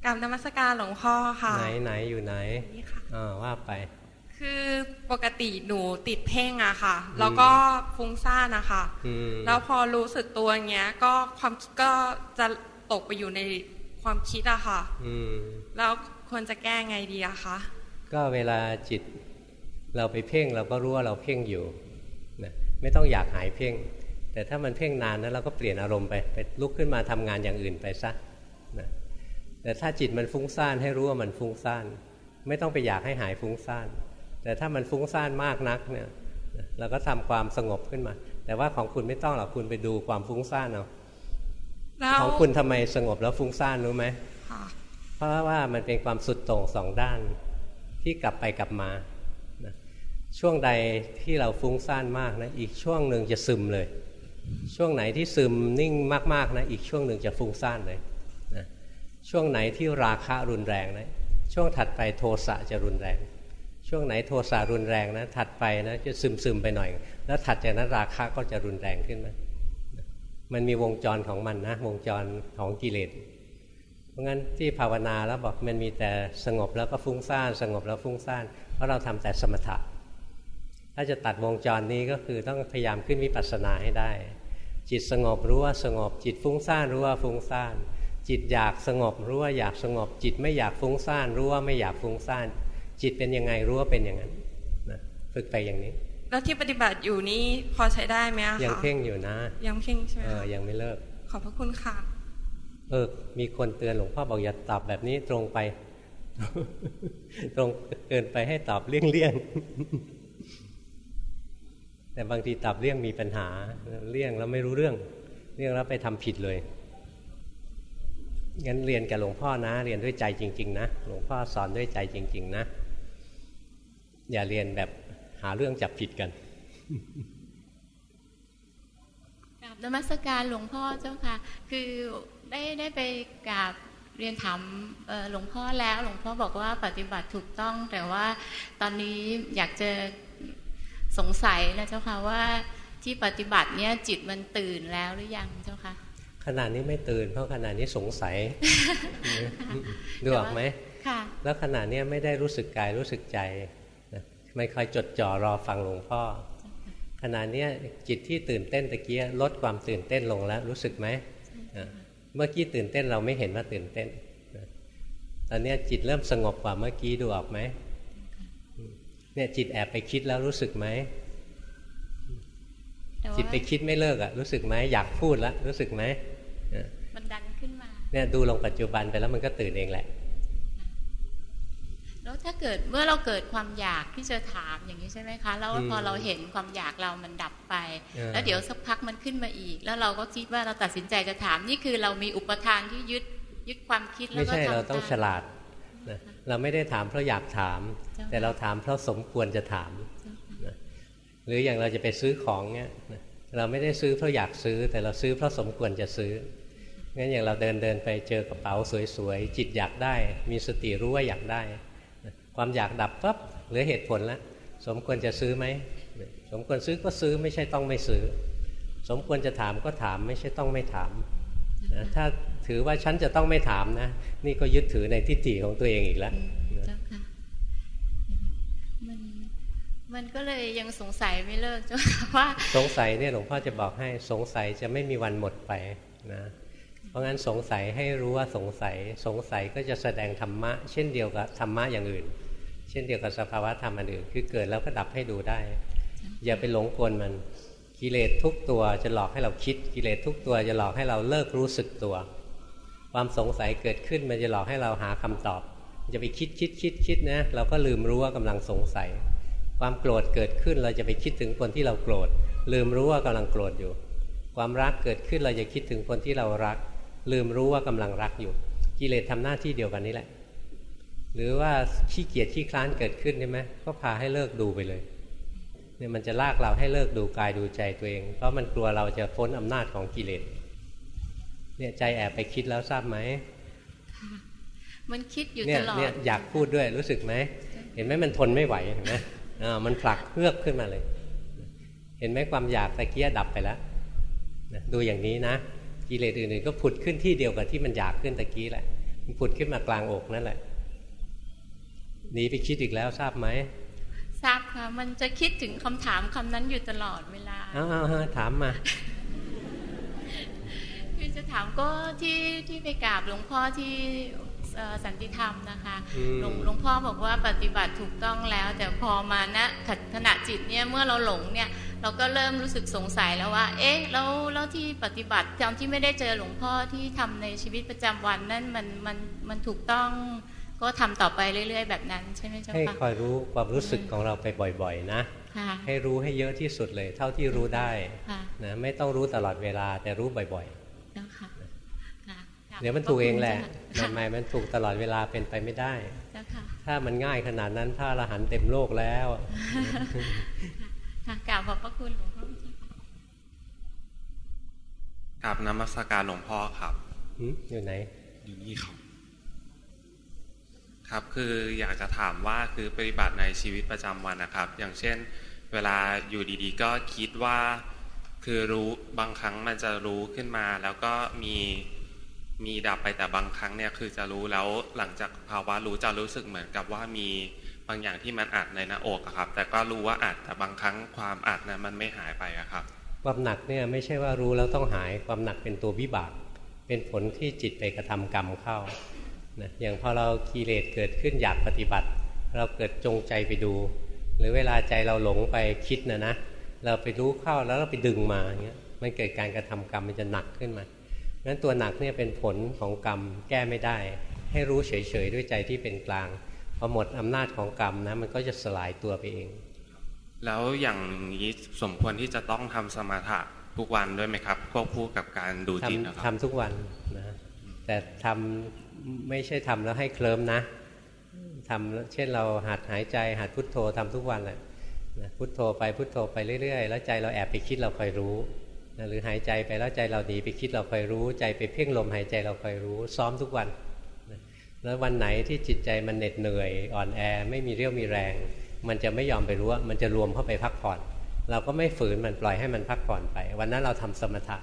กรรมนมัสการหลวงพ่อค่ะ
ไหนไหนอยู่ไหน
นี่ค่ะ
อ่าว่าไป
คือปกติหนูติดเพ่งอะค่ะ แล้วก็ฟุ้งซ่านอะค่ะแล้วพอรู้สึกตัวเงี้ย ก็ความก็จะตกไปอยู่ใน ความคิดอะค่ะแล้วควรจะแก้ไงดีอะคะ
ก็เวลาจิตเราไปเพ่งเราก็รู้ว่าเราเพ่งอยู่นะไม่ต้องอยากหายเพ่ง แต่ถ้ามันเพ่งนานนะเราก็เปลี่ยนอารมณ์ไปไปลุกขึ้นมาทำงานอย่างอื่นไปซะนะแต่ถ้าจิตมันฟุ้งซ่านให้รู้ว่ามันฟุ้งซ่านไม่ต้องไปอยากให้หายฟุ้งซ่านแต่ถ้ามันฟุ้งซ่านมากนักเนี่ยเราก็ทำความสงบขึ้นมา แต่ว่าของคุณไม่ต้องหรอกคุณไปดูความฟุ้งซ่านเอา ของคุณทำไมสงบแล้วฟุ้งซ่านรู้ไหมเพราะว่ามันเป็นความสุดโต่งสองด้านที่กลับไปกลับมา ช่วงใดที่เราฟุ้งซ่านมากนะ อีกช่วงหนึ่งจะซึมเลย ช่วงไหนที่ซึมนิ่งมากๆนะ อีกช่วงหนึ่งจะฟุ้งซ่านเลยนะช่วงไหนที่ราคะรุนแรงนะ ช่วงถัดไปโทสะจะรุนแรง ช่วงไหนโทสะรุนแรงนะ ถัดไปนะจะซึมซึมไปหน่อย แล้วถัดจากนั้นราคะก็จะรุนแรงขึ้นมา มันมีวงจรของมันนะ วงจรของกิเลส เพราะงั้นที่ภาวนาแล้วบอกมันมีแต่สงบแล้วก็ฟุ้งซ่าน สงบแล้วฟุ้งซ่าน เพราะเราทำแต่สมถะ ถ้าจะตัดวงจรนี้ก็คือต้องพยายามขึ้นวิปัสสนาให้ได้ จิตสงบรู้ว่าสงบ จิตฟุ้งซ่านรู้ว่าฟุ้งซ่าน จิตอยากสงบรู้ว่าอยากสงบ จิตไม่อยากฟุ้งซ่านรู้ว่าไม่อยากฟุ้งซ่าน จิตเป็นยังไงรู้ว่าเป็นอย่างนั้นนะฝึกไปอย่างนี้
แล้วที่ปฏิบัติอยู่นี้พอใช้ได้ไหมคะ
ยังเพ่งอยู่นะ
ยังเพ่งใช่ไหม
เออยังไม่เลิก
ขอบพระคุณค่ะ
เออ มีคนเตือนหลวงพ่อบอกอย่าตอบแบบนี้ตรงไป ตรงเกินไปให้ตอบเลี่ยงๆ แต่บางทีตับเลี่ยงมีปัญหา เลี่ยงแล้วไม่รู้เรื่อง เลี่ยงแล้วไปทำผิดเลยงั้นเรียนกับหลวงพ่อนะ เรียนด้วยใจจริง ๆ นะ หลวงพ่อสอนด้วยใจจริง ๆ นะ อย่าเรียนแบบ หาเรื่องจับผิดกัน
กราบนมัสการหลวงพ่อเจ้าค่ะ คือได้ได้ไปกราบเรียนถามหลวงพ่อแล้ว หลวงพ่อบอกว่าปฏิบัติถูกต้อง แต่ว่าตอนนี้อยากจะสงสัยนะเจ้าค่ะว่าที่ปฏิบัติเนี้ยจิตมันตื่นแล้วหรือยังเจ้าค่ะ
ขนาดนี้ไม่ตื่น เพราะขนาดนี้สงสัยดูออกไหม
ค่ะ
แล้วขนาดนี้ไม่ได้รู้สึกกายรู้สึกใจ ไม่คอยจดจ่อรอฟังหลวงพ่อ ขณะนี้จิตที่ตื่นเต้นตะเกียลดความตื่นเต้นลงแล้วรู้สึกไหมเมื่อกี้ตื่นเต้นเราไม่เห็นว่าตื่นเต้นตอนนี้จิตเริ่มสงบกว่าเมื่อกี้ดูออกไหมเนี่ยจิตแอบไปคิดแล้วรู้สึกไหมจิตไปคิดไม่เลิกอะรู้สึกไหมอยากพูดแล้วรู้สึกไหม
มันดันขึ้นมา
เนี่ยดูลงปัจจุบันไปแล้วมันก็ตื่นเองแหละ
แล้วถ้าเกิดเมื่อเราเกิดความอยากที่จะถามอย่างนี้ใช่ไหมคะ แล้วพอเราเห็นความอยากเรามันดับไป แล้วเดี๋ยวสักพักมันขึ้นมาอีก แล้วเราก็คิดว่าเราตัดสินใจจะถามนี่คือเรามีอุปทานที่ยึดยึดความคิดแล้ว
ก็ไม่ใช่เราต้องฉลาดนะเราไม่ได้ถามเพราะอยากถาม แต่เราถามเพราะสมควรจะถามนะหรืออย่างเราจะไปซื้อของเนี้ยเราไม่ได้ซื้อเพราะอยากซื้อ แต่เราซื้อเพราะสมควรจะซื้องั้นอย่างเราเดินเดินไปเจอกระเป๋าสวยๆจิตอยากได้ มีสติรู้ว่าอยากได้ ความอยากดับปั๊บเหลือเหตุผลแล้วสมควรจะซื้อไหมสมควรซื้อก็ซื้อไม่ใช่ต้องไม่ซื้อ สมควรจะถามก็ถามไม่ใช่ต้องไม่ถามถ้าถือว่าฉันจะต้องไม่ถามนะ นี่ก็ยึดถือในทิฏฐิของตัวเองอีกแล้ว
มันมันก็เลยยังสงสัยไม่เลิกจ้าว่า
สงสัยเนี่ยหลวงพ่อจะบอกให้สงสัยจะไม่มีวันหมดไปนะเพราะงั้นสงสัยให้รู้ว่าสงสัย สงสัยก็จะแสดงธรรมะ เช่นเดียวกับธรรมะอย่างอื่น เช่นเดียวกับสภาวะธรรมอันอื่นคือเกิดแล้วก็ดับให้ดูได้ อย่าไปหลงกลมันกิเลสทุกตัวจะหลอกให้เราคิด กิเลสทุกตัวจะหลอกให้เราเลิกรู้สึกตัว ความสงสัยเกิดขึ้นมันจะหลอกให้เราหาคำตอบ จะไปคิดคิดคิดคิดนะเราก็ลืมรู้ว่ากำลังสงสัย ความโกรธเกิดขึ้นเราจะไปคิดถึงคนที่เราโกรธ ลืมรู้ว่ากำลังโกรธอยู่ ความรักเกิดขึ้นเราจะคิดถึงคนที่เรารัก ลืมรู้ว่ากำลังรักอยู่ กิเลสทำหน้าที่เดียวกันนี้แหละ หรือว่าขี้เกียจขี้คลานเกิดขึ้นใช่ไหมก็พาให้เลิกดูไปเลยเนี่ยมันจะลากเราให้เลิกดูกายดูใจตัวเอง เพราะมันกลัวเราจะพ้นอำนาจของกิเลสเนี่ยใจแอบไปคิดแล้วทราบไหม
มันคิดอยู่
ต
ลอด
เนี่ยอยากพูดด้วยรู้สึกไหมเห็นไหมมันทนไม่ไหวเห็นไหมอ่ามันผลักเพือกขึ้นมาเลย เห็นไหมความอยากตะเกียดับไปแล้วดูอย่างนี้นะกิเลสอื่นๆก็ผุดขึ้นที่เดียวกับที่มันอยากขึ้นตะกี้แหละมันผุดขึ้นมากลางอกนั่นแหละ หนีไปคิดอีกแล้วทราบไหม
ทราบค่ะ มันจะคิดถึงคำถามคำนั้นอยู่ตลอดเวลา
อ้าวถามมา
คือจะถามก็ที่ที่ไปกราบหลวงพ่อที่สันติธรรมนะคะหลวงหลวงพ่อบอกว่าปฏิบัติถูกต้องแล้ว แต่พอมาณขณะจิตเนี่ยเมื่อเราหลงเนี่ย เราก็เริ่มรู้สึกสงสัยแล้วว่า เอ๊ะแล้วแล้วที่ปฏิบัติตอนที่ไม่ได้เจอหลวงพ่อที่ทำในชีวิตประจำวันนั่นมันมันมันถูกต้อง ก็ทำต่อไปเรื่อย ๆ แบบนั้นใช่ไหมเจ้าคะให้
คอยรู้ความรู้สึกของเราไปบ่อย ๆ นะให้รู้ให้เยอะที่สุดเลย เท่าที่รู้ได้นะไม่ต้องรู้ตลอดเวลาแต่รู้บ่อยๆเดี๋ยวมันถูกเองแหละใหม่ๆมันถูกตลอดเวลาเป็นไปไม่ได้ถ้ามันง่ายขนาดนั้นพระอรหันต์เต็มโลกแล้ว
กล่าวขอบพระคุณหลวงพ่
อกราบนมัสการหลวงพ่อครับ
อยู่ไหน
อยู่นี่ครับ ครับคืออยากจะถามว่าคือปฏิบัติในชีวิตประจำวันนะครับ อย่างเช่น เวลาอยู่ดีๆ ก็คิดว่า คือรู้บางครั้งมันจะรู้ขึ้นมา แล้วก็มีมีดับไปแต่บางครั้งเนี่ยคือจะรู้แล้วหลังจากภาวะรู้จะรู้สึกเหมือนกับว่ามีบางอย่างที่มันอัดในหน้าอกครับ แต่ก็รู้ว่าอัดแต่บางครั้งความอัดนั้นมันไม่หายไปครับ
ความหนักเนี่ยไม่ใช่ว่ารู้แล้วต้องหายความหนักเป็นตัววิบาก เป็นผลที่จิตไปกระทำกรรมเข้า นะอย่างพอเรากิเลสเกิดขึ้นอยากปฏิบัติ เราเกิดจงใจไปดู หรือเวลาใจเราหลงไปคิดนะนะเราไปรู้เข้าแล้วเราไปดึงมาอย่างเงี้ยมันเกิดการกระทำกรรมมันจะหนักขึ้นมานั้นตัวหนักเนี่ยเป็นผลของกรรมแก้ไม่ได้ ให้รู้เฉยๆด้วยใจที่เป็นกลางพอหมดอำนาจของกรรมนะมันก็จะสลายตัวไปเอง
แล้วอย่างนี้สมควรที่จะต้องทำสมาธิทุกวันด้วยไหมครับควบคู่กับการดูจิตนะครับ
ทำทุกวันนะแต่ทำ ไม่ใช่ทำแล้วให้เคลิมนะทำเช่นเราหัดหายใจหัดพุทโธทำทุกวันแหละพุทโธไปพุทโธไปเรื่อยๆ แล้วใจเราแอบไปคิดเราคอยรู้หรือหายใจไปแล้วใจเราหนีไปคิดเราคอยรู้ ใจไปเพ่งลมหายใจเราคอยรู้ ซ้อมทุกวันแล้ววันไหนที่จิตใจมันเหน็ดเหนื่อยอ่อนแอไม่มีเรี่ยวมีแรง มันจะไม่ยอมไปรู้ว่ามันจะรวมเข้าไปพักผ่อน เราก็ไม่ฝืนมันปล่อยให้มันพักผ่อนไป วันนั้นเราทำสมถะ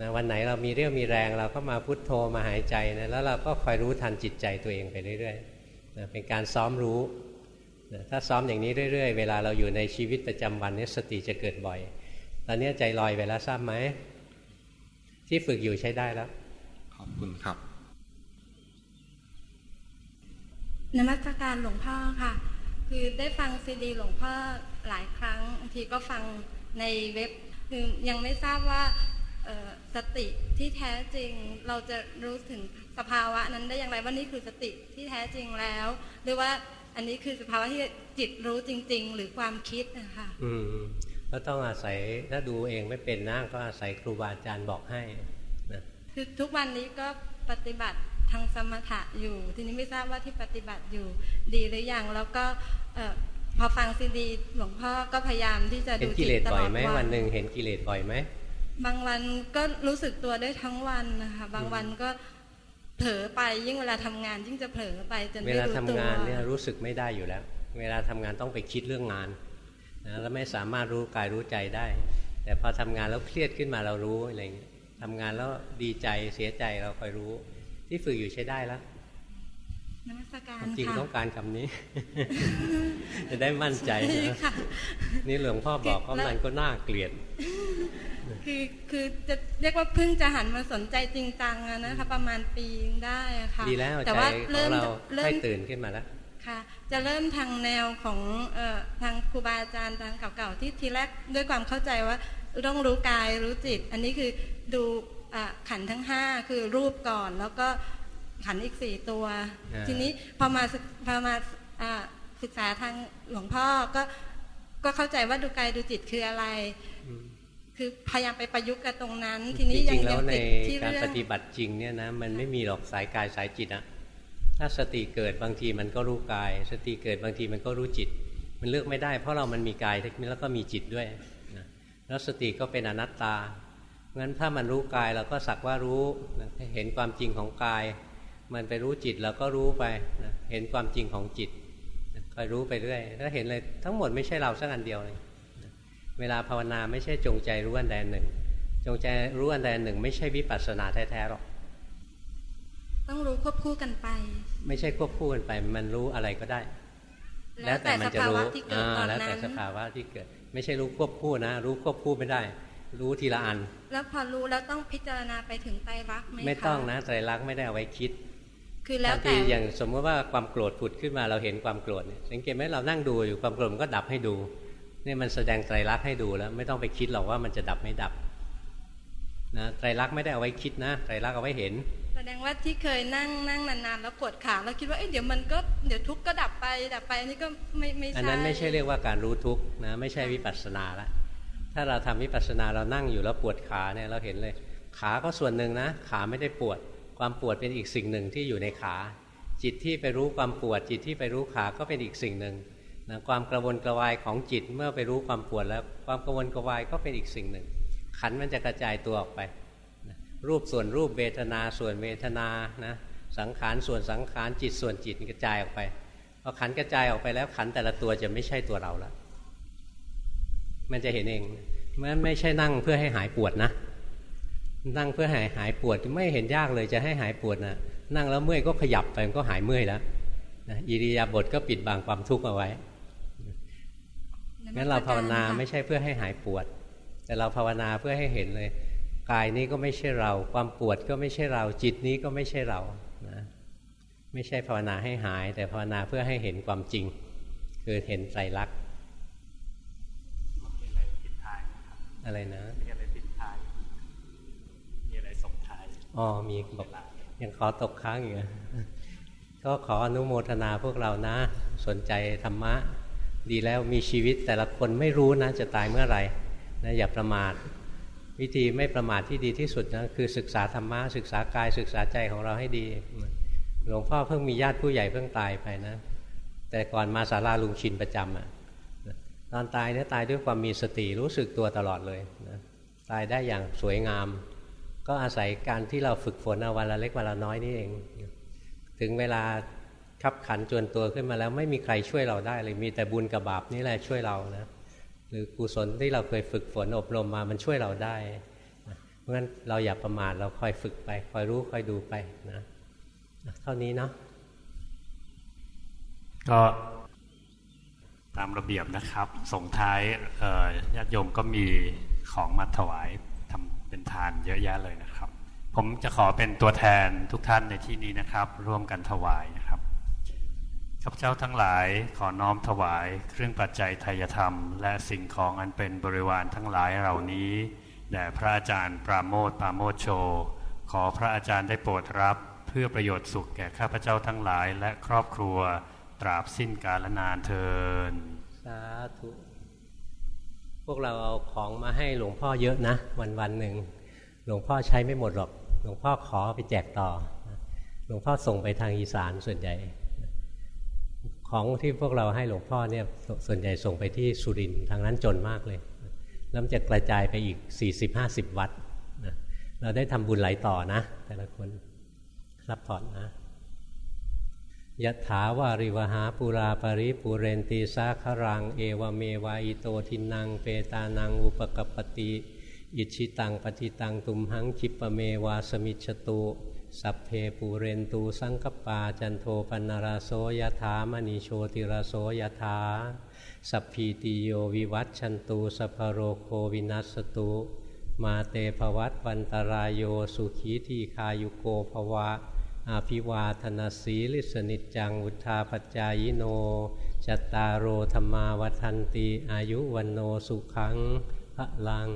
นะวันไหนเรามีเรี่ยวมีแรงเราก็มาพุทโธมาหายใจนะแล้วเราก็คอยรู้ทันจิตใจตัวเองไปเรื่อยๆนะเป็นการซ้อมรู้นะถ้าซ้อมอย่างนี้เรื่อยๆ เวลาเราอยู่ในชีวิตประจำวันนี้สติจะเกิดบ่อย ตอนนี้ใจลอยไปแล้วทราบไหม ที่ฝึกอยู่ใช้ได้แล้ว
ขอบคุณครับ
นมัสการหลวงพ่อค่ะ คือได้ฟังซีดีหลวงพ่อหลายครั้งบางทีก็ฟังในเว็บคือยังไม่ทราบว่า สติที่แท้จริงเราจะรู้ถึงสภาวะนั้นได้อย่างไรว่านี่คือสติที่แท้จริงแล้ว หรือว่าอันนี้คือสภาวะที่จิตรู้จริง ๆ หรือความคิดนะคะ
อืมก็ต้องอาศัยถ้าดูเองไม่เป็นนะก็อาศัยครูบาอาจารย์บอกให้นะ
คือทุกวันนี้ก็ปฏิบัติทางสมถะอยู่ ทีนี้ไม่ทราบว่าที่ปฏิบัติอยู่ดีหรือยังแล้วก็พอฟังซีดีหลวงพ่อก็พยายามที่จะ
ดูจิตตลอดวันเห็นกิเลสบ่อยไหมวันหนึ่งเห็นกิเลสบ่อยไหม
บางวันก็รู้สึกตัวได้ทั้งวันนะคะ บางวันก็เผลอไปยิ่งเวลาทำงาน ยิ่งจะเผลอไปจนไม่รู้ตัวเวลาทำ
งานเนี่ยรู้สึกไม่ได้อยู่แล้ว เวลาทำงานต้องไปคิดเรื่องงานนะแล้วไม่สามารถรู้กายรู้ใจได้ แต่พอทำงานแล้วเครียดขึ้นมาเรารู้อะไรอย่างเงี้ยทำงานแล้วดีใจเสียใจเราคอยรู้ ที่ฝึกอยู่ใช้ได้แล้วจริงต้องการคำนี้ จะได้มั่นใจนะนี่หลวงพ่อบอกว่ามันก็น่าเกลียด
คือคือจะเรียกว่าเพิ่งจะหันมาสนใจจริงจังนะคะประมาณปีได้ค่ะ
ดีแล้วแต่ว่าเริ่มเริ่มตื่นขึ้นมาแล้ว
ค่ะจะเริ่มทางแนวของทางครูบาอาจารย์ทางเก่าๆที่ทีแรกด้วยความเข้าใจว่าต้องรู้กายรู้จิต อันนี้คือดูขันทั้งห้าคือรูปก่อนแล้วก็ขันอีกสี่ตัว ทีนี้พอมาพอมาศึกษาทางหลวงพ่อก็ก็เข้าใจว่าดูกายดูจิตคืออะไร คือพยายามไปประยุกต์กับตรงนั้น ทีนี้
ยังยังติดที่เรื่องการปฏิบัติจริงเนี่ยนะมันไม่มีหรอกสายกายสายจิตอะถ้าสติเกิดบางทีมันก็รู้กาย สติเกิดบางทีมันก็รู้จิต มันเลือกไม่ได้ เพราะเรามันมีกายแล้วก็มีจิตด้วยนะแล้วสติก็เป็นอนัตตางั้นถ้ามันรู้กายเราก็สักว่ารู้เห็นความจริงของกาย มันไปรู้จิตเราก็รู้ไปนะเห็นความจริงของจิตคอยรู้ไปเรื่อยถ้าเห็นเลยทั้งหมดไม่ใช่เราสักอันเดียวเลย เวลาภาวนาไม่ใช่จงใจรู้อันใดหนึ่ง จงใจรู้อันใดหนึ่ง ไม่ใช่วิปัสสนาแท้ๆหรอก
ต้องรู้ควบคู่กันไป
ไม่ใช่ควบคู่กันไป มันรู้อะไรก็ได้
แล้วแต่สภาวะที่เกิดตอนนั้น
แล้วแต่สภาวะที่เกิด ไม่ใช่รู้ควบคู่นะ รู้ควบคู่ไม่ได้ รู้ทีละอัน
แล้วพอรู้แล้วต้องพิจารณาไปถึงไตรลักษณ์ไหมคะ
ไม่ต้องนะไตรลักษณ์ไม่ได้เอาไว้คิด
คือแล้วแต่
อย่างสมมติว่าความโกรธผุดขึ้นมาเราเห็นความโกรธเนี่ยสังเกตไหมเรานั่งดูอยู่ความโกรธมันก็ดับให้ดู นี่มันแสดงไตรลักษณ์ให้ดูแล้ว ไม่ต้องไปคิดหรอกว่ามันจะดับไม่ดับนะไตรลักษณ์ไม่ได้เอาไว้คิดนะไตรลักษณ์เอาไว้เห็น
แสดงว่าที่เคยนั่งนั่งนานๆแล้วปวดขาแล้วคิดว่าเอ๊ะเดี๋ยวมันก็เดี๋ยวทุกข์ก็ดับไปดับไปอันนี้ก็ไม่ไม่ใช่
อันนั้นไม่ใช่เรียกว่าการรู้ทุกข์นะไม่ใช่วิปัสสนาละถ้าเราทำวิปัสสนาเรานั่งอยู่แล้วปวดขาเนี่ยเราเห็นเลย ขาก็ส่วนหนึ่งนะ ขาไม่ได้ปวด ความปวดเป็นอีกสิ่งหนึ่งที่อยู่ในขา จิตที่ไปรู้ความปวด จิตที่ไปรู้ขาก็เป็นอีกสิ่งหนึ่ง นะความกระวนกระวายของจิตเมื่อไปรู้ความปวดแล้ว ความกระวนกระวายก็เป็นอีกสิ่งหนึ่ง ขันมันจะกระจายตัวออกไปนะรูปส่วนรูปเวทนาส่วนเวทนานะสังขารส่วนสังขารจิตส่วนจิตกระจายออกไปพอขันกระจายออกไปแล้วขันแต่ละตัวจะไม่ใช่ตัวเราแล้วมันจะเห็นเองมันไม่ใช่นั่งเพื่อให้หายปวดนะนั่งเพื่อหายหายปวดไม่เห็นยากเลยจะให้หายปวดนะนั่งแล้วเมื่อยก็ขยับไปมันก็หายเมื่อยแล้วอิริยาบถก็ปิดบังความทุกข์เอาไว้ งั้นเราภาวนาไม่ใช่เพื่อให้หายปวด แต่เราภาวนาเพื่อให้เห็นเลย กายนี้ก็ไม่ใช่เรา ความปวดก็ไม่ใช่เรา จิตนี้ก็ไม่ใช่เรานะไม่ใช่ภาวนาให้หาย แต่ภาวนาเพื่อให้เห็นความจริง คือเห็นไตรลักษณ์อะไรนะ
มีอะไรปิดท้ายมีอะไรส่งท้าย
อ๋อมีบอกยังขอตกค้างอยู่ก็ขออนุโมทนาพวกเรานะ สนใจธรรมะ ดีแล้วมีชีวิตแต่ละคนไม่รู้นะจะตายเมื่อไหร่นะอย่าประมาทวิธีไม่ประมาทที่ดีที่สุดนะคือศึกษาธรรมะศึกษากายศึกษาใจของเราให้ดี หลวงพ่อเพิ่งมีญาติผู้ใหญ่เพิ่งตายไปนะ แต่ก่อนมาศาลาลุงชินประจำอะตอนตายเนี่ยตายด้วยความมีสติรู้สึกตัวตลอดเลยนะตายได้อย่างสวยงาม ก็อาศัยการที่เราฝึกฝนเอาวันละเล็กวันละน้อยนี่เอง ถึงเวลา ขับขันจวนตัวขึ้นมาแล้วไม่มีใครช่วยเราได้เลยมีแต่บุญกับบาปนี่แหละช่วยเรานะหรือกุศลที่เราเคยฝึกฝนอบรมมามันช่วยเราได้เพราะฉะนั้นเราอย่าประมาทเราคอยฝึกไป คอยรู้คอยดูไปนะเท่านี้เนาะ
ก็ตามระเบียบนะครับ ส่งท้ายญาติโยมก็มีของมาถวายทำเป็นทานเยอะแยะเลยนะครับ ผมจะขอเป็นตัวแทนทุกท่านในที่นี้นะครับ ร่วมกันถวายนะครับ ข้าพเจ้าทั้งหลายขอน้อมถวายเครื่องปัจจัยไทยธรรม และสิ่งของอันเป็นบริวารทั้งหลายเหล่านี้แด่พระอาจารย์ปราโมทปราโมทโช ขอพระอาจารย์ได้โปรดรับ เพื่อประโยชน์สุขแก่ข้าพเจ้าทั้งหลายและครอบครัวตราบสิ้นกาลนานเทิน
สาธุพวกเราเอาของมาให้หลวงพ่อเยอะนะ วันวันหนึ่งหลวงพ่อใช้ไม่หมดหรอก หลวงพ่อขอไปแจกต่อ หลวงพ่อส่งไปทางอีสานส่วนใหญ่ ของที่พวกเราให้หลวงพ่อเนี่ยส่วนใหญ่ส่งไปที่สุรินทางนั้นจนมากเลยแล้วจะกระจายไปอีก 40-50 วัดนะเราได้ทำบุญไหลต่อนะ แต่ละคนรับผ่อนนะยะถาวาริวหาปุราปริปุเรนตีสาครัง เอวเมวายโตทินัง เปตานังอุปกปติ อิชิตังปฏิตัง ตุมหังคิปเมวาสมิชตุ สัพเพปูเรนตูสังกปา จันโทปนราโสยถามณีโชติราโสยถาสัพพีติโยวิวัตชันตูสัพโรโควินัสตุ มาเตภวัตวันตรายโยสุขีทีคายุโกภวะ อาภิวาธนาสีลิสนิจังอุทาปจายโนจตารโรธรรมาวันตีอายุวันโนสุขังพระลัง